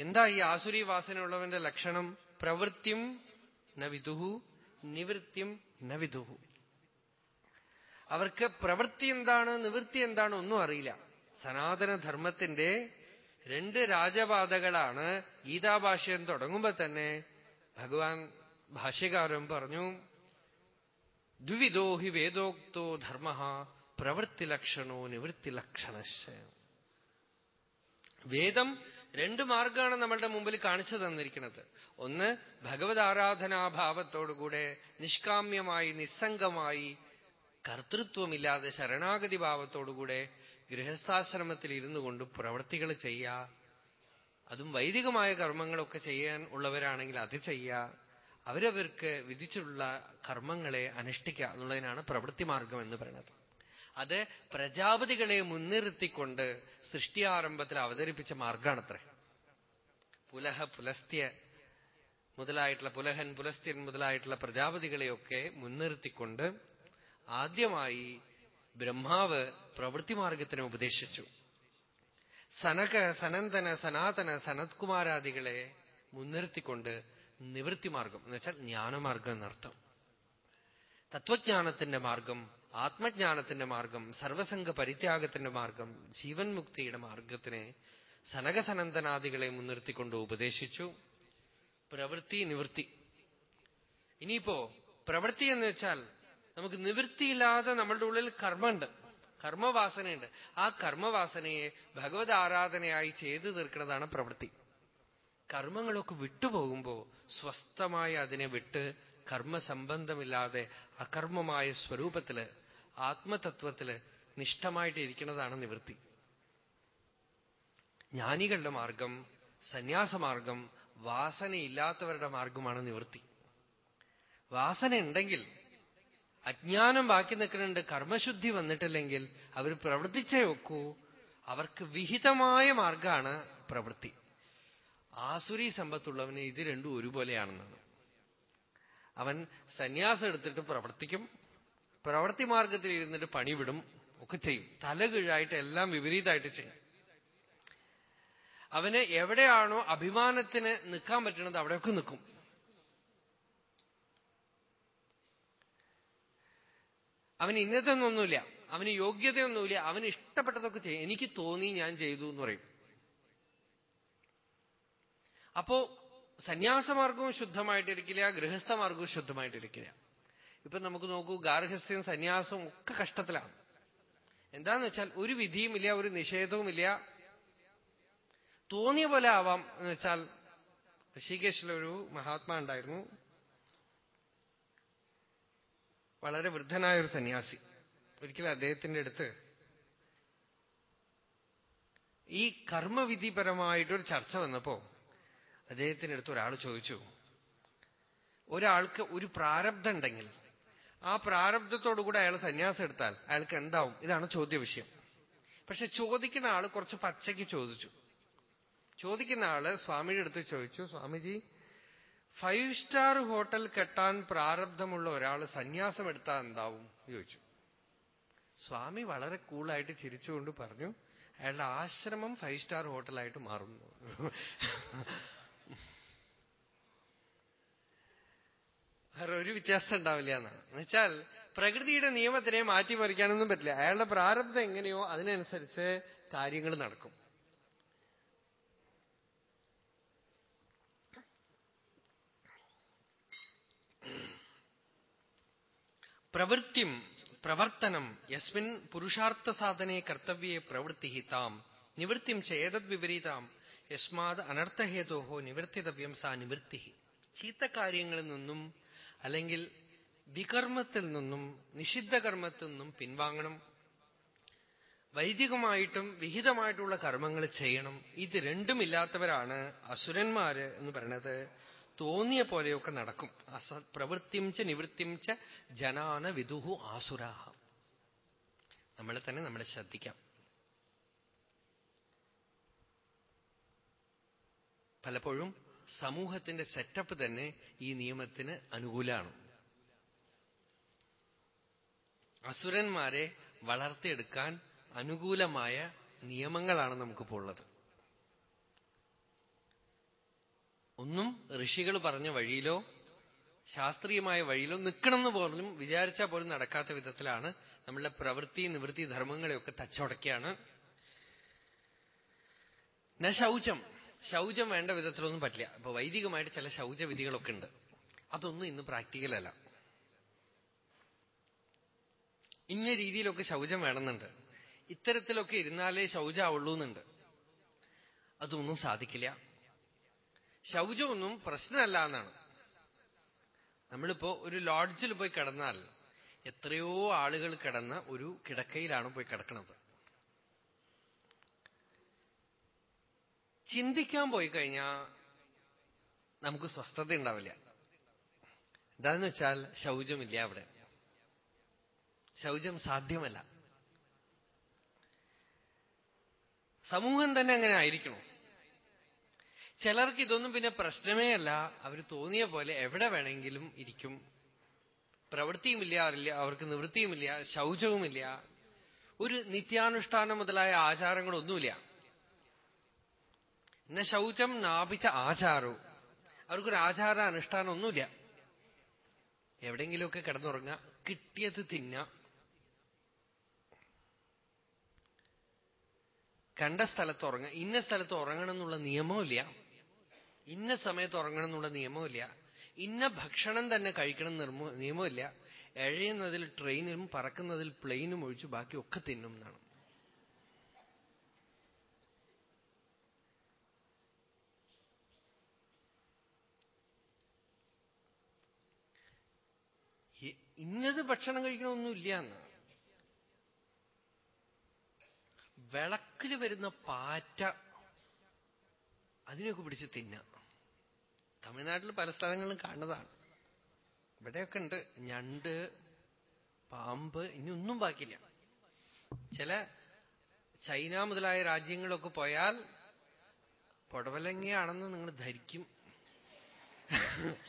എന്താ ഈ ആസുരി വാസനയുള്ളവന്റെ ലക്ഷണം? പ്രവൃത്തിയും നവിതുഹു വിദുഹു നവിതുഹു അവർക്ക് പ്രവൃത്തി എന്താണ് നിവൃത്തി എന്താണ് ഒന്നും അറിയില്ല. സനാതനധർമ്മത്തിന്റെ രണ്ട് രാജപാതകളാണ് ഗീതാഭാഷ്യം തുടങ്ങുമ്പോ തന്നെ ഭഗവാൻ ഭാഷ്യകാരൻ പറഞ്ഞു ദ്വിവിധോ ഹി വേദോക്തോ ധർമ്മ. പ്രവൃത്തിലക്ഷണോ നിവൃത്തിലക്ഷണശ വേദം രണ്ട് മാർഗമാണ് നമ്മളുടെ മുമ്പിൽ കാണിച്ചു തന്നിരിക്കുന്നത്. ഒന്ന് ഭഗവത് ആരാധനാഭാവത്തോടുകൂടെ നിഷ്കാമ്യമായി നിസ്സംഗമായി കർത്തൃത്വമില്ലാതെ ശരണാഗതി ഭാവത്തോടുകൂടെ ഗൃഹസ്ഥാശ്രമത്തിൽ ഇരുന്നു കൊണ്ട് പ്രവൃത്തികൾ ചെയ്യുക. അതും വൈദികമായ കർമ്മങ്ങളൊക്കെ ചെയ്യാൻ ഉള്ളവരാണെങ്കിൽ അത് ചെയ്യുക. അവരവർക്ക് വിധിച്ചുള്ള കർമ്മങ്ങളെ അനുഷ്ഠിക്കുക എന്നുള്ളതിനാണ് പ്രവൃത്തി മാർഗം എന്ന് പറയുന്നത്. അത് പ്രജാപതികളെ മുൻനിർത്തിക്കൊണ്ട് സൃഷ്ടിയാരംഭത്തിൽ അവതരിപ്പിച്ച മാർഗാണത്രേ പുലഹ പുലസ്ത്യ മുതലായിട്ടുള്ള പുലഹൻ പുലസ്ത്യൻ മുതലായിട്ടുള്ള പ്രജാപതികളെയൊക്കെ മുൻനിർത്തിക്കൊണ്ട് ആദ്യമായി ബ്രഹ്മാവ് പ്രവൃത്തി മാർഗത്തിന് ഉപദേശിച്ചു. സനക സനന്ദന സനാതന സനത്കുമാരാദികളെ മുൻനിർത്തിക്കൊണ്ട് നിവൃത്തി മാർഗം എന്ന് വെച്ചാൽ ജ്ഞാനമാർഗം എന്നർത്ഥം. തത്വജ്ഞാനത്തിന്റെ മാർഗം ആത്മജ്ഞാനത്തിന്റെ മാർഗം സർവസംഘ പരിത്യാഗത്തിന്റെ മാർഗം ജീവൻ മുക്തിയുടെ മാർഗത്തിനെ സനകസനന്ദനാദികളെ മുൻനിർത്തിക്കൊണ്ട് ഉപദേശിച്ചു. പ്രവൃത്തി നിവൃത്തി. ഇനിയിപ്പോ പ്രവൃത്തി എന്ന് വെച്ചാൽ നമുക്ക് നിവൃത്തിയില്ലാതെ നമ്മളുടെ ഉള്ളിൽ കർമ്മമുണ്ട് കർമ്മവാസനയുണ്ട്. ആ കർമ്മവാസനയെ ഭഗവത് ആരാധനയായി ചെയ്തു തീർക്കുന്നതാണ് പ്രവൃത്തി. കർമ്മങ്ങളൊക്കെ വിട്ടുപോകുമ്പോ സ്വസ്ഥമായി അതിനെ വിട്ട് കർമ്മസംബന്ധമില്ലാതെ അകർമ്മമായ സ്വരൂപത്തിൽ ആത്മതത്വത്തിൽ നിഷ്ഠമായിട്ട് ഇരിക്കുന്നതാണ് നിവൃത്തി. ജ്ഞാനികളുടെ മാർഗം സന്യാസമാർഗം വാസനയില്ലാത്തവരുടെ മാർഗമാണ് നിവൃത്തി. വാസന ഉണ്ടെങ്കിൽ അജ്ഞാനം ബാക്കി നിൽക്കുന്നുണ്ട് കർമ്മശുദ്ധി വന്നിട്ടില്ലെങ്കിൽ അവർ പ്രവർത്തിച്ചേ വെക്കൂ അവർക്ക് വിഹിതമായ മാർഗമാണ് പ്രവൃത്തി. ആസുരി സമ്പത്തുള്ളവന് ഇത് രണ്ടും ഒരുപോലെയാണെന്നാണ്. അവൻ സന്യാസം എടുത്തിട്ട് പ്രവർത്തിക്കും. പ്രവൃത്തി മാർഗത്തിൽ ഇരുന്നിട്ട് പണിവിടും ഒക്കെ ചെയ്യും. തലകീഴായിട്ട് എല്ലാം വിപരീതമായിട്ട് ചെയ്യും. അവന് എവിടെയാണോ അഭിമാനത്തിന് നിൽക്കാൻ പറ്റുന്നത് അവിടെയൊക്കെ നിൽക്കും. അവന് ഇന്നത്തൊന്നൊന്നുമില്ല അവന് യോഗ്യതയൊന്നുമില്ല. അവന് ഇഷ്ടപ്പെട്ടതൊക്കെ ചെയ്യും. എനിക്ക് തോന്നി ഞാൻ ചെയ്തു എന്ന് പറയും. അപ്പോ സന്യാസമാർഗവും ശുദ്ധമായിട്ടിരിക്കില്ല ഗൃഹസ്ഥമാർഗവും ശുദ്ധമായിട്ടിരിക്കില്ല. ഇപ്പൊ നമുക്ക് നോക്കൂ ഗാർഹസ്ഥ്യം സന്യാസവും ഒക്കെ കഷ്ടത്തിലാണ്. എന്താന്ന് വെച്ചാൽ ഒരു വിധിയുമില്ല ഒരു നിഷേധവുമില്ല. തോന്നിയ പോലെ ആവാം എന്ന് വെച്ചാൽ ഋഷികേശിലൊരു മഹാത്മാ ഉണ്ടായിരുന്നു. വളരെ വൃദ്ധനായ ഒരു സന്യാസി. ഒരിക്കലും അദ്ദേഹത്തിന്റെ അടുത്ത് ഈ കർമ്മവിധിപരമായിട്ടൊരു ചർച്ച വന്നപ്പോ അദ്ദേഹത്തിന്റെ അടുത്ത് ഒരാൾ ചോദിച്ചു ഒരാൾക്ക് ഒരു പ്രാരബ്ധമുണ്ടെങ്കിൽ ആ പ്രാരബ്ധത്തോടുകൂടെ അയാൾ സന്യാസം എടുത്താൽ അയാൾക്ക് എന്താവും? ഇതാണ് ചോദ്യ വിഷയം പക്ഷെ ചോദിക്കുന്ന ആൾ കുറച്ച് പച്ചയ്ക്ക് ചോദിച്ചു. ചോദിക്കുന്ന ആൾ സ്വാമിയുടെ അടുത്ത് ചോദിച്ചു സ്വാമിജി ഫൈവ് സ്റ്റാർ ഹോട്ടൽ കെട്ടാൻ പ്രാരബ്ധമുള്ള ഒരാൾ സന്യാസം എടുത്താൽ എന്താവും? ചോദിച്ചു. സ്വാമി വളരെ കൂളായിട്ട് ചിരിച്ചുകൊണ്ട് പറഞ്ഞു അയാളുടെ ആശ്രമം ഫൈവ് സ്റ്റാർ ഹോട്ടലായിട്ട് മാറുന്നു. വേറെ ഒരു വ്യത്യാസം ഉണ്ടാവില്ല എന്നാണ് എന്നുവെച്ചാൽ പ്രകൃതിയുടെ നിയമത്തിനെ മാറ്റിമറിക്കാനൊന്നും പറ്റില്ല. അയാളുടെ പ്രാരബ്ധം എങ്ങനെയോ അതിനനുസരിച്ച് കാര്യങ്ങൾ നടക്കും. പ്രവൃത്തിം പ്രവർത്തനം യസ്മിൻ പുരുഷാർത്ഥ സാധനെ കർത്തവ്യേ പ്രവൃത്തി താം നിവൃത്തിം ചേതത് വിപരീതാം യസ്മാത് അനർത്ഥഹേതോഹോ നിവർത്തിതവ്യം സാ നിവൃത്തി ചീത്ത കാര്യങ്ങളിൽ നിന്നും അല്ലെങ്കിൽ വികർമ്മത്തിൽ നിന്നും നിഷിദ്ധ കർമ്മത്തിൽ നിന്നും പിൻവാങ്ങണം. വൈദികമായിട്ടും വിഹിതമായിട്ടുള്ള കർമ്മങ്ങൾ ചെയ്യണം. ഇത് രണ്ടും ഇല്ലാത്തവരാണ് അസുരന്മാര് എന്ന് പറയുന്നത് തോന്നിയ പോലെയൊക്കെ നടക്കും. അസ പ്രവൃത്തിം ച നിവൃത്തിം ച ജനാന വിദുഹു ആസുരാഹ. നമ്മളെ തന്നെ നമ്മളെ ശ്രദ്ധിക്കാം. പലപ്പോഴും സമൂഹത്തിന്റെ സെറ്റപ്പ് തന്നെ ഈ നിയമത്തിന് അനുകൂലമാണ്. അസുരന്മാരെ വളർത്തിയെടുക്കാൻ അനുകൂലമായ നിയമങ്ങളാണ് നമുക്കിപ്പോൾ ഉള്ളത്. ഒന്നും ഋഷികൾ പറഞ്ഞ വഴിയിലോ ശാസ്ത്രീയമായ വഴിയിലോ നിൽക്കണമെന്ന് പോലും വിചാരിച്ചാൽ പോലും നടക്കാത്ത വിധത്തിലാണ് നമ്മളുടെ പ്രവൃത്തി നിവൃത്തി ധർമ്മങ്ങളെയൊക്കെ തച്ചുടക്കുകയാണ് ശൗചം. ശൗചം വേണ്ട വിധത്തിലൊന്നും പറ്റില്ല. അപ്പൊ വൈദികമായിട്ട് ചില ശൗചവിധികളൊക്കെ ഉണ്ട്. അതൊന്നും ഇന്ന് പ്രാക്ടിക്കൽ അല്ല. ഇന്ന രീതിയിലൊക്കെ ശൗചം വേണമെന്നുണ്ട്. ഇത്തരത്തിലൊക്കെ ഇരുന്നാലേ ശൗചാവുള്ളൂ എന്നുണ്ട്. അതൊന്നും സാധിക്കില്ല. ശൗചമൊന്നും പ്രശ്നമല്ല എന്നാണ്. നമ്മളിപ്പോ ഒരു ലോഡ്ജിൽ പോയി കിടന്നാൽ എത്രയോ ആളുകൾ കിടന്ന ഒരു കിടക്കയിലാണ് പോയി കിടക്കുന്നത് ചിന്തിക്കാൻ പോയി കഴിഞ്ഞാൽ നമുക്ക് സ്വസ്ഥത ഉണ്ടാവില്ല. എന്താന്ന് വെച്ചാൽ ശൗചമില്ല അവിടെ. ശൗചം സാധ്യമല്ല. സമൂഹം തന്നെ അങ്ങനെ ആയിരിക്കണം. ചിലർക്ക് ഇതൊന്നും പിന്നെ പ്രശ്നമേ അല്ല. അവർ തോന്നിയ പോലെ എവിടെ വേണമെങ്കിലും ഇരിക്കും. പ്രവൃത്തിയുമില്ല അവരില്ല അവർക്ക് നിവൃത്തിയുമില്ല ശൗചവുമില്ല. ഒരു നിത്യാനുഷ്ഠാനം മുതലായ ആചാരങ്ങളൊന്നുമില്ല. ശൗചം നാപിച്ച ആചാരവും അവർക്കൊരു ആചാര അനുഷ്ഠാനം ഒന്നുമില്ല എവിടെയെങ്കിലുമൊക്കെ കിടന്നുറങ്ങ കിട്ടിയത് തിന്ന കണ്ട സ്ഥലത്ത് ഉറങ്ങുക ഇന്ന സ്ഥലത്ത് ഉറങ്ങണം എന്നുള്ള നിയമമില്ല ഇന്ന സമയത്ത് ഉറങ്ങണം എന്നുള്ള നിയമമില്ല ഇന്ന ഭക്ഷണം തന്നെ കഴിക്കണം നിയമമില്ല എഴയുന്നതിൽ ട്രെയിനും പറക്കുന്നതിൽ പ്ലെയിനും ഒഴിച്ച് ബാക്കി ഒക്കെ തിന്നും എന്നാണ്. ഇന്നത് ഭക്ഷണം കഴിക്കണമൊന്നുമില്ല എന്ന്. വിളക്കിൽ വരുന്ന പാറ്റ അതിനെയൊക്കെ പിടിച്ച് തിന്ന. തമിഴ്നാട്ടിൽ പല സ്ഥലങ്ങളിലും കാണുന്നതാണ്. ഇവിടെയൊക്കെ ഉണ്ട്. ഞണ്ട് പാമ്പ് ഇനി ഒന്നും ബാക്കിയില്ല. ചില ചൈന മുതലായ രാജ്യങ്ങളൊക്കെ പോയാൽ പൊടവലങ്ങയാണെന്ന് നിങ്ങൾ ധരിക്കും. *laughs*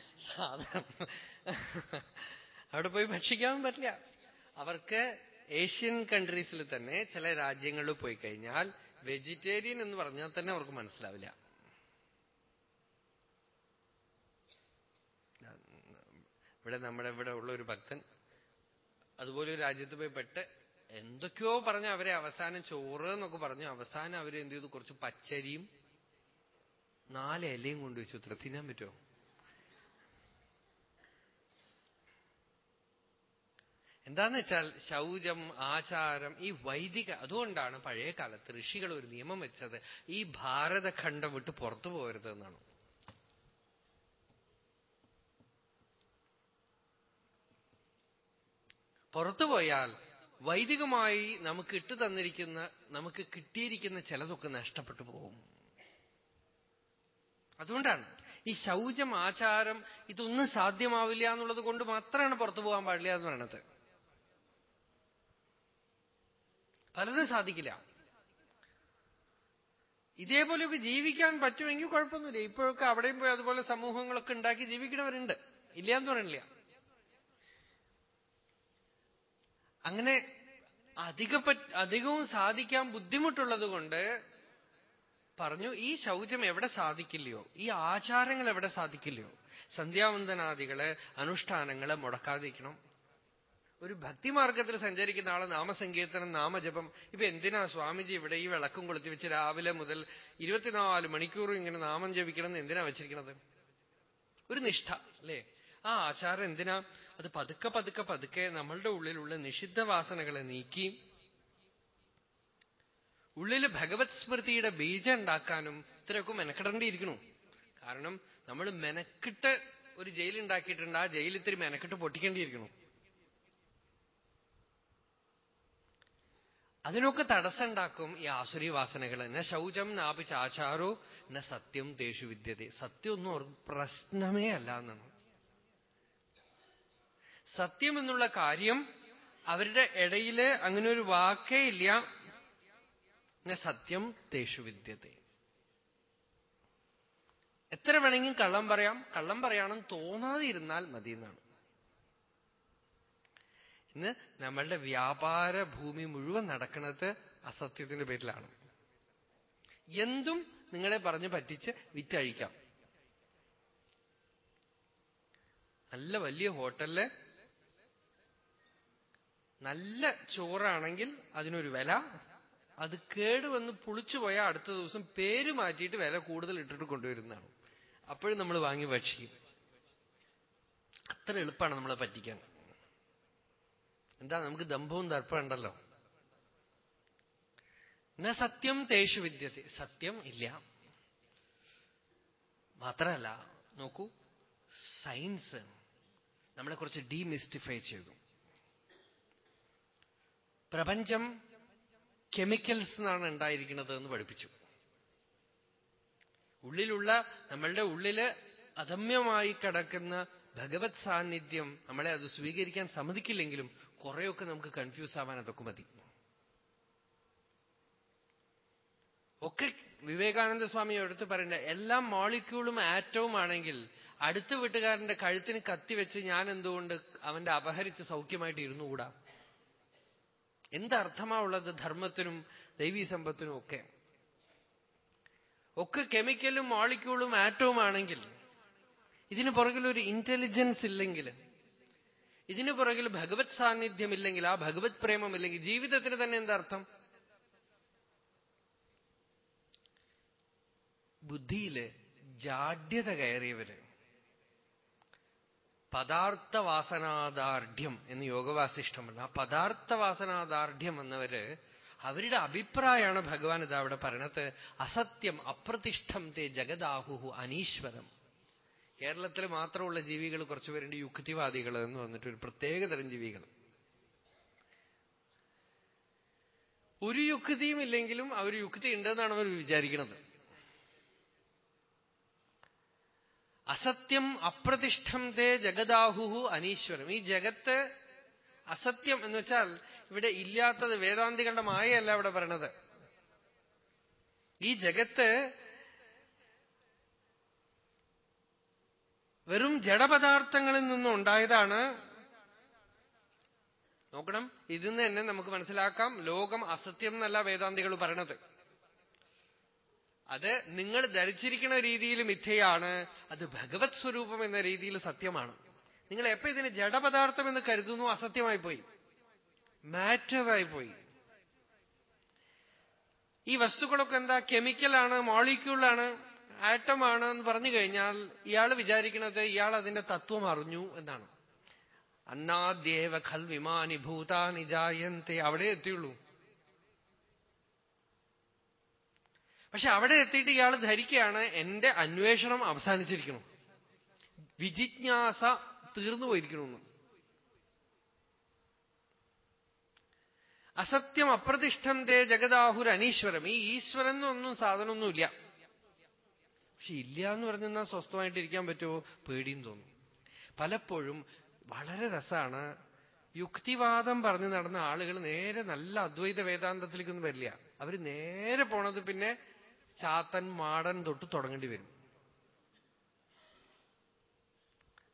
*laughs* അവിടെ പോയി ഭക്ഷിക്കാൻ പറ്റില്ല. അവർക്ക് ഏഷ്യൻ കൺട്രീസിൽ തന്നെ ചില രാജ്യങ്ങളിൽ പോയി കഴിഞ്ഞാൽ വെജിറ്റേറിയൻ എന്ന് പറഞ്ഞാൽ തന്നെ അവർക്ക് മനസ്സിലാവില്ല. ഇവിടെ നമ്മുടെ ഇവിടെ ഉള്ള ഒരു ഭക്തൻ അതുപോലെ ഒരു രാജ്യത്ത് പോയി പെട്ട് എന്തൊക്കെയോ പറഞ്ഞ അവരെ അവസാനം ചോറ് എന്നൊക്കെ പറഞ്ഞു. അവസാനം അവർ എന്ത് ചെയ്തു? കുറച്ച് പച്ചരിയും നാല് ഇലയും കൊണ്ടുവച്ചു ഇത്ര പറ്റുമോ? എന്താന്ന് വെച്ചാൽ ശൗചം ആചാരം ഈ വൈദിക അതുകൊണ്ടാണ് പഴയ കാലത്ത് ഋഷികൾ ഒരു നിയമം വെച്ചത് ഈ ഭാരതഖണ്ഡം വിട്ട് പുറത്തു പോകരുത് എന്നാണ്. പുറത്തു പോയാൽ വൈദികമായി നമുക്ക് ഇട്ടു തന്നിരിക്കുന്ന നമുക്ക് കിട്ടിയിരിക്കുന്ന ചിലതൊക്കെ നഷ്ടപ്പെട്ടു പോകും. അതുകൊണ്ടാണ് ഈ ശൗചം ആചാരം ഇതൊന്നും സാധ്യമാവില്ല എന്നുള്ളത് കൊണ്ട് മാത്രമാണ് പുറത്തു പോകാൻ പാടില്ല എന്ന് പറയണത്. പലതും സാധിക്കില്ല. ഇതേപോലെയൊക്കെ ജീവിക്കാൻ പറ്റുമെങ്കിൽ കുഴപ്പമൊന്നുമില്ല. ഇപ്പോഴൊക്കെ അവിടെയും പോയി അതുപോലെ സമൂഹങ്ങളൊക്കെ ഉണ്ടാക്കി ജീവിക്കണവരുണ്ട് ഇല്ല എന്ന് പറയണില്ല അങ്ങനെ അധിക അധികവും സാധിക്കാൻ ബുദ്ധിമുട്ടുള്ളത് കൊണ്ട് പറഞ്ഞു ഈ ശൗചം എവിടെ സാധിക്കില്ലയോ? ഈ ആചാരങ്ങൾ എവിടെ സാധിക്കില്ലയോ? സന്ധ്യാവന്തനാദികൾ അനുഷ്ഠാനങ്ങൾ മുടക്കാതിരിക്കണം. ഒരു ഭക്തിമാർഗത്തിൽ സഞ്ചരിക്കുന്ന ആൾ നാമസങ്കീർത്തനം നാമജപം. ഇപ്പൊ എന്തിനാ സ്വാമിജി ഇവിടെ ഈ വിളക്കും കൊളുത്തി വെച്ച് രാവിലെ മുതൽ ഇരുപത്തിനാല് മണിക്കൂറും ഇങ്ങനെ നാമം ജപിക്കണം എന്ന് എന്തിനാ വെച്ചിരിക്കണത് ഒരു നിഷ്ഠ അല്ലേ? ആ ആചാരം എന്തിനാ? അത് പതുക്കെ പതുക്കെ പതുക്കെ നമ്മളുടെ ഉള്ളിലുള്ള നിഷിദ്ധ വാസനകളെ നീക്കി ഉള്ളിൽ ഭഗവത് സ്മൃതിയുടെ ബീജം ഉണ്ടാക്കാനും ഇത്രയൊക്കെ മെനക്കെടേണ്ടിയിരിക്കണു കാരണം നമ്മൾ മെനക്കിട്ട് ഒരു ജയിലുണ്ടാക്കിയിട്ടുണ്ട് ആ ജയിലിത്തിരി മെനക്കിട്ട് പൊട്ടിക്കേണ്ടിയിരിക്കണു അതിനൊക്കെ തടസ്സമുണ്ടാക്കും ഈ ആസുരി വാസനകൾ ന ശൗചം നാപി ചാചാരോ ന സത്യം തേഷു വിദ്യത. സത്യം ഒന്നും ഒരു പ്രശ്നമേ അല്ല എന്നാണ്. സത്യം എന്നുള്ള കാര്യം അവരുടെ ഇടയിൽ അങ്ങനെ ഒരു വാക്കേ ഇല്ല. ന സത്യം തേഷു വിദ്യത. എത്ര വേണമെങ്കിലും കള്ളം പറയാം. കള്ളം പറയാണെന്ന് തോന്നാതിരുന്നാൽ മതി എന്നാണ് ഇന്ന് നമ്മളുടെ വ്യാപാര ഭൂമി മുഴുവൻ നടക്കുന്നത് അസത്യത്തിന്റെ പേരിലാണ്. എന്തും നിങ്ങളെ പറഞ്ഞ് പറ്റിച്ച് വിറ്റഴിക്കാം. നല്ല വലിയ ഹോട്ടലിൽ നല്ല ചോറാണെങ്കിൽ അതിനൊരു വില. അത് കേടുവന്ന് പുളിച്ചു പോയാൽ അടുത്ത ദിവസം പേര് മാറ്റിയിട്ട് വില കൂടുതൽ ഇട്ടിട്ട് കൊണ്ടുവരുന്നതാണ്. അപ്പോഴും നമ്മൾ വാങ്ങി ഭക്ഷിക്കും. അത്ര എളുപ്പമാണ് നമ്മളെ പറ്റിക്കാൻ. എന്താ നമുക്ക് ദമ്പവും ദർപ്പം ഉണ്ടല്ലോ. ന സത്യം തേഷു വിദ്യത്തെ. സത്യം ഇല്ല. മാത്രമല്ല നോക്കൂ സയൻസ് നമ്മളെ കുറച്ച് ഡീമിസ്റ്റിഫൈ ചെയ്തു. പ്രപഞ്ചം കെമിക്കൽസ് എന്നാണ് ഉണ്ടായിരിക്കുന്നത് എന്ന് പഠിപ്പിച്ചു. ഉള്ളിലുള്ള നമ്മളുടെ ഉള്ളിൽ അദമ്യമായി കിടക്കുന്ന ഭഗവത് സാന്നിധ്യം നമ്മളെ അത് സ്വീകരിക്കാൻ സമ്മതിക്കില്ലെങ്കിലും കുറെയൊക്കെ നമുക്ക് കൺഫ്യൂസ് ആവാൻ അതൊക്കെ മതി. ഒക്കെ വിവേകാനന്ദ സ്വാമി എടുത്ത് പറയണ്ട എല്ലാ മോളിക്യൂളും ആറ്റവും ആണെങ്കിൽ അടുത്ത വീട്ടുകാരന്റെ കഴുത്തിന് കത്തിവെച്ച് ഞാൻ എന്തുകൊണ്ട് അവന്റെ അപഹരിച്ച് സൗഖ്യമായിട്ട് ഇരുന്നുകൂടാ? എന്തർത്ഥമാ ഉള്ളത് ധർമ്മത്തിനും ദൈവീ സമ്പത്തിനും ഒക്കെ? ഒക്കെ കെമിക്കലും മോളിക്യൂളും ആറ്റവും ആണെങ്കിൽ ഇതിന് പുറകിൽ ഒരു ഇന്റലിജൻസ് ഇല്ലെങ്കിൽ ഇതിനു പുറകിൽ ഭഗവത് സാന്നിധ്യമില്ലെങ്കിൽ ആ ഭഗവത് പ്രേമമില്ലെങ്കിൽ ജീവിതത്തിന് തന്നെ എന്താർത്ഥം ബുദ്ധിയിൽ ജാഡ്യത കയറിയവര്. പദാർത്ഥവാസനാദാർഢ്യം എന്ന് യോഗവാസിഷ്ടമുണ്ട് ആ പദാർത്ഥവാസനാദാർഢ്യം എന്നവര് അവരുടെ അഭിപ്രായമാണ് ഭഗവാൻ ഇതാ അവിടെ പറയണത്. അസത്യം അപ്രതിഷ്ഠം തേ ജഗദാഹുഹു അനീശ്വരം. കേരളത്തിൽ മാത്രമുള്ള ജീവികൾ കുറച്ചുപേരുണ്ട് യുക്തിവാദികൾ എന്ന് പറഞ്ഞിട്ട് ഒരു പ്രത്യേകതരം ജീവികൾ. ഒരു യുക്തിയും ഇല്ലെങ്കിലും അവർ യുക്തി ഉണ്ടെന്നാണ് അവർ വിചാരിക്കുന്നത് അസത്യം അപ്രതിഷ്ഠം തേ ജഗദാഹുഹു അനീശ്വരം. ഈ ജഗത്ത് അസത്യം എന്ന് വെച്ചാൽ ഇവിടെ ഇല്ലാത്തത് വേദാന്തികളുടെ മായയല്ല ഇവിടെ പറയണത്. ഈ ജഗത്ത് വെറും ജഡപദാർത്ഥങ്ങളിൽ നിന്നും ഉണ്ടായതാണ്. നോക്കണം. ഇതിന്ന് തന്നെ നമുക്ക് മനസ്സിലാക്കാം. ലോകം അസത്യം എന്നല്ല വേദാന്തികൾ പറയണത്. അത് നിങ്ങൾ ധരിച്ചിരിക്കുന്ന രീതിയിൽ മിഥ്യയാണ്. അത് ഭഗവത് സ്വരൂപം എന്ന രീതിയിൽ സത്യമാണ്. നിങ്ങൾ എപ്പോ ഇതിന് ജഡപദാർത്ഥം എന്ന് കരുതുന്നു അസത്യമായി പോയി. മാറ്ററായി പോയി. ഈ വസ്തുക്കളൊക്കെ എന്താ? കെമിക്കലാണ് മോളിക്യൂളാണ് ആറ്റമാണ് എന്ന് പറഞ്ഞു കഴിഞ്ഞാൽ ഇയാൾ വിചാരിക്കുന്നത് ഇയാൾ അതിന്റെ തത്വം അറിഞ്ഞു എന്നാണ്. അന്നാദ്യേവ ഖൽ വിമാനി ഭൂതാനി ജായന്തി അവിടെ എത്തിയുള്ളൂ. പക്ഷെ അവിടെ എത്തിയിട്ട് ഇയാൾ ധരിക്കുകയാണ് എന്റെ അന്വേഷണം അവസാനിച്ചിരിക്കണം വിജിജ്ഞാസ തീർന്നു പോയിരിക്കണമെന്ന് അസത്യം അപ്രതിഷ്ഠം തേ ജഗദാഹുർ അനീശ്വരം. ഈ ഈശ്വരൻ എന്നൊന്നും സാധനമൊന്നുമില്ല. പക്ഷെ ഇല്ല എന്ന് പറഞ്ഞാൽ സ്വസ്ഥമായിട്ടിരിക്കാൻ പറ്റുമോ? പേടിയും തോന്നും. പലപ്പോഴും വളരെ രസമാണ് യുക്തിവാദം പറഞ്ഞു നടന്ന ആളുകൾ നേരെ നല്ല അദ്വൈത വേദാന്തത്തിലേക്കൊന്നും വരില്ല. അവർ നേരെ പോണത് പിന്നെ ചാത്തൻ മാടൻ തൊട്ട് തുടങ്ങേണ്ടി വരും.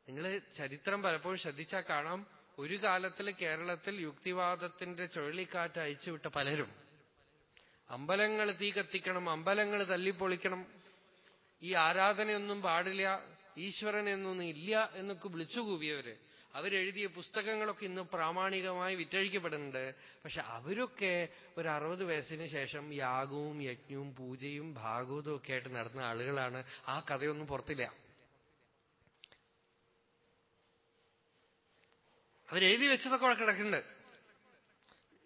നിങ്ങൾ ചരിത്രം പലപ്പോഴും ശ്രദ്ധിച്ചാൽ കാണാം. ഒരു കാലത്തിൽ കേരളത്തിൽ യുക്തിവാദത്തിന്റെ ചുഴലിക്കാറ്റ് അയച്ചുവിട്ട പലരും. അമ്പലങ്ങൾ തീ കത്തിക്കണം അമ്പലങ്ങൾ തല്ലിപ്പൊളിക്കണം ഈ ആരാധനയൊന്നും പാടില്ല ഈശ്വരൻ ഇല്ല എന്നൊക്കെ വിളിച്ചുകൂവിയവര് അവരെഴുതിയ പുസ്തകങ്ങളൊക്കെ ഇന്ന് പ്രാമാണികമായി വിറ്റഴിക്കപ്പെടുന്നുണ്ട്. പക്ഷെ അവരൊക്കെ ഒരു അറുപത് വയസ്സിന് ശേഷം യാഗവും യജ്ഞവും പൂജയും ഭാഗവതവും ഒക്കെ ആയിട്ട് നടന്ന ആളുകളാണ്. ആ കഥയൊന്നും പുറത്തില്ല. അവരെഴുതി വെച്ചതൊക്കെ അവിടെ കിടക്കുന്നുണ്ട്.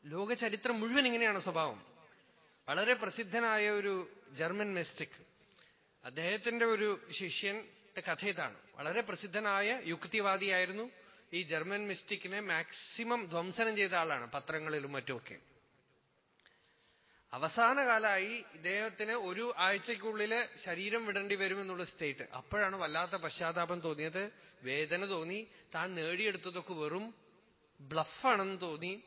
ലോക ചരിത്രം മുഴുവൻ ഇങ്ങനെയാണ് സ്വഭാവം. വളരെ പ്രസിദ്ധനായ ഒരു ജർമ്മൻ മിസ്റ്റിക്. അദ്ദേഹത്തിന്റെ ഒരു ശിഷ്യന്റെ കഥ ഇതാണ് വളരെ പ്രസിദ്ധനായ യുക്തിവാദിയായിരുന്നു ഈ ജർമ്മൻ മിസ്റ്റിക്കിനെ മാക്സിമം ധ്വംസനം ചെയ്ത ആളാണ് പത്രങ്ങളിലും മറ്റുമൊക്കെ. അവസാന കാലമായി ഇദ്ദേഹത്തിന് ഒരു ആഴ്ചക്കുള്ളിൽ ശരീരം വിടേണ്ടി വരുമെന്നുള്ള സ്റ്റേറ്റ് അപ്പോഴാണ് വല്ലാത്ത പശ്ചാത്താപം തോന്നിയത് വേദന തോന്നി താൻ നേടിയെടുത്തതൊക്കെ വെറും ബ്ലഫാണെന്ന് തോന്നി.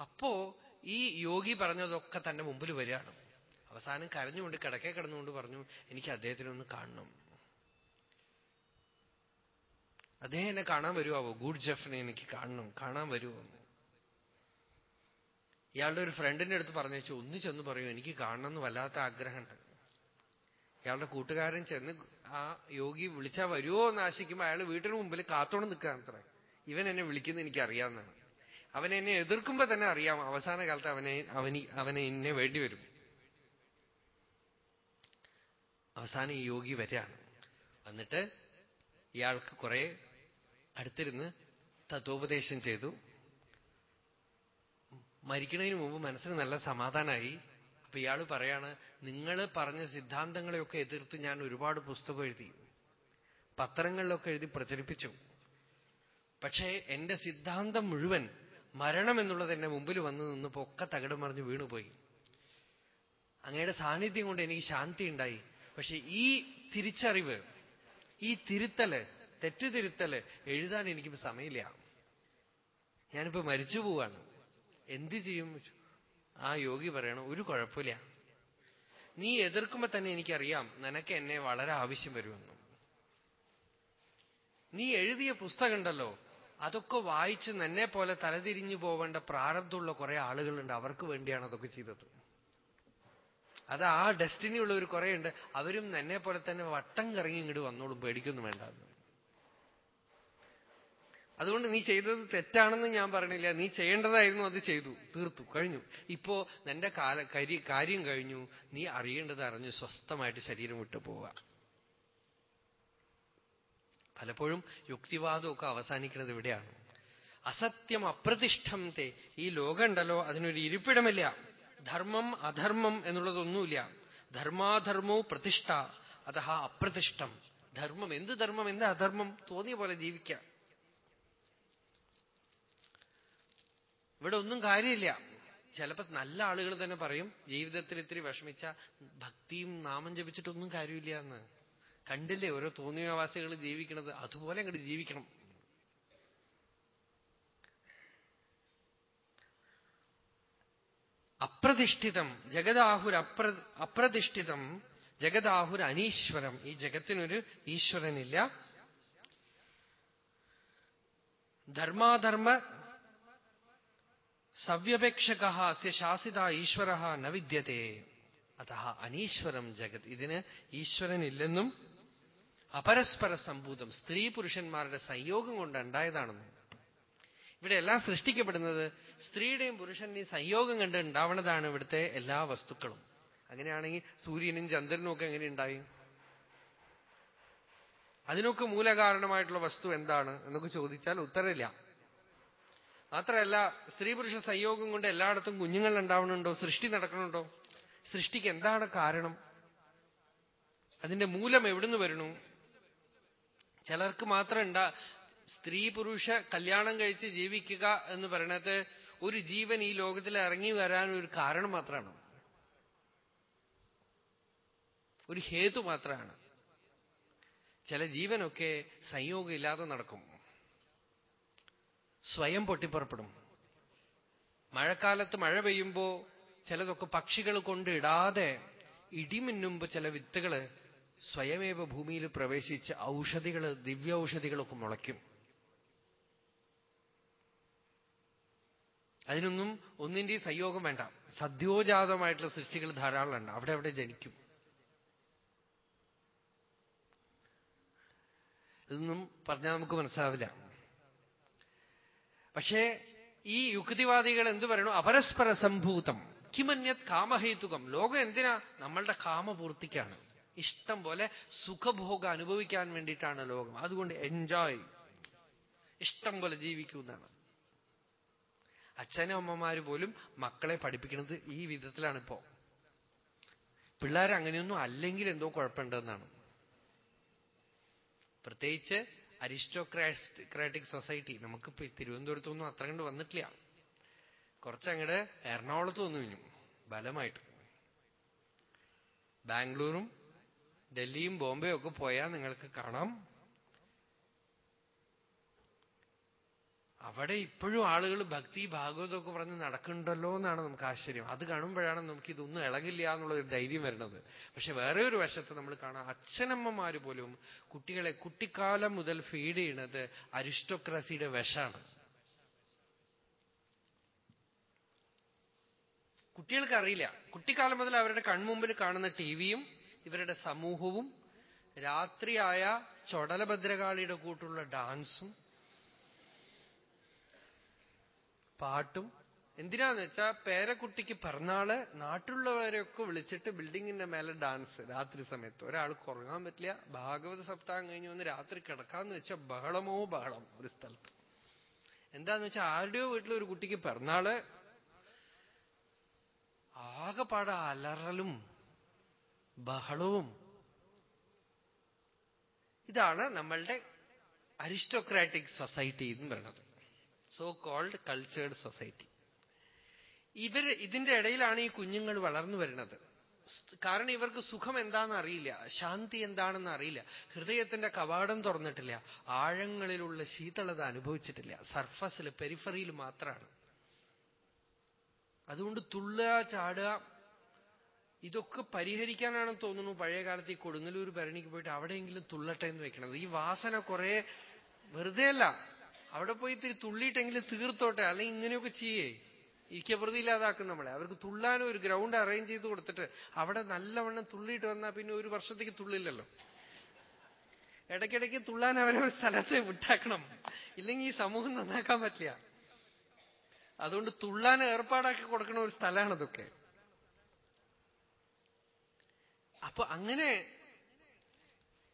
അപ്പോ ഈ യോഗി പറഞ്ഞതൊക്കെ തന്റെ മുമ്പിൽ വരികയാണ്. അവസാനം കരഞ്ഞുകൊണ്ട് കിടക്കെ കിടന്നുകൊണ്ട് പറഞ്ഞു എനിക്ക് അദ്ദേഹത്തിനെ ഒന്ന് കാണണം. അദ്ദേഹം എന്നെ കാണാൻ വരുവോ ഗുഡ് ജഫിനെ എനിക്ക് കാണണം കാണാൻ വരുമോ ഇയാളുടെ ഒരു ഫ്രണ്ടിന്റെ അടുത്ത് പറഞ്ഞു വെച്ചു ഒന്ന് ചെന്ന് പറയൂ എനിക്ക് കാണണം എന്ന് വല്ലാത്ത ആഗ്രഹമുണ്ട്. ഇയാളുടെ കൂട്ടുകാരൻ ചെന്ന് ആ യോഗി വിളിച്ചാൽ വരുമോ എന്ന് ആശിക്കുമ്പോൾ അയാൾ വീട്ടിന് മുമ്പിൽ കാത്തോണ്ട് നിൽക്കാൻ അത്ര. ഇവൻ എന്നെ വിളിക്കുന്നത് എനിക്ക് അറിയാവുന്നതാണ് അവൻ എന്നെ എതിർക്കുമ്പോ തന്നെ അറിയാം. അവസാന കാലത്ത് അവനെ അവന് അവനെ എന്നെ വേണ്ടി വരും അവസാനം ഈ യോഗി വരികയാണ്. വന്നിട്ട് ഇയാൾക്ക് കുറെ അടുത്തിരുന്ന് തത്വോപദേശം ചെയ്തു. മരിക്കുന്നതിന് മുമ്പ് മനസ്സിന് നല്ല സമാധാനമായി അപ്പൊ ഇയാൾ പറയാണ് നിങ്ങൾ പറഞ്ഞ സിദ്ധാന്തങ്ങളെയൊക്കെ എതിർത്ത് ഞാൻ ഒരുപാട് പുസ്തകം എഴുതി. പത്രങ്ങളിലൊക്കെ എഴുതി പ്രചരിപ്പിച്ചു. പക്ഷേ എന്റെ സിദ്ധാന്തം മുഴുവൻ മരണം എന്നുള്ളത് എന്റെ മുമ്പിൽ വന്നു നിന്നപ്പോ ഒക്കെ തകിടം മറിഞ്ഞ് വീണുപോയി. അങ്ങയുടെ സാന്നിധ്യം കൊണ്ട് എനിക്ക് ശാന്തി ഉണ്ടായി. പക്ഷെ ഈ തിരിച്ചറിവ് ഈ തിരുത്തൽ തെറ്റുതിരുത്തൽ എഴുതാൻ എനിക്ക് സമയമില്ല. ഞാനിപ്പോ മരിച്ചു പോവാണ്. എന്ത് ചെയ്യും? ആ യോഗി പറയണം ഒരു കുഴപ്പമില്ല. നീ എതിർക്കുമ്പോ തന്നെ എനിക്കറിയാം നിനക്ക് എന്നെ വളരെ ആവശ്യം വരുമെന്ന്. നീ എഴുതിയ പുസ്തകമുണ്ടല്ലോ അതൊക്കെ വായിച്ച് നിന്നെ പോലെ തലതിരിഞ്ഞു പോവേണ്ട പ്രാരബ്ധമുള്ള കുറെ ആളുകളുണ്ട്. അവർക്ക് വേണ്ടിയാണ് അതൊക്കെ ചെയ്തത്. അത് ആ ഡെസ്റ്റിനി ഉള്ളവർ കുറെ ഉണ്ട് അവരും എന്നെ പോലെ തന്നെ വട്ടം കറങ്ങി ഇങ്ങോട്ട് വന്നോളും. പേടിക്കൊന്നും വേണ്ട അതുകൊണ്ട് നീ ചെയ്തത് തെറ്റാണെന്ന് ഞാൻ പറയണില്ല നീ ചെയ്യേണ്ടതായിരുന്നു അത് ചെയ്തു. തീർത്തു. കഴിഞ്ഞു. ഇപ്പോ നിന്റെ കാല കാര്യം കഴിഞ്ഞു. നീ അറിയേണ്ടത് അറിഞ്ഞു സ്വസ്ഥമായിട്ട് ശരീരം വിട്ടു പോവുക. പലപ്പോഴും യുക്തിവാദമൊക്കെ അവസാനിക്കുന്നത് ഇവിടെയാണ്. അസത്യം അപ്രതിഷ്ഠം തേ. ഈ ലോകമുണ്ടല്ലോ അതിനൊരു ഇരിപ്പിടമില്ല. ധർമ്മം അധർമ്മം എന്നുള്ളതൊന്നുമില്ല. ധർമാധർമ്മോ പ്രതിഷ്ഠ അത അപ്രതിഷ്ഠം. ധർമ്മം എന്ത് ധർമ്മം എന്ത് അധർമ്മം തോന്നിയ പോലെ ജീവിക്കാം. ഇവിടെ ഒന്നും കാര്യമില്ല. ചിലപ്പോ നല്ല ആളുകൾ തന്നെ പറയും ജീവിതത്തിൽ ഇത്തിരി വിഷമിച്ച ഭക്തിയും നാമം ജപിച്ചിട്ടൊന്നും കാര്യമില്ല എന്ന്. കണ്ടില്ലേ ഓരോ തോന്നിയവാസികൾ ജീവിക്കണത് അതുപോലെ അങ്ങോട്ട് ജീവിക്കണം. അപ്രതിഷ്ഠിതം ജഗദാഹുർ അപ്ര അപ്രതിഷ്ഠിതം ജഗദാഹുർ അനീശ്വരം. ഈ ജഗത്തിനൊരു ഈശ്വരനില്ല. ധർമാധർമ്മ സവ്യപേക്ഷക അസ്യ ശാസിത ഈശ്വര ന അത അനീശ്വരം ജഗത്. ഇതിന് ഈശ്വരനില്ലെന്നും അപരസ്പര സംഭൂതം സ്ത്രീ പുരുഷന്മാരുടെ സംയോഗം കൊണ്ട് ഉണ്ടായതാണെന്നും. ഇവിടെ എല്ലാം സൃഷ്ടിക്കപ്പെടുന്നത് സ്ത്രീയുടെയും പുരുഷന്റെയും സംയോഗം കണ്ട് ഉണ്ടാവണതാണ് ഇവിടുത്തെ എല്ലാ വസ്തുക്കളും. അങ്ങനെയാണെങ്കിൽ സൂര്യനും ചന്ദ്രനും ഒക്കെ എങ്ങനെ ഉണ്ടായി? അതിനൊക്കെ മൂലകാരണമായിട്ടുള്ള വസ്തു എന്താണ് എന്നൊക്കെ ചോദിച്ചാൽ ഉത്തരമില്ല. മാത്രമല്ല സ്ത്രീ പുരുഷ സംയോഗം കൊണ്ട് എല്ലായിടത്തും കുഞ്ഞുങ്ങൾ ഉണ്ടാവണുണ്ടോ? സൃഷ്ടി നടക്കണുണ്ടോ? സൃഷ്ടിക്ക് എന്താണ് കാരണം? അതിന്റെ മൂലം എവിടുന്ന് വരണു? ചിലർക്ക് മാത്രം ഉണ്ടാ സ്ത്രീ പുരുഷ കല്യാണം കഴിച്ച് ജീവിക്കുക എന്ന് പറയണത് ഒരു ജീവൻ ഈ ലോകത്തിൽ ഇറങ്ങി വരാൻ ഒരു കാരണം മാത്രമാണ്. ഒരു ഹേതു മാത്രമാണ്. ചില ജീവനൊക്കെ സംയോഗമില്ലാതെ നടക്കും. സ്വയം പൊട്ടിപ്പുറപ്പെടും. മഴക്കാലത്ത് മഴ പെയ്യുമ്പോ ചിലതൊക്കെ പക്ഷികൾ കൊണ്ടിടാതെ ഇടിമിന്നുമ്പോ ചില വിത്തുകൾ സ്വയമേവ ഭൂമിയിൽ പ്രവേശിച്ച് ഔഷധികൾ ദിവ്യൌഷധികളൊക്കെ മുളയ്ക്കും. അതിനൊന്നും ഒന്നിന്റെയും സംയോഗം വേണ്ട. സദ്യോജാതമായിട്ടുള്ള സൃഷ്ടികൾ ധാരാളമുണ്ട്. അവിടെ അവിടെ ജനിക്കും. ഇതൊന്നും പറഞ്ഞാൽ നമുക്ക് മനസ്സിലാവില്ല. പക്ഷേ ഈ യുക്തിവാദികൾ എന്തു പറയണു? അപരസ്പര സംഭൂതം. കിമന്യത് കാമഹേതുകം. ലോകം എന്തിനാ നമ്മളുടെ കാമപൂർത്തിക്കാണ്? ഇഷ്ടം പോലെ സുഖഭോഗം അനുഭവിക്കാൻ വേണ്ടിയിട്ടാണ് ലോകം. അതുകൊണ്ട് എൻജോയ് ഇഷ്ടം പോലെ ജീവിക്കൂ എന്നാണ്. അച്ഛനും അമ്മമാര് പോലും മക്കളെ പഠിപ്പിക്കുന്നത് ഈ വിധത്തിലാണ് ഇപ്പോ. പിള്ളേർ അങ്ങനെയൊന്നും അല്ലെങ്കിൽ എന്തോ കുഴപ്പമുണ്ടെന്നാണ്. പ്രത്യേകിച്ച് അരിസ്റ്റോക്രാറ്റിക് സൊസൈറ്റി. നമുക്കിപ്പോ തിരുവനന്തപുരത്തൊന്നും അത്ര കണ്ട് വന്നിട്ടില്ല. കുറച്ചങ്ങട് എറണാകുളത്ത് വന്നു കഴിഞ്ഞു ബലമായിട്ട്. ബാംഗ്ലൂരും ഡൽഹിയും ബോംബെയും ഒക്കെ പോയാൽ നിങ്ങൾക്ക് കാണാം. അവിടെ ഇപ്പോഴും ആളുകൾ ഭക്തി ഭാഗവതമൊക്കെ പറഞ്ഞ് നടക്കുന്നുണ്ടല്ലോ എന്നാണ് നമുക്ക് ആശ്ചര്യം. അത് കാണുമ്പോഴാണ് നമുക്ക് ഇതൊന്നും ഇളകില്ല എന്നുള്ള ഒരു ധൈര്യം വരുന്നത്. പക്ഷെ വേറെ ഒരു വശത്ത് നമ്മൾ കാണാം അച്ഛനമ്മമാര് പോലും കുട്ടികളെ കുട്ടിക്കാലം മുതൽ ഫീഡ് ചെയ്യണത് അരിസ്റ്റോക്രസിയുടെ വിഷാണ്. കുട്ടികൾക്ക് അറിയില്ല കുട്ടിക്കാലം മുതൽ അവരുടെ കൺമുമ്പിൽ കാണുന്ന ടിവിയും ഇവരുടെ സമൂഹവും രാത്രിയായ ചൊടലഭദ്രകാളിയുടെ കൂട്ടുള്ള ഡാൻസും പാട്ടും. എന്തിനാന്ന് വെച്ചാ പേരക്കുട്ടിക്ക് പിറന്നാൾ നാട്ടിലുള്ളവരെയൊക്കെ വിളിച്ചിട്ട് ബിൽഡിങ്ങിന്റെ മേലെ ഡാൻസ് രാത്രി സമയത്ത്. ഒരാൾ കുറങ്ങാൻ പറ്റില്ല. ഭാഗവത സപ്താഹം കഴിഞ്ഞ് വന്ന് രാത്രി കിടക്കാന്ന് വെച്ചാൽ ബഹളമോ ബഹളം ഒരു സ്ഥലത്ത്. എന്താന്ന് വെച്ചാൽ ആരുടെയോ വീട്ടിൽ ഒരു കുട്ടിക്ക് പിറന്നാൾ ആകെപ്പാട അലറലും ബഹളവും. ഇതാണ് നമ്മളുടെ അരിസ്റ്റോക്രാറ്റിക് സൊസൈറ്റി എന്ന് പറയുന്നത്. സോ കോൾഡ് കൾച്ചേർഡ് സൊസൈറ്റി ഇവർ ഇതിന്റെ ഇടയിലാണ് ഈ കുഞ്ഞുങ്ങൾ വളർന്നു വരുന്നത്. കാരണം ഇവർക്ക് സുഖം എന്താണെന്ന് അറിയില്ല ശാന്തി എന്താണെന്ന് അറിയില്ല ഹൃദയത്തിന്റെ കവാടം തുറന്നിട്ടില്ല ആഴങ്ങളിലുള്ള ശീതളത അനുഭവിച്ചിട്ടില്ല സർഫസിൽ പെരിഫറിയിൽ മാത്രമാണ് അതുകൊണ്ട് തുള്ളുക ചാടുക ഇതൊക്കെ പരിഹരിക്കാനാണ് തോന്നുന്നു പഴയ കാലത്ത് ഈ കൊടുങ്ങല്ലൂർ ഭരണിക്ക് പോയിട്ട് അവിടെയെങ്കിലും തുള്ളട്ടെ എന്ന് വെക്കണത്. ഈ വാസന കുറെ വെറുതെ അല്ല അവിടെ പോയി ഇത്തിരി തുള്ളിയിട്ടെങ്കിലും തീർത്തോട്ടെ? അല്ലെങ്കിൽ ഇങ്ങനെയൊക്കെ ചെയ്യേ. ഇരിക്കപ്രതിയില്ലാതാക്കും നമ്മളെ. അവർക്ക് തുള്ളാനും ഒരു ഗ്രൗണ്ട് അറേഞ്ച് ചെയ്ത് കൊടുത്തിട്ട് അവിടെ നല്ലവണ്ണം തുള്ളിയിട്ട് വന്നാൽ പിന്നെ ഒരു വർഷത്തേക്ക് തുള്ളില്ലല്ലോ. ഇടയ്ക്കിടയ്ക്ക് തുള്ളാൻ അവരെ സ്ഥലത്ത് വിട്ടാക്കണം. ഇല്ലെങ്കിൽ ഈ സമൂഹം നന്നാക്കാൻ പറ്റില്ല. അതുകൊണ്ട് തുള്ളാൻ ഏർപ്പാടാക്കി കൊടുക്കുന്ന ഒരു സ്ഥലമാണ് ഇതൊക്കെ അപ്പൊ അങ്ങനെ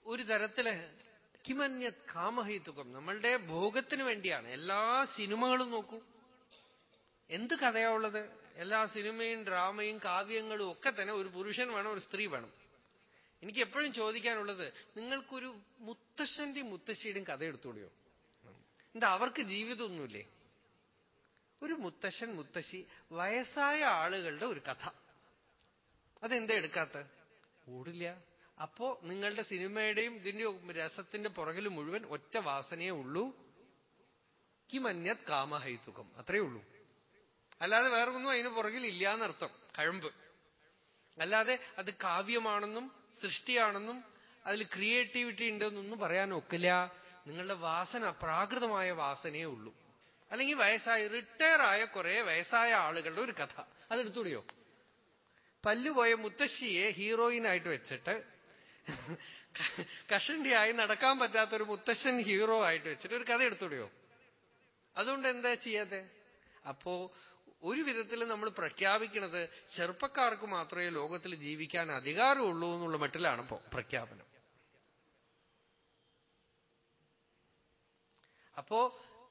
ഒരു തരത്തിൽ കിമന്യത് കാമഹേതുക്കം നമ്മളുടെ ഭോഗത്തിന് വേണ്ടിയാണ്. എല്ലാ സിനിമകളും നോക്കൂ. എന്ത് കഥയാ ഉള്ളത് എല്ലാ സിനിമയും ഡ്രാമയും കാവ്യങ്ങളും ഒക്കെ തന്നെ ഒരു പുരുഷൻ വേണം ഒരു സ്ത്രീ വേണം. എനിക്ക് എപ്പോഴും ചോദിക്കാനുള്ളത് നിങ്ങൾക്കൊരു മുത്തശ്ശന്റെയും മുത്തശ്ശിയുടെയും കഥ എടുത്തോളിയോ എന്താ അവർക്ക് ജീവിതമൊന്നുമില്ലേ? ഒരു മുത്തശ്ശൻ മുത്തശ്ശി വയസ്സായ ആളുകളുടെ ഒരു കഥ. അതെന്താ എടുക്കാത്ത ഓടില്ല. അപ്പോ നിങ്ങളുടെ സിനിമയുടെയും ഇതിന്റെ രസത്തിന്റെ പുറകിൽ മുഴുവൻ ഒറ്റ വാസനയേ ഉള്ളൂ. കിമന്യത് കാമഹൈതുകം. അത്രയേ ഉള്ളൂ. അല്ലാതെ വേറെ ഒന്നും അതിന് പുറകിൽ ഇല്ല എന്നർത്ഥം. കഴമ്പ്. അല്ലാതെ അത് കാവ്യമാണെന്നും സൃഷ്ടിയാണെന്നും അതിൽ ക്രിയേറ്റിവിറ്റി ഉണ്ടെന്നൊന്നും പറയാൻ ഒക്കില്ല. നിങ്ങളുടെ വാസന പ്രാകൃതമായ വാസനയേ ഉള്ളൂ. അല്ലെങ്കിൽ വയസ്സായ റിട്ടയർ ആയ കുറെ വയസ്സായ ആളുകളുടെ ഒരു കഥ. അതെടുത്തുകൂടിയോ പല്ലുപോയ മുത്തശ്ശിയെ ഹീറോയിനായിട്ട് വെച്ചിട്ട് കഷണ്ടിയായി നടക്കാൻ പറ്റാത്ത ഒരു മുത്തശ്ശൻ ഹീറോ ആയിട്ട് വെച്ചിട്ട് ഒരു കഥ എടുത്തുടിയോ അതുകൊണ്ട് എന്താ ചെയ്യാതെ അപ്പോ ഒരു വിധത്തിൽ നമ്മൾ പ്രഖ്യാപിക്കുന്നത് ചെറുപ്പക്കാർക്ക് മാത്രമേ ലോകത്തിൽ ജീവിക്കാൻ അധികാരമുള്ളൂ എന്നുള്ള മട്ടിലാണ് പ്രഖ്യാപനം. അപ്പോ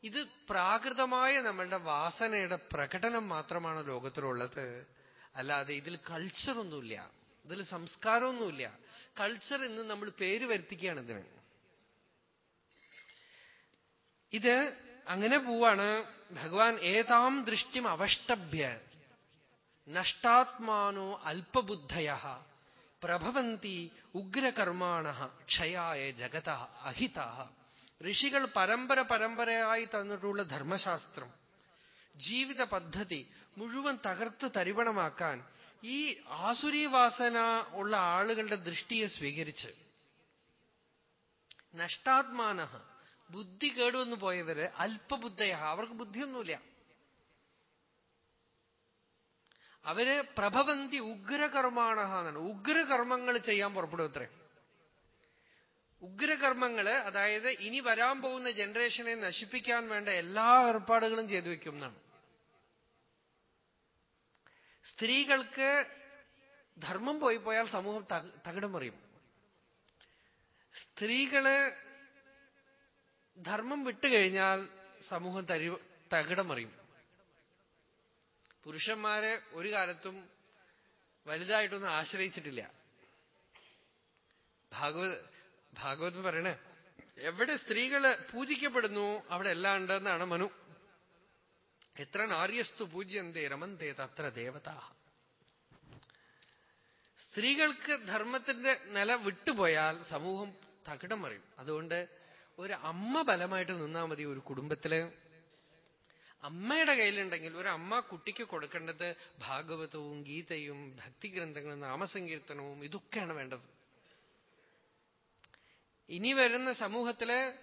ഇത് പ്രാകൃതമായ നമ്മളുടെ വാസനയുടെ പ്രകടനം മാത്രമാണ് ലോകത്തിലുള്ളത്. അല്ലാതെ ഇതിൽ കൾച്ചറൊന്നുമില്ല ഇതിൽ സംസ്കാരമൊന്നുമില്ല. കൾച്ചർ എന്ന് നമ്മൾ പേര് വരുത്തിക്കുകയാണ് ഇതിന്. ഇത് അങ്ങനെ പോവാണ്. ഭഗവാൻ ഏതാം ദൃഷ്ടിം അവഷ്ടഭ്യ. നഷ്ടാത്മാനോ അല്പബുദ്ധയ പ്രഭവന്തി ഉഗ്രകർമാണ ക്ഷയായ ജഗത അഹിത. ഋഷികൾ പരമ്പര പരമ്പരയായി തന്നിട്ടുള്ള ധർമ്മശാസ്ത്രം. ജീവിത പദ്ധതി മുഴുവൻ തകർത്ത് തരിവണമാക്കാൻ ഈ ആസുരീവാസന ഉള്ള ആളുകളുടെ ദൃഷ്ടിയെ സ്വീകരിച്ച് നഷ്ടാത്മാന ബുദ്ധി കേടുവന്നു പോയവര് അല്പബുദ്ധയ അവർക്ക് ബുദ്ധിയൊന്നുമില്ല. അവർ പ്രഭവന്തി ഉഗ്രകർമാണ എന്നാണ്. ഉഗ്രകർമ്മങ്ങൾ ചെയ്യാൻ പുറപ്പെടും അത്രേ ഉഗ്രകർമ്മങ്ങൾ അതായത് ഇനി വരാൻ പോകുന്ന ജനറേഷനെ നശിപ്പിക്കാൻ വേണ്ട എല്ലാ ഏർപ്പാടുകളും ചെയ്തു വെക്കും എന്നാണ്. സ്ത്രീകൾക്ക് ധർമ്മം പോയി പോയാൽ സമൂഹം തകിടം മറിയും. സ്ത്രീകൾ ധർമ്മം വിട്ടുകഴിഞ്ഞാൽ സമൂഹം തരി തകിടം മറിയും. പുരുഷന്മാരെ ഒരു കാലത്തും വലുതായിട്ടൊന്നും ആശ്രയിച്ചിട്ടില്ല. ഭാഗവത് ഭാഗവത് പറയണേ എവിടെ സ്ത്രീകൾ പൂജിക്കപ്പെടുന്നു അവിടെ എല്ലാം ഉണ്ടെന്നാണ് മനു എത്ര നാര്യസ്തു പൂജ്യന്തേ രമന്തേ തത്ര ദേവത. സ്ത്രീകൾക്ക് ധർമ്മത്തിന്റെ നില വിട്ടുപോയാൽ സമൂഹം തകിടം മറിയും. അതുകൊണ്ട് ഒരു അമ്മ ബലമായിട്ട് നിന്നാൽ മതി ഒരു കുടുംബത്തിൽ. അമ്മയുടെ കയ്യിലുണ്ടെങ്കിൽ ഒരു അമ്മ കുട്ടിക്ക് കൊടുക്കേണ്ടത് ഭാഗവതവും ഗീതയും ഭക്തിഗ്രന്ഥങ്ങളും നാമസങ്കീർത്തനവും ഇതൊക്കെയാണ് വേണ്ടത്. ഇനി വരുന്ന സമൂഹത്തിൽ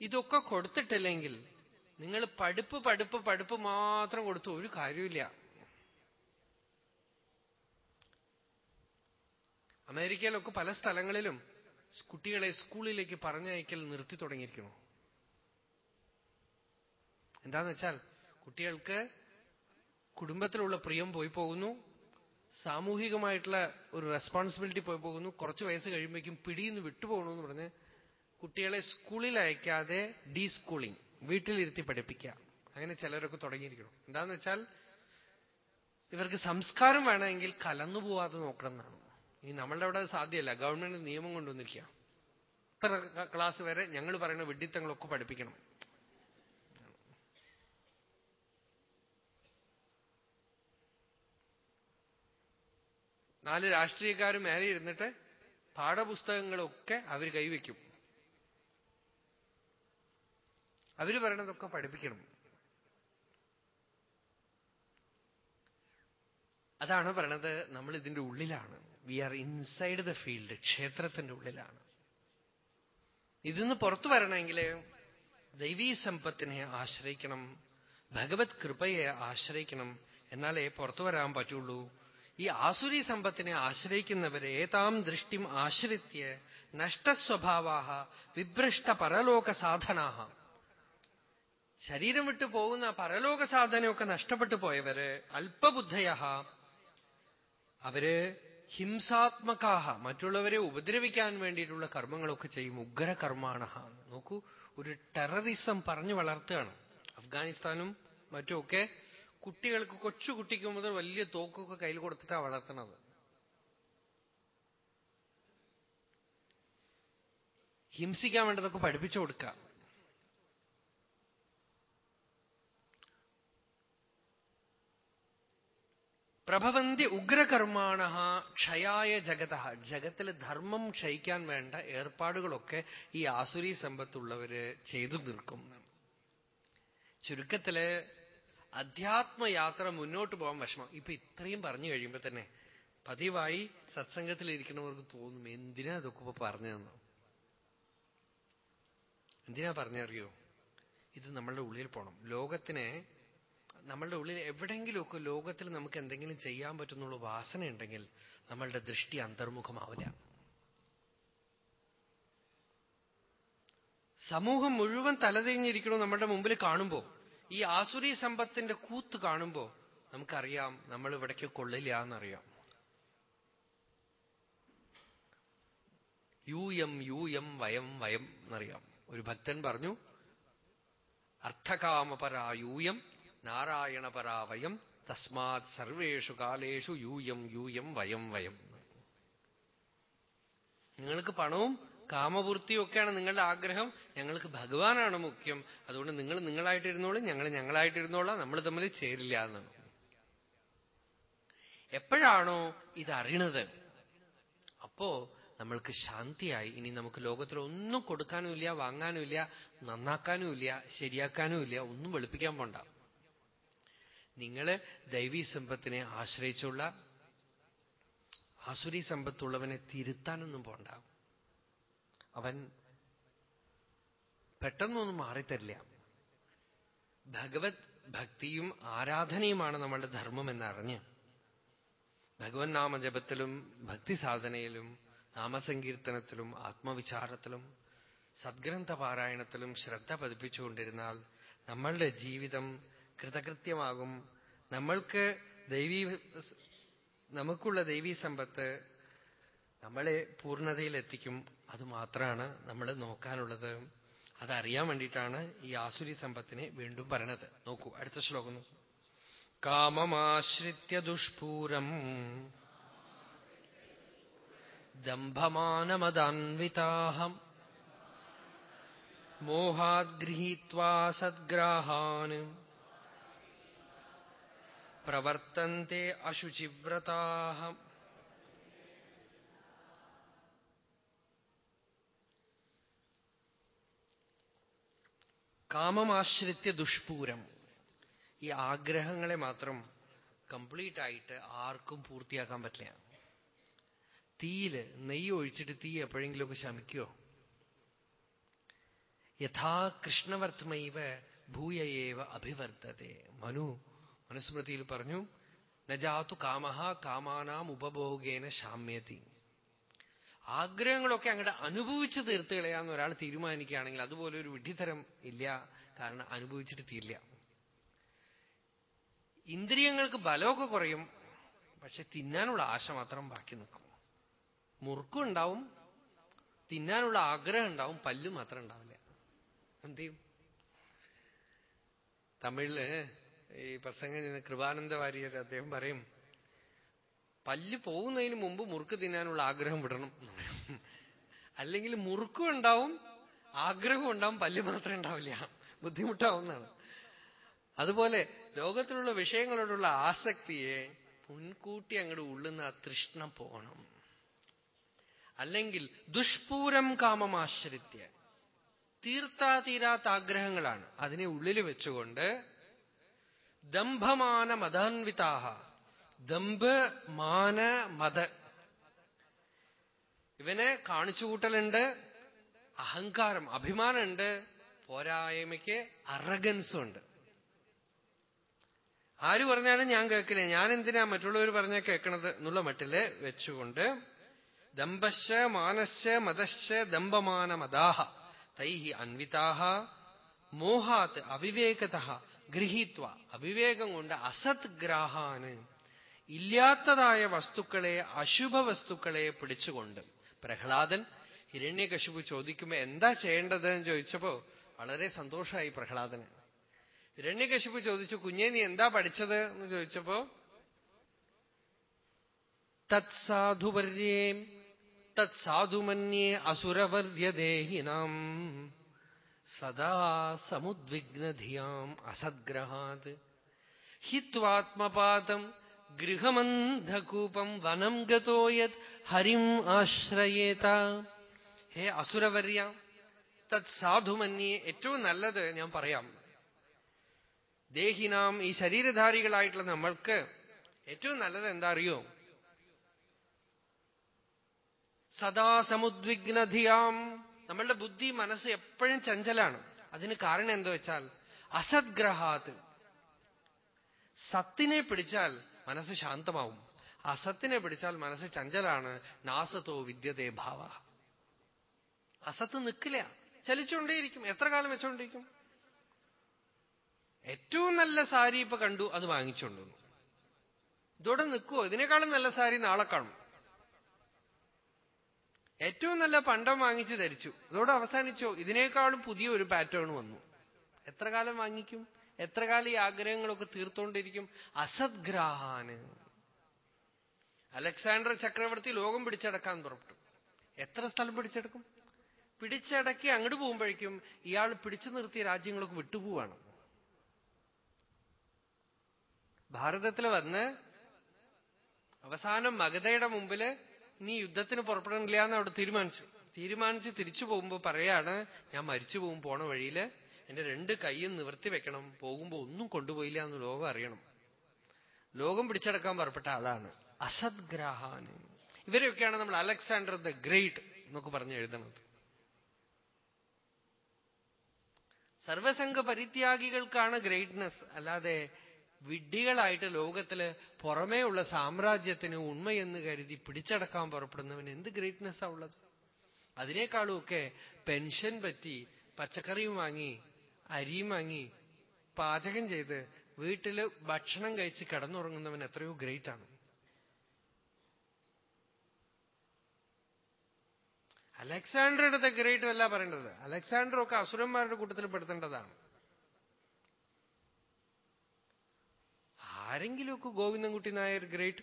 ഇതൊക്കെ കൊടുത്തിട്ടില്ലെങ്കിൽ നിങ്ങൾ പഠിപ്പ് പഠിപ്പ് പഠിപ്പ് മാത്രം കൊടുത്തു ഒരു കാര്യമില്ല അമേരിക്കയിലൊക്കെ പല സ്ഥലങ്ങളിലും കുട്ടികളെ സ്കൂളിലേക്ക് പറഞ്ഞയക്കൽ നിർത്തി തുടങ്ങിയിരിക്കുന്നു. എന്താന്ന് വെച്ചാൽ കുട്ടികൾക്ക് കുടുംബത്തിലുള്ള പ്രിയം പോയി പോകുന്നു സാമൂഹികമായിട്ടുള്ള ഒരു റെസ്പോൺസിബിലിറ്റി പോയി പോകുന്നു കുറച്ച് വയസ്സ് കഴിയുമ്പോഴേക്കും പിടിയിൽ നിന്ന് വിട്ടുപോകണമെന്ന് പറഞ്ഞ് കുട്ടികളെ സ്കൂളിൽ അയക്കാതെ ഡീ സ്കൂളിംഗ് വീട്ടിലിരുത്തി പഠിപ്പിക്കുക. അങ്ങനെ ചിലരൊക്കെ തുടങ്ങിയിരിക്കണം. എന്താന്ന് വെച്ചാൽ ഇവർക്ക് സംസ്കാരം വേണമെങ്കിൽ കലന്നു പോവാതെ നോക്കണം എന്നാണ്. ഇനി നമ്മളുടെ അവിടെ സാധ്യമല്ല. ഗവൺമെന്റ് നിയമം കൊണ്ടുവന്നിരിക്കുക. ഇത്ര ക്ലാസ് വരെ ഞങ്ങൾ പറയുന്ന വിഡിത്തങ്ങളൊക്കെ പഠിപ്പിക്കണം. നാല് രാഷ്ട്രീയക്കാർ മേലെ ഇരുന്നിട്ട് പാഠപുസ്തകങ്ങളൊക്കെ അവർ കൈവയ്ക്കും. അവർ പറയണതൊക്കെ പഠിപ്പിക്കണം. അതാണ് പറയണത് നമ്മൾ ഇതിന്റെ ഉള്ളിലാണ്. We are inside the field ക്ഷേത്രത്തിന്റെ ഉള്ളിലാണ്. ഇതിന്ന് പുറത്തു വരണമെങ്കിൽ ദൈവീ സമ്പത്തിനെ ആശ്രയിക്കണം ഭഗവത് കൃപയെ ആശ്രയിക്കണം എന്നാലേ പുറത്തു വരാൻ പറ്റുള്ളൂ. ഈ ആസുരി സമ്പത്തിനെ ആശ്രയിക്കുന്നവരെ ഏതാം ദൃഷ്ടിം ആശ്രിത്യ നഷ്ടസ്വഭാവാഹ വിഭ്രഷ്ട പരലോക സാധനാഹ. ശരീരം വിട്ടു പോകുന്ന പരലോക സാധനമൊക്കെ നഷ്ടപ്പെട്ടു പോയവര് അല്പബുദ്ധയ അവർ ഹിംസാത്മകാഹ മറ്റുള്ളവരെ ഉപദ്രവിക്കാൻ വേണ്ടിയിട്ടുള്ള കർമ്മങ്ങളൊക്കെ ചെയ്യും. ഉഗ്രകർമാണ നോക്കൂ ഒരു ടെററിസം പറഞ്ഞു വളർത്തുകയാണ്. അഫ്ഗാനിസ്ഥാനും മറ്റുമൊക്കെ കുട്ടികൾക്ക് കൊച്ചു കുട്ടിക്ക് മുതൽ വലിയ തോക്കൊക്കെ കയ്യിൽ കൊടുത്തിട്ടാണ് വളർത്തുന്നത് ഹിംസിക്കാൻ വേണ്ടതൊക്കെ പഠിപ്പിച്ചു കൊടുക്കുക. പ്രഭവന്തി ഉഗ്രകർമാണ ക്ഷയായ ജഗത ജഗത്തിൽ ധർമ്മം ക്ഷയിക്കാൻ വേണ്ട ഏർപ്പാടുകളൊക്കെ ഈ ആസുരി സമ്പത്തുള്ളവര് ചെയ്തു നിൽക്കും ചുരുക്കത്തിൽ അധ്യാത്മയാത്ര മുന്നോട്ട് പോകാൻ വിഷമം. ഇപ്പൊ ഇത്രയും പറഞ്ഞു കഴിയുമ്പോ തന്നെ പതിവായി സത്സംഗത്തിൽ ഇരിക്കുന്നവർക്ക് തോന്നും എന്തിനാ അതൊക്കെ ഇപ്പൊ പറഞ്ഞതെന്ന്? എന്തിനാ പറഞ്ഞറിയോ ഇത് നമ്മളുടെ ഉള്ളിൽ പോണം. ലോകത്തിനെ നമ്മളുടെ ഉള്ളിൽ എവിടെയെങ്കിലുമൊക്കെ ലോകത്തിൽ നമുക്ക് എന്തെങ്കിലും ചെയ്യാൻ പറ്റുന്നുള്ള വാസന ഉണ്ടെങ്കിൽ നമ്മളുടെ ദൃഷ്ടി അന്തർമുഖമാവില്ല. സമൂഹം മുഴുവൻ തലതിരിഞ്ഞിരിക്കണോ നമ്മളുടെ മുമ്പിൽ കാണുമ്പോൾ ഈ ആസുരി സമ്പത്തിന്റെ കൂത്ത് കാണുമ്പോൾ നമുക്കറിയാം നമ്മൾ ഇവിടേക്ക് കൊള്ളില്ല എന്നറിയാം. യു എം യു എം വയം വയം എന്നറിയാം. ഒരു ഭക്തൻ പറഞ്ഞു അർത്ഥകാമപരാ യൂയം നാരായണപരാവയം തസ്മാത് സർവേഷു കാലേഷു യൂയം യൂയം വയം വയം. നിങ്ങൾക്ക് പണവും കാമപൂർത്തിയും ഒക്കെയാണ് നിങ്ങളുടെ ആഗ്രഹം. ഞങ്ങൾക്ക് ഭഗവാനാണ് മുഖ്യം. അതുകൊണ്ട് നിങ്ങൾ നിങ്ങളായിട്ടിരുന്നോളും ഞങ്ങൾ ഞങ്ങളായിട്ടിരുന്നോളാം നമ്മൾ തമ്മിൽ ചേരില്ല എന്നാണ് എപ്പോഴാണോ ഇതറിയണത്? അപ്പോ നമ്മൾക്ക് ശാന്തിയായി. ഇനി നമുക്ക് ലോകത്തിൽ ഒന്നും കൊടുക്കാനുമില്ല വാങ്ങാനുമില്ല നന്നാക്കാനുമില്ല ശരിയാക്കാനുമില്ല ഒന്നും വെളുപ്പിക്കാൻ പോണ്ട. നിങ്ങൾ ദൈവീ സമ്പത്തിനെ ആശ്രയിച്ചുള്ള ആസുരി സമ്പത്തുള്ളവനെ തിരുത്താനൊന്നും പോണ്ട. അവൻ പെട്ടെന്നൊന്നും മാറിത്തരില്ല. ഭഗവത് ഭക്തിയും ആരാധനയുമാണ് നമ്മളുടെ ധർമ്മം എന്നറിഞ്ഞ് ഭഗവൻ നാമജപത്തിലും ഭക്തി സാധനയിലും നാമസങ്കീർത്തനത്തിലും ആത്മവിചാരത്തിലും സദ്ഗ്രന്ഥ പാരായണത്തിലും ശ്രദ്ധ പതിപ്പിച്ചുകൊണ്ടിരുന്നാൽ നമ്മളുടെ ജീവിതം കൃതകൃത്യമാകും. നമ്മൾക്ക് ദൈവീ നമുക്കുള്ള ദൈവീ സമ്പത്ത് നമ്മളെ പൂർണതയിലെത്തിക്കും. അത് മാത്രമാണ് നമ്മൾ നോക്കാനുള്ളത്. അതറിയാൻ വേണ്ടിയിട്ടാണ് ഈ ആസുരി സമ്പത്തിനെ വീണ്ടും പറയണത്. നോക്കൂ അടുത്ത ശ്ലോകം കാമമാശ്രിത്യ ദുഷ്പൂരം ദംഭമാനമദാൻവിതാഹം മോഹാദ്ഗൃഹീത്വാ സദ്ഗ്രാഹാൻ പ്രവർത്തന്തെ അശുചിവ്രതാ. കാമമാശ്രിത്യ ദുഷ്പൂരം. ഈ ആഗ്രഹങ്ങളെ മാത്രം കംപ്ലീറ്റ് ആയിട്ട് ആർക്കും പൂർത്തിയാക്കാൻ പറ്റില്ല. തീയിൽ നെയ്യ് ഒഴിച്ചിട്ട് തീ എപ്പോഴെങ്കിലുമൊക്കെ ശമിക്കുമോ യഥാ കൃഷ്ണവർത്തമൈവ ഭൂയയേവ അഭിവർത്തതെ മനു മനുസ്മൃതിയിൽ പറഞ്ഞു നജാത്തു കാമഹ കാമാനാം ഉപഭോഗേന ശാമ്യത്തി ആഗ്രഹങ്ങളൊക്കെ അങ്ങോട്ട് അനുഭവിച്ച് തീർത്ത് കളയാന്ന് ഒരാൾ തീരുമാനിക്കുകയാണെങ്കിൽ അതുപോലെ ഒരു വിഡ്ഢിത്തരം ഇല്ല കാരണം അനുഭവിച്ചിട്ട് തീരില്ല. ഇന്ദ്രിയങ്ങൾക്ക് ബലമൊക്കെ കുറയും പക്ഷെ തിന്നാനുള്ള ആശ മാത്രം ബാക്കി നിൽക്കും. മുറുക്കും ഉണ്ടാവും തിന്നാനുള്ള ആഗ്രഹം ഉണ്ടാവും പല്ല് മാത്രം ഉണ്ടാവില്ല. എന്ത് ചെയ്യും? തമിഴിൽ ഈ പ്രസംഗം കൃപാനന്ദ വാര്യർ അദ്ദേഹം പറയും പല്ല് പോകുന്നതിന് മുമ്പ് മുറുക്ക് തിന്നാനുള്ള ആഗ്രഹം വിടണം. അല്ലെങ്കിൽ മുറുക്കും ഉണ്ടാവും ആഗ്രഹം ഉണ്ടാവും പല്ല് മാത്രമേ ഉണ്ടാവില്ല. ബുദ്ധിമുട്ടാവുന്നതാണ്. അതുപോലെ ലോകത്തിലുള്ള വിഷയങ്ങളോടുള്ള ആസക്തിയെ മുൻകൂട്ടി അങ്ങോട്ട് ഉള്ളുന്ന തൃഷ്ണ പോകണം അല്ലെങ്കിൽ ദുഷ്പൂരം കാമമാശ്രിത്യ തീർത്താ തീരാത്ത ആഗ്രഹങ്ങളാണ്. അതിനെ ഉള്ളിൽ വെച്ചുകൊണ്ട് ദംഭമാന മതാൻവിതാഹ ദംഭ മാന മത ഇവനെ കാണിച്ചുകൂട്ടലുണ്ട് അഹങ്കാരം അഭിമാനമുണ്ട് പോരായ്മയ്ക്ക് അറഗൻസും ഉണ്ട് ആര് പറഞ്ഞാലും ഞാൻ കേൾക്കില്ല. ഞാൻ എന്തിനാ മറ്റുള്ളവർ പറഞ്ഞാൽ കേൾക്കണത് എന്നുള്ള മട്ടിൽ വെച്ചുകൊണ്ട് ദമ്പശ്ച മാനശ്ച മതശ്ച ദമ്പമാന മതാഹ തൈഹി അൻവിതാഹ മോഹാത്ത് അവിവേകത ഗൃഹീത്വ അവിവേകം കൊണ്ട് അസത് ഗ്രാഹാന് ഇല്ലാത്തതായ വസ്തുക്കളെ അശുഭ വസ്തുക്കളെ പിടിച്ചുകൊണ്ട്. പ്രഹ്ലാദൻ ഹിരണ്യകശുപു ചോദിക്കുമ്പോ എന്താ ചെയ്യേണ്ടത് എന്ന് ചോദിച്ചപ്പോ വളരെ സന്തോഷമായി പ്രഹ്ലാദന്. ഹിരണ്യകശുപു ചോദിച്ചു കുഞ്ഞെ നീ എന്താ പഠിച്ചത്? എന്ന് ചോദിച്ചപ്പോ തത്സാധുവര്യേ തത്സാധുമന്യേ അസുരവർയദേഹിനാം സദാ സമുദ്വിഗ്നധിയാം അസദ്ഗ്രഹാത്. ഹിത്വാത്മപാതം ഗൃഹമന്ധകൂപം വനം ഗതോ യത് ഹരിം ആശ്രയേത. ഹേ അസുരവര്യ തത് സാധുമന്യേ ഏറ്റവും നല്ലത് ഞാൻ പറയാം. ദേഹിനാം ഈ ശരീരധാരികളായിട്ടുള്ള നമ്മൾക്ക് ഏറ്റവും നല്ലത് എന്താ അറിയോ സദാ സമുദ്വിഗ്നധിയാം നമ്മളുടെ ബുദ്ധി മനസ്സ് എപ്പോഴും ചഞ്ചലാണ്. അതിന് കാരണം എന്താ വെച്ചാൽ അസദ്ഗ്രഹാത്ത് സത്തിനെ പിടിച്ചാൽ മനസ്സ് ശാന്തമാവും. അസത്തിനെ പിടിച്ചാൽ മനസ്സ് ചഞ്ചലാണ്. നാസത്തോ വിദ്യതേ ഭാവ. അസത്ത് നിൽക്കില്ല ചലിച്ചുകൊണ്ടേയിരിക്കും. എത്ര കാലം വെച്ചുകൊണ്ടിരിക്കും? ഏറ്റവും നല്ല സാരി ഇപ്പൊ കണ്ടു അത് വാങ്ങിച്ചുകൊണ്ടു ഇതോടെ നിൽക്കുവോ ഇതിനേക്കാളും നല്ല സാരി നാളെ കാണും. ഏറ്റവും നല്ല പണ്ടം വാങ്ങിച്ചു ധരിച്ചു. ഇതോടെ അവസാനിച്ചോ? ഇതിനേക്കാളും പുതിയ ഒരു പാറ്റേൺ വന്നു. എത്ര കാലം വാങ്ങിക്കും? എത്ര കാലം ഈ ആഗ്രഹങ്ങളൊക്കെ തീർത്തോണ്ടിരിക്കും? അസദ്ഗ്രാഹാന്. അലക്സാണ്ടർ ചക്രവർത്തി ലോകം പിടിച്ചടക്കാൻ പുറപ്പെട്ടു. എത്ര സ്ഥലം പിടിച്ചെടുക്കും? പിടിച്ചടക്കി അങ്ങോട്ട് പോകുമ്പോഴേക്കും ഇയാൾ പിടിച്ചു നിർത്തിയ രാജ്യങ്ങളൊക്കെ വിട്ടുപോവാണ്. ഭാരതത്തിൽ വന്ന് അവസാനം മഗധയുടെ മുമ്പിൽ നീ യുദ്ധത്തിന് പുറപ്പെടണില്ല എന്ന് അവിടെ തീരുമാനിച്ചു. തീരുമാനിച്ച് തിരിച്ചു പോകുമ്പോ പറയാണ് ഞാൻ മരിച്ചു പോകും പോണ വഴിയിൽ. എന്റെ രണ്ട് കൈയും നിവർത്തി വെക്കണം. പോകുമ്പോ ഒന്നും കൊണ്ടുപോയില്ല എന്ന് ലോകം അറിയണം. ലോകം പിടിച്ചടക്കാൻ പുറപ്പെട്ട ആളാണ് അസദ്ഗ്രാഹാന്. ഇവരെയൊക്കെയാണ് നമ്മൾ അലക്സാണ്ടർ ദ ഗ്രേറ്റ് എന്നൊക്കെ പറഞ്ഞു എഴുതുന്നത് സർവസംഘ പരിത്യാഗികൾക്കാണ് ഗ്രേറ്റ്നെസ്. അല്ലാതെ വിഡ്ഢികളായിട്ട് ലോകത്തിൽ പുറമേയുള്ള സാമ്രാജ്യത്തിന് ഉണ്മയെന്ന് കരുതി പിടിച്ചടക്കാൻ പുറപ്പെടുന്നവന് എന്ത് ഗ്രേറ്റ്നെസ്സാ ഉള്ളത്? അതിനേക്കാളുമൊക്കെ പെൻഷൻ പറ്റി പച്ചക്കറിയും വാങ്ങി അരിയും വാങ്ങി പാചകം ചെയ്ത് വീട്ടിൽ ഭക്ഷണം കഴിച്ച് കിടന്നുറങ്ങുന്നവൻ എത്രയോ ഗ്രേറ്റ് ആണ്. അലക്സാണ്ടറുടെ ദ ഗ്രേറ്റ് അല്ല പറയേണ്ടത്. അലക്സാണ്ടർ ഒക്കെ അസുരന്മാരുടെ കൂട്ടത്തിൽ പെടുത്തേണ്ടതാണ്. ആരെങ്കിലുമൊക്കെ ഗോവിന്ദൻകുട്ടി നായർ ഗ്രേറ്റ്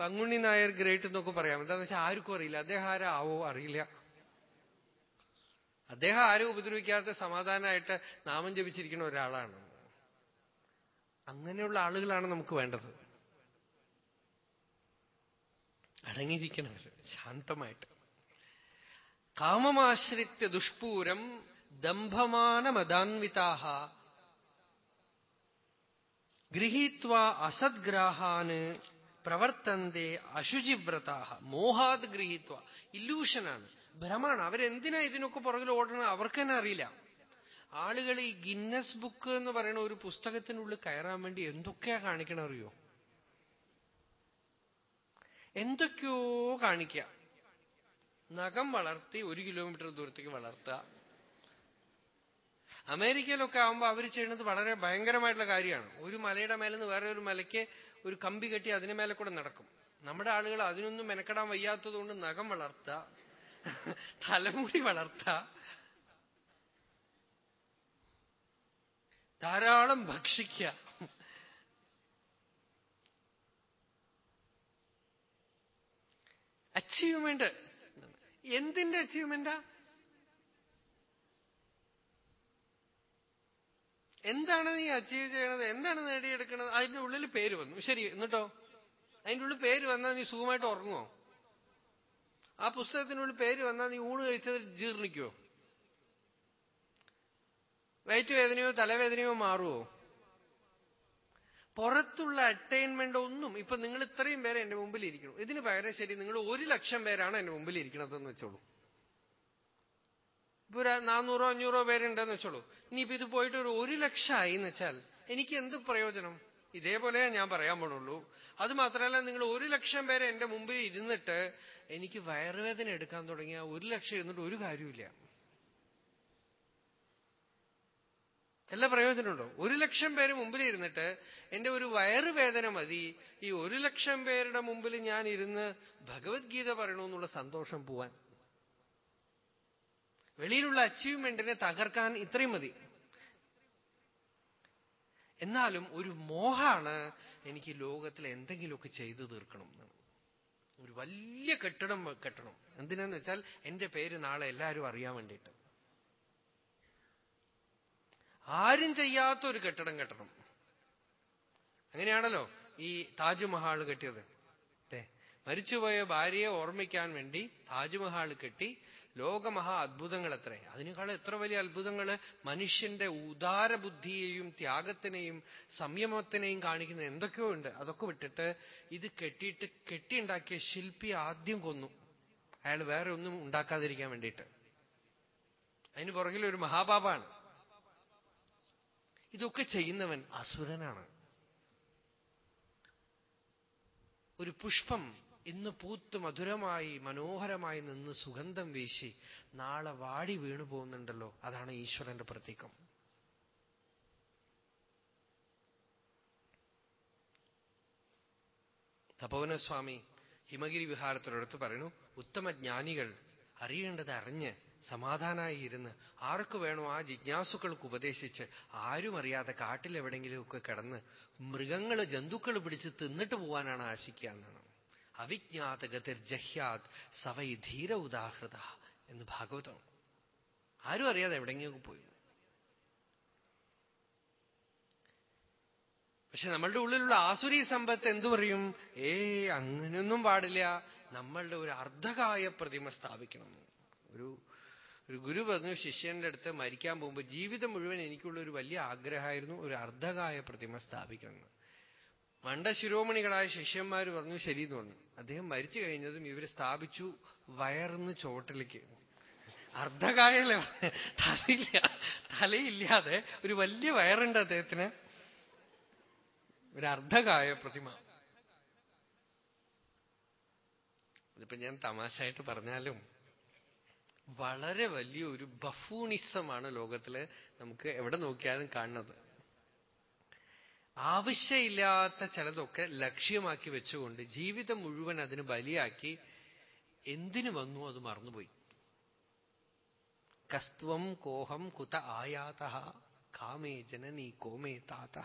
പങ്കുണ്ണി നായർ ഗ്രേറ്റ് എന്നൊക്കെ പറയാം. എന്താണെന്ന് വെച്ചാൽ ആർക്കും അറിയില്ല. അദ്ദേഹം ആരാവോ അറിയില്ല. അദ്ദേഹം ആരും ഉപദ്രവിക്കാത്ത സമാധാനമായിട്ട് നാമം ജപിച്ചിരിക്കുന്ന ഒരാളാണ്. അങ്ങനെയുള്ള ആളുകളാണ് നമുക്ക് വേണ്ടത്. അടങ്ങിയിരിക്കണം ശാന്തമായിട്ട്. കാമമാശ്രിത്യ ദുഷ്പൂരം ദംഭമാനമദാൻവിതാഹ ഗൃഹീത്വ അസദ്ഗ്രാഹാന് പ്രവർത്തന്റെ അശുചിവ്രതാഹ. മോഹാത് ഗൃഹീത്വ. ഇല്ലൂഷനാണ് ഭ്രമാണ്. അവരെന്തിനാ ഇതിനൊക്കെ പുറകിൽ ഓടണം അവർക്ക് തന്നെ അറിയില്ല. ആളുകൾ ഈ ഗിന്നസ് ബുക്ക് എന്ന് പറയുന്ന ഒരു പുസ്തകത്തിനുള്ളിൽ കയറാൻ വേണ്ടി എന്തൊക്കെയാ കാണിക്കണം അറിയോ? എന്തൊക്കെയോ കാണിക്കുക നഖം വളർത്തി ഒരു കിലോമീറ്റർ ദൂരത്തേക്ക് വളർത്തുക. അമേരിക്കയിലൊക്കെ ആകുമ്പോൾ അവർ ചെയ്യുന്നത് വളരെ ഭയങ്കരമായിട്ടുള്ള കാര്യമാണ്. ഒരു മലയുടെ മേലെ നിന്ന് വേറെ ഒരു മലയ്ക്ക് ഒരു കമ്പി കെട്ടി അതിന് മേലെ കൂടെ നടക്കും. നമ്മുടെ ആളുകൾ അതിനൊന്നും മെനക്കെടാൻ വയ്യാത്തതുകൊണ്ട് നഖം വളർത്തുക തലമുടി വളർത്ത ധാരാളം ഭക്ഷിക്കുക അച്ചീവ്മെന്റ് എന്തിന്റെ അച്ചീവ്മെന്റാ എന്താണ് നീ അച്ചീവ് ചെയ്യണത്? എന്താണ് നേടിയെടുക്കുന്നത് അതിന്റെ ഉള്ളിൽ പേര് വന്നു. ശരി എന്നിട്ടോ? അതിന്റെ ഉള്ളിൽ പേര് വന്നാൽ നീ സുഖമായിട്ട് ഉറങ്ങുമോ ആ പുസ്തകത്തിനുള്ളിൽ പേര് വന്നാൽ നീ ഊണ് കഴിച്ചത് ജീർണിക്കുമോ വയറ്റ് വേദനയോ തലവേദനയോ മാറുമോ പുറത്തുള്ള അറ്റൈൻമെന്റ് ഒന്നും ഇപ്പൊ നിങ്ങൾ ഇത്രയും പേരെ എന്റെ മുമ്പിൽ ഇരിക്കണം. ഇതിന് പകരം ശരി നിങ്ങൾ ഒരു ലക്ഷം പേരാണ് എന്റെ മുമ്പിൽ ഇരിക്കണതെന്ന് വെച്ചോളൂ. ഇപ്പൊ നാനൂറോ അഞ്ഞൂറോ പേരുണ്ടെന്ന് വെച്ചോളൂ. ഇനിയിപ്പോ ഇത് പോയിട്ട് ഒരു ഒരു ലക്ഷമായി എന്ന് വെച്ചാൽ എനിക്ക് എന്ത് പ്രയോജനം? ഇതേപോലെ ഞാൻ പറയാൻ പോണുള്ളൂ. അത് മാത്രമല്ല നിങ്ങൾ ഒരു ലക്ഷം പേരെ എന്റെ മുമ്പിൽ ഇരുന്നിട്ട് എനിക്ക് വയറുവേദന എടുക്കാൻ തുടങ്ങിയ ഒരു ലക്ഷം ഇരുന്നിട്ട് ഒരു കാര്യമില്ല എല്ലാ പ്രയോജനമുണ്ടോ ഒരു ലക്ഷം പേര് മുമ്പിൽ ഇരുന്നിട്ട് എന്റെ ഒരു വയറുവേദന മതി. ഈ ഒരു ലക്ഷം പേരുടെ മുമ്പിൽ ഞാൻ ഇരുന്ന് ഭഗവത്ഗീത പറയണമെന്നുള്ള സന്തോഷം പോവാൻ. വെളിയിലുള്ള അച്ചീവ്മെന്റിനെ തകർക്കാൻ ഇത്രയും മതി. എന്നാലും ഒരു മോഹാണ് എനിക്ക് ലോകത്തിൽ എന്തെങ്കിലുമൊക്കെ ചെയ്തു തീർക്കണം എന്നാണ്. ഒരു വലിയ കെട്ടിടം കെട്ടണം. എന്തിനാന്ന് വെച്ചാൽ എന്റെ പേര് നാളെ എല്ലാവരും അറിയാൻ വേണ്ടിയിട്ട്. ആരും ചെയ്യാത്ത ഒരു കെട്ടിടം കെട്ടണം. അങ്ങനെയാണല്ലോ ഈ താജ്മഹാൾ കെട്ടിയത്. മരിച്ചുപോയ ഭാര്യയെ ഓർമ്മിക്കാൻ വേണ്ടി താജ്മഹാൾ കെട്ടി ലോകമഹാ അത്ഭുതങ്ങൾ എത്ര അതിനേക്കാൾ എത്ര വലിയ അത്ഭുതങ്ങൾ മനുഷ്യന്റെ ഉദാരബുദ്ധിയെയും ത്യാഗത്തിനെയും സംയമത്തിനെയും കാണിക്കുന്ന എന്തൊക്കെയോ ഉണ്ട്. അതൊക്കെ വിട്ടിട്ട് ഇത് കെട്ടിയിട്ട് കെട്ടിയുണ്ടാക്കിയ ശില്പി ആദ്യം കൊന്നു. അയാൾ വേറെ ഒന്നും ഉണ്ടാക്കാതിരിക്കാൻ വേണ്ടിയിട്ട്. അതിന് പുറകിൽ ഒരു മഹാപാപാണ്. ഇതൊക്കെ ചെയ്യുന്നവൻ അസുരനാണ്. ഒരു പുഷ്പം ഇന്ന് പൂത്ത് മധുരമായി മനോഹരമായി നിന്ന് സുഗന്ധം വീശി നാളെ വാടി വീണു പോകുന്നുണ്ടല്ലോ. അതാണ് ഈശ്വരന്റെ പ്രതീകം. തപോവനസ്വാമി ഹിമഗിരി വിഹാരത്തിനടുത്ത് പറയുന്നു ഉത്തമ ജ്ഞാനികൾ അറിയേണ്ടത് അറിഞ്ഞ് സമാധാനായി ഇരുന്ന് ആർക്ക് വേണോ ആ ജിജ്ഞാസുക്കൾക്ക് ഉപദേശിച്ച് ആരും അറിയാതെ കാട്ടിലെവിടെങ്കിലുമൊക്കെ കിടന്ന് മൃഗങ്ങൾ ജന്തുക്കൾ പിടിച്ച് തിന്നിട്ട് പോവാനാണ് ആശിക്കുക എന്നാണ്. അവിജ്ഞാത ഗതിർ ജഹ്യാത് സവൈ ധീര ഉദാഹൃത എന്ന് ഭാഗവതം ആരും അറിയാതെ എവിടെയെങ്കിലും പോയി. പക്ഷെ നമ്മളുടെ ഉള്ളിലുള്ള ആസുരി സമ്പത്ത് എന്തു പറയും? ഏ അങ്ങനെയൊന്നും പാടില്ല. നമ്മളുടെ ഒരു അർദ്ധകായ പ്രതിമ സ്ഥാപിക്കണം. ഒരു ഒരു ഗുരു പറഞ്ഞു ശിഷ്യന്റെ അടുത്ത് മരിക്കാൻ പോകുമ്പോൾ ജീവിതം മുഴുവൻ എനിക്കുള്ള ഒരു വലിയ ആഗ്രഹമായിരുന്നു ഒരു അർദ്ധകായ പ്രതിമ സ്ഥാപിക്കണം മണ്ട ശിരോമണികളായ ശിഷ്യന്മാർ പറഞ്ഞു ശരി എന്ന് പറഞ്ഞു. അദ്ദേഹം മരിച്ചു കഴിഞ്ഞതും ഇവർ സ്ഥാപിച്ചു വയർന്ന് ചോട്ടിലേക്ക് അർദ്ധകായല തലയില്ല തലയില്ലാതെ ഒരു വലിയ വയറുണ്ട് അദ്ദേഹത്തിന്. ഒരു അർദ്ധകായ പ്രതിമ. ഇതിപ്പോ ഞാൻ തമാശയായിട്ട് പറഞ്ഞാലും വളരെ വലിയ ഒരു ബഫൂണിസമാണ് ലോകത്തിൽ നമുക്ക് എവിടെ നോക്കിയാലും കാണുന്നത്. ആവശ്യമില്ലാത്ത ചിലതൊക്കെ ലക്ഷ്യമാക്കി വെച്ചുകൊണ്ട് ജീവിതം മുഴുവൻ അതിന് ബലിയാക്കി എന്തിനു വന്നു അത് മറന്നുപോയി? കസ്ത്വം കോഹം കുത ആയാത കാമേ ജനനി കോമേ താത.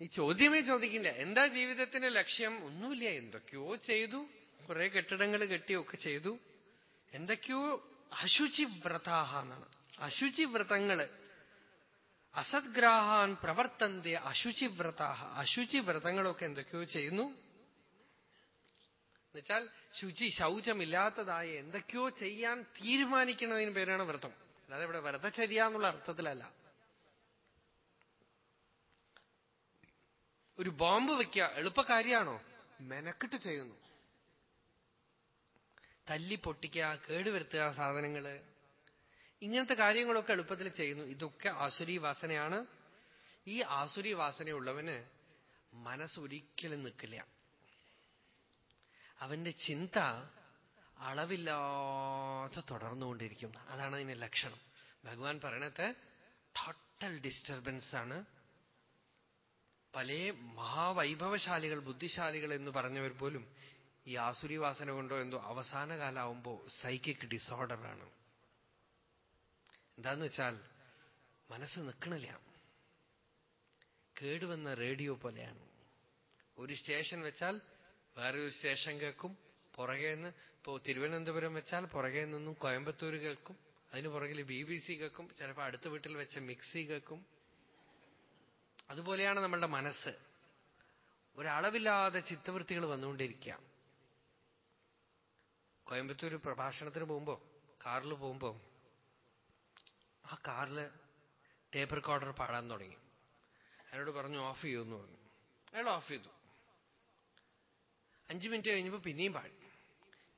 ഈ ചോദ്യമേ ചോദിക്കില്ല. എന്താ ജീവിതത്തിന്റെ ലക്ഷ്യം? ഒന്നുമില്ല. എന്തൊക്കെയോ ചെയ്തു. കുറെ കെട്ടിടങ്ങൾ കെട്ടിയൊക്കെ ചെയ്തു. എന്തൊക്കെയോ അശുചി വ്രതാഹ എന്നാണ്. അശുചി വ്രതങ്ങൾ അസദ്ഗ്രാഹാൻ പ്രവർത്തന്റെ അശുചി അശുചിവ്രതങ്ങളൊക്കെ അശുചി വ്രതങ്ങളൊക്കെ എന്തൊക്കെയോ ചെയ്യുന്നു. എന്നുവെച്ചാൽ ശുചി ശൗചമില്ലാത്തതായ എന്തൊക്കെയോ ചെയ്യാൻ തീരുമാനിക്കുന്നതിന് പേരാണ് വ്രതം. അല്ലാതെ ഇവിടെ വ്രതചര്യ എന്നുള്ള അർത്ഥത്തിലല്ല. ഒരു ബോംബ് വെക്കുക എളുപ്പക്കാരിയാണോ മെനക്കിട്ട് ചെയ്യുന്നു. തല്ലി പൊട്ടിക്കുക കേടുവരുത്തുക സാധനങ്ങൾ. ഇങ്ങനത്തെ കാര്യങ്ങളൊക്കെ എളുപ്പത്തിൽ ചെയ്യുന്നു. ഇതൊക്കെ ആസുരി വാസനയാണ്. ഈ ആസുരി വാസനയുള്ളവന് മനസ്സൊരിക്കലും നിൽക്കില്ല. അവന്റെ ചിന്ത അളവില്ലാതെ തുടർന്നുകൊണ്ടിരിക്കും. അതാണ് അതിന്റെ ലക്ഷണം. ഭഗവാൻ പറയണത് ടോട്ടൽ ഡിസ്റ്റർബൻസ് ആണ്. പല മഹാവൈഭവശാലികൾ ബുദ്ധിശാലികൾ എന്ന് പറഞ്ഞവർ പോലും ഈ ആസുരി വാസന കൊണ്ടോ എന്തോ അവസാന കാലാവുമ്പോ സൈക്കിക് ഡിസോർഡറാണ് എന്താന്ന് വെച്ചാൽ മനസ്സ് നിൽക്കണില്ല കേടുവന്ന റേഡിയോ പോലെയാണ്. ഒരു സ്റ്റേഷൻ വെച്ചാൽ വേറൊരു സ്റ്റേഷൻ കേൾക്കും. പുറകെ നിന്ന് ഇപ്പോ തിരുവനന്തപുരം വെച്ചാൽ പുറകെ നിന്നും കോയമ്പത്തൂർ കേൾക്കും. അതിന് പുറകിൽ ബി ബി സി കേൾക്കും. ചിലപ്പോൾ അടുത്ത വീട്ടിൽ വെച്ച മിക്സി കേൾക്കും. അതുപോലെയാണ് നമ്മളുടെ മനസ്സ്. ഒരളവില്ലാതെ ചിത്തവൃത്തികൾ വന്നുകൊണ്ടിരിക്കുക. കോയമ്പത്തൂർ പ്രഭാഷണത്തിന് പോകുമ്പോ കാറിൽ പോകുമ്പോ ആ കാറിൽ ടേപ്പ് റെക്കോർഡർ പാടാൻ തുടങ്ങി. അയാളോട് പറഞ്ഞു ഓഫ് ചെയ്യുമെന്ന് പറഞ്ഞു. അയാൾ ഓഫ് ചെയ്തു. അഞ്ചു മിനിറ്റ് കഴിഞ്ഞപ്പോ പിന്നെയും പാടി.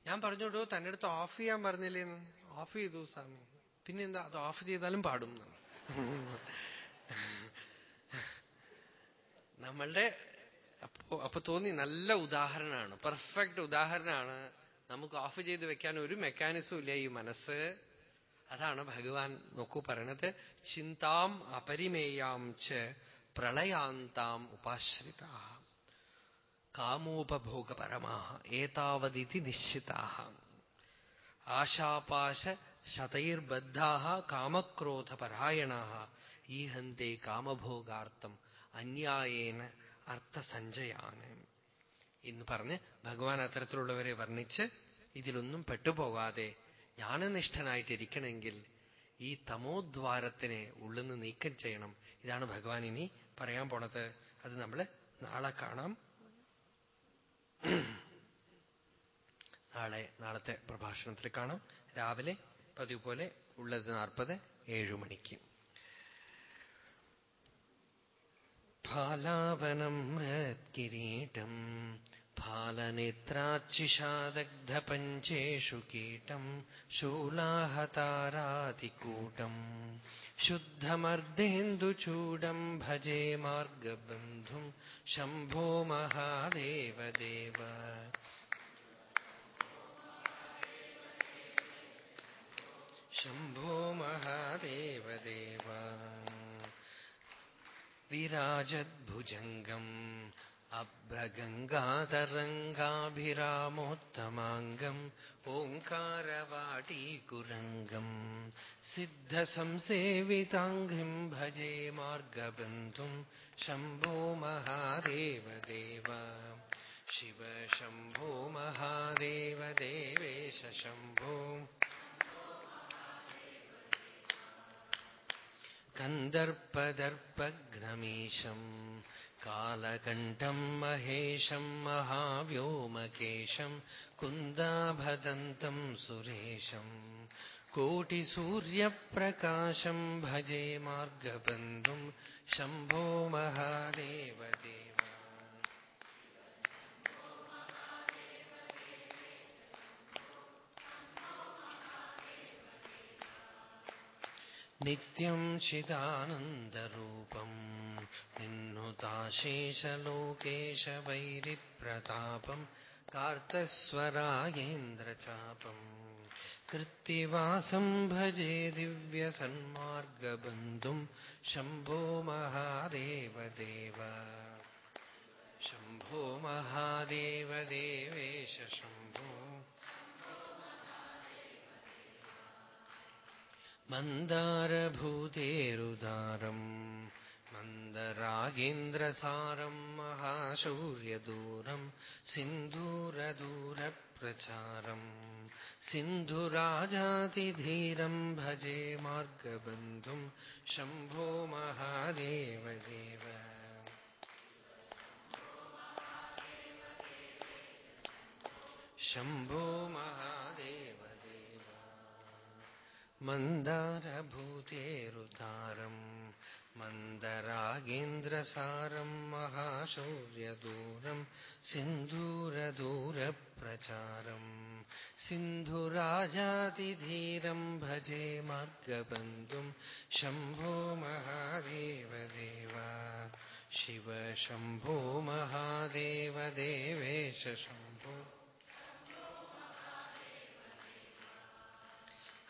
ഞാൻ പറഞ്ഞോട്ടു തന്റെ അടുത്ത് ഓഫ് ചെയ്യാൻ പറഞ്ഞില്ലേന്ന്. ഓഫ് ചെയ്തു സ്വാമി. പിന്നെന്താ? അത് ഓഫ് ചെയ്താലും പാടും. നമ്മളുടെ അപ്പോ അപ്പൊ തോന്നി നല്ല ഉദാഹരണമാണ്. പെർഫെക്റ്റ് ഉദാഹരണമാണ്. നമുക്ക് ഓഫ് ചെയ്ത് വെക്കാൻ ഒരു മെക്കാനിസം ഇല്ല ഈ മനസ്സ്. അതാണ് ഭഗവാൻ നോക്കൂ പറയണത് ചിന്താം അപരിമേയാം ച പ്രളയാന്താം ഉപാശ്രിത. കാമോപഭോഗപരമാ ഏതാവതിഥി നിശ്ചിതാ ആശാപാശ ശതൈർബദ്ധാ കാമക്രോധപരായണ ഈഹന്തേ കാമഭോഗാർത്ഥം അന്യായേന അർത്ഥസഞ്ചയാണ്. എന്ന് പറഞ്ഞ് ഭഗവാൻ അത്തരത്തിലുള്ളവരെ വർണിച്ച് ഇതിലൊന്നും പെട്ടുപോകാതെ ജ്ഞാനനിഷ്ഠനായിട്ടിരിക്കണമെങ്കിൽ ഈ തമോദ്വാരത്തിനെ ഉള്ളിന്ന് നീക്കം ചെയ്യണം. ഇതാണ് ഭഗവാൻ ഇനി പറയാൻ പോണത്. അത് നമ്മൾ നാളെ കാണാം. നാളെ നാളത്തെ പ്രഭാഷണത്തിൽ കാണാം. രാവിലെ പതിവ് പോലെ ഉള്ളത് നാൽപ്പത് ഏഴു മണിക്ക്. ഫാലാവനം കിരീടം फालनेत्राच्चिषादग्धपञ्चेषु कीटम् शूलाहतारातिकूटम् शुद्धमर्धेन्दुचूडम् भजे मार्गबन्धुम् शम्भो महादेवदेव शम्भो महादेवदेव विराजद्भुजङ्गम् अभ्रगङ्गातरङ्गाभिरामोत्तमाङ्गम् ओङ्कारवाटीकुरङ्गम् सिद्धसंसेविताङ्घ्रिम् भजे मार्गबन्धुम् शम्भो महादेवदेव शिव शम्भो महादेव देवेश शम्भो कन्दर्पदर्पघ्नमीशम् कालकण्ठम् महेशम् महाव्योमकेशम् कुन्दाभदन्तम् सुरेशम् कोटिसूर्यप्रकाशम् भजे मार्गबन्धुम् शम्भो महादेवदेव നിത്യം ചിദാനന്ദരൂപം. നിന്നുതാശേഷലോകേശ വൈരിപ്രതാപം കാർത്തസ്വരായേന്ദ്രചാപം കൃത്തിവാസം ഭജേ ദിവ്യസന്മാർഗബന്ധും. ശംഭോ മഹാദേവദേവ. ശംഭോ മഹാദേവദേവേശ ശംഭോ. മന്ദാരഭൂതേരുദാരം മന്ദരാഗേന്ദ്രസാരം മഹാശൗര്യദൂരം സിന്ദൂരദൂരപ്രചാരം സിന്ധുരാജാതിധീരം ഭജേ മാർഗബന്ധും ശംഭോ മഹാദേവദേവ. ശംഭോ മഹാദേവദേവ मन्दारभूतेरुदारम् मन्दरागेन्द्रसारम् महाशौर्यदूरम् सिन्धूरदूरप्रचारम् सिन्धुराजातिधीरम् भजे मार्गबन्धुम् शम्भो महादेवदेव। शिव शम्भो महादेवदेवेशम्भो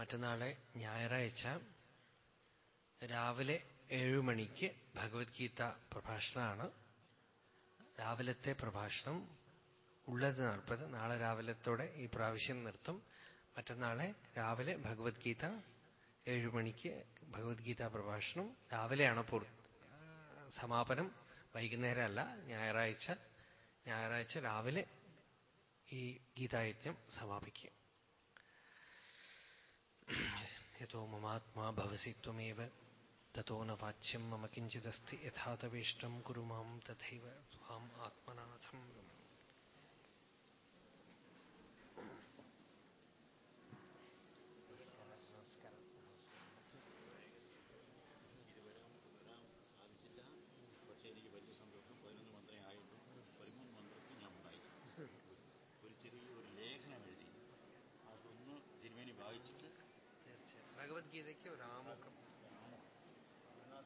മറ്റന്നാളെ ഞായറാഴ്ച രാവിലെ ഏഴുമണിക്ക് ഭഗവത്ഗീത പ്രഭാഷണമാണ്. രാവിലത്തെ പ്രഭാഷണം ഉള്ളത് നാൽപ്പത്. നാളെ രാവിലത്തോടെ ഈ പ്രാവശ്യം നിർത്തും. മറ്റന്നാളെ രാവിലെ ഭഗവത്ഗീത ഏഴുമണിക്ക് ഭഗവത്ഗീത പ്രഭാഷണം. രാവിലെയാണ് പൂർ സമാപനം. വൈകുന്നേരമല്ല ഞായറാഴ്ച. ഞായറാഴ്ച രാവിലെ ഈ ഗീതായജ്ഞം സമാപിക്കും. यतो ममात्मा भवसि त्वमेव ततो न वाच्यं मम किञ्चिदस्ति यथा तवेष्टं कुरु मां तथैव त्वाम् आत्मनाथं।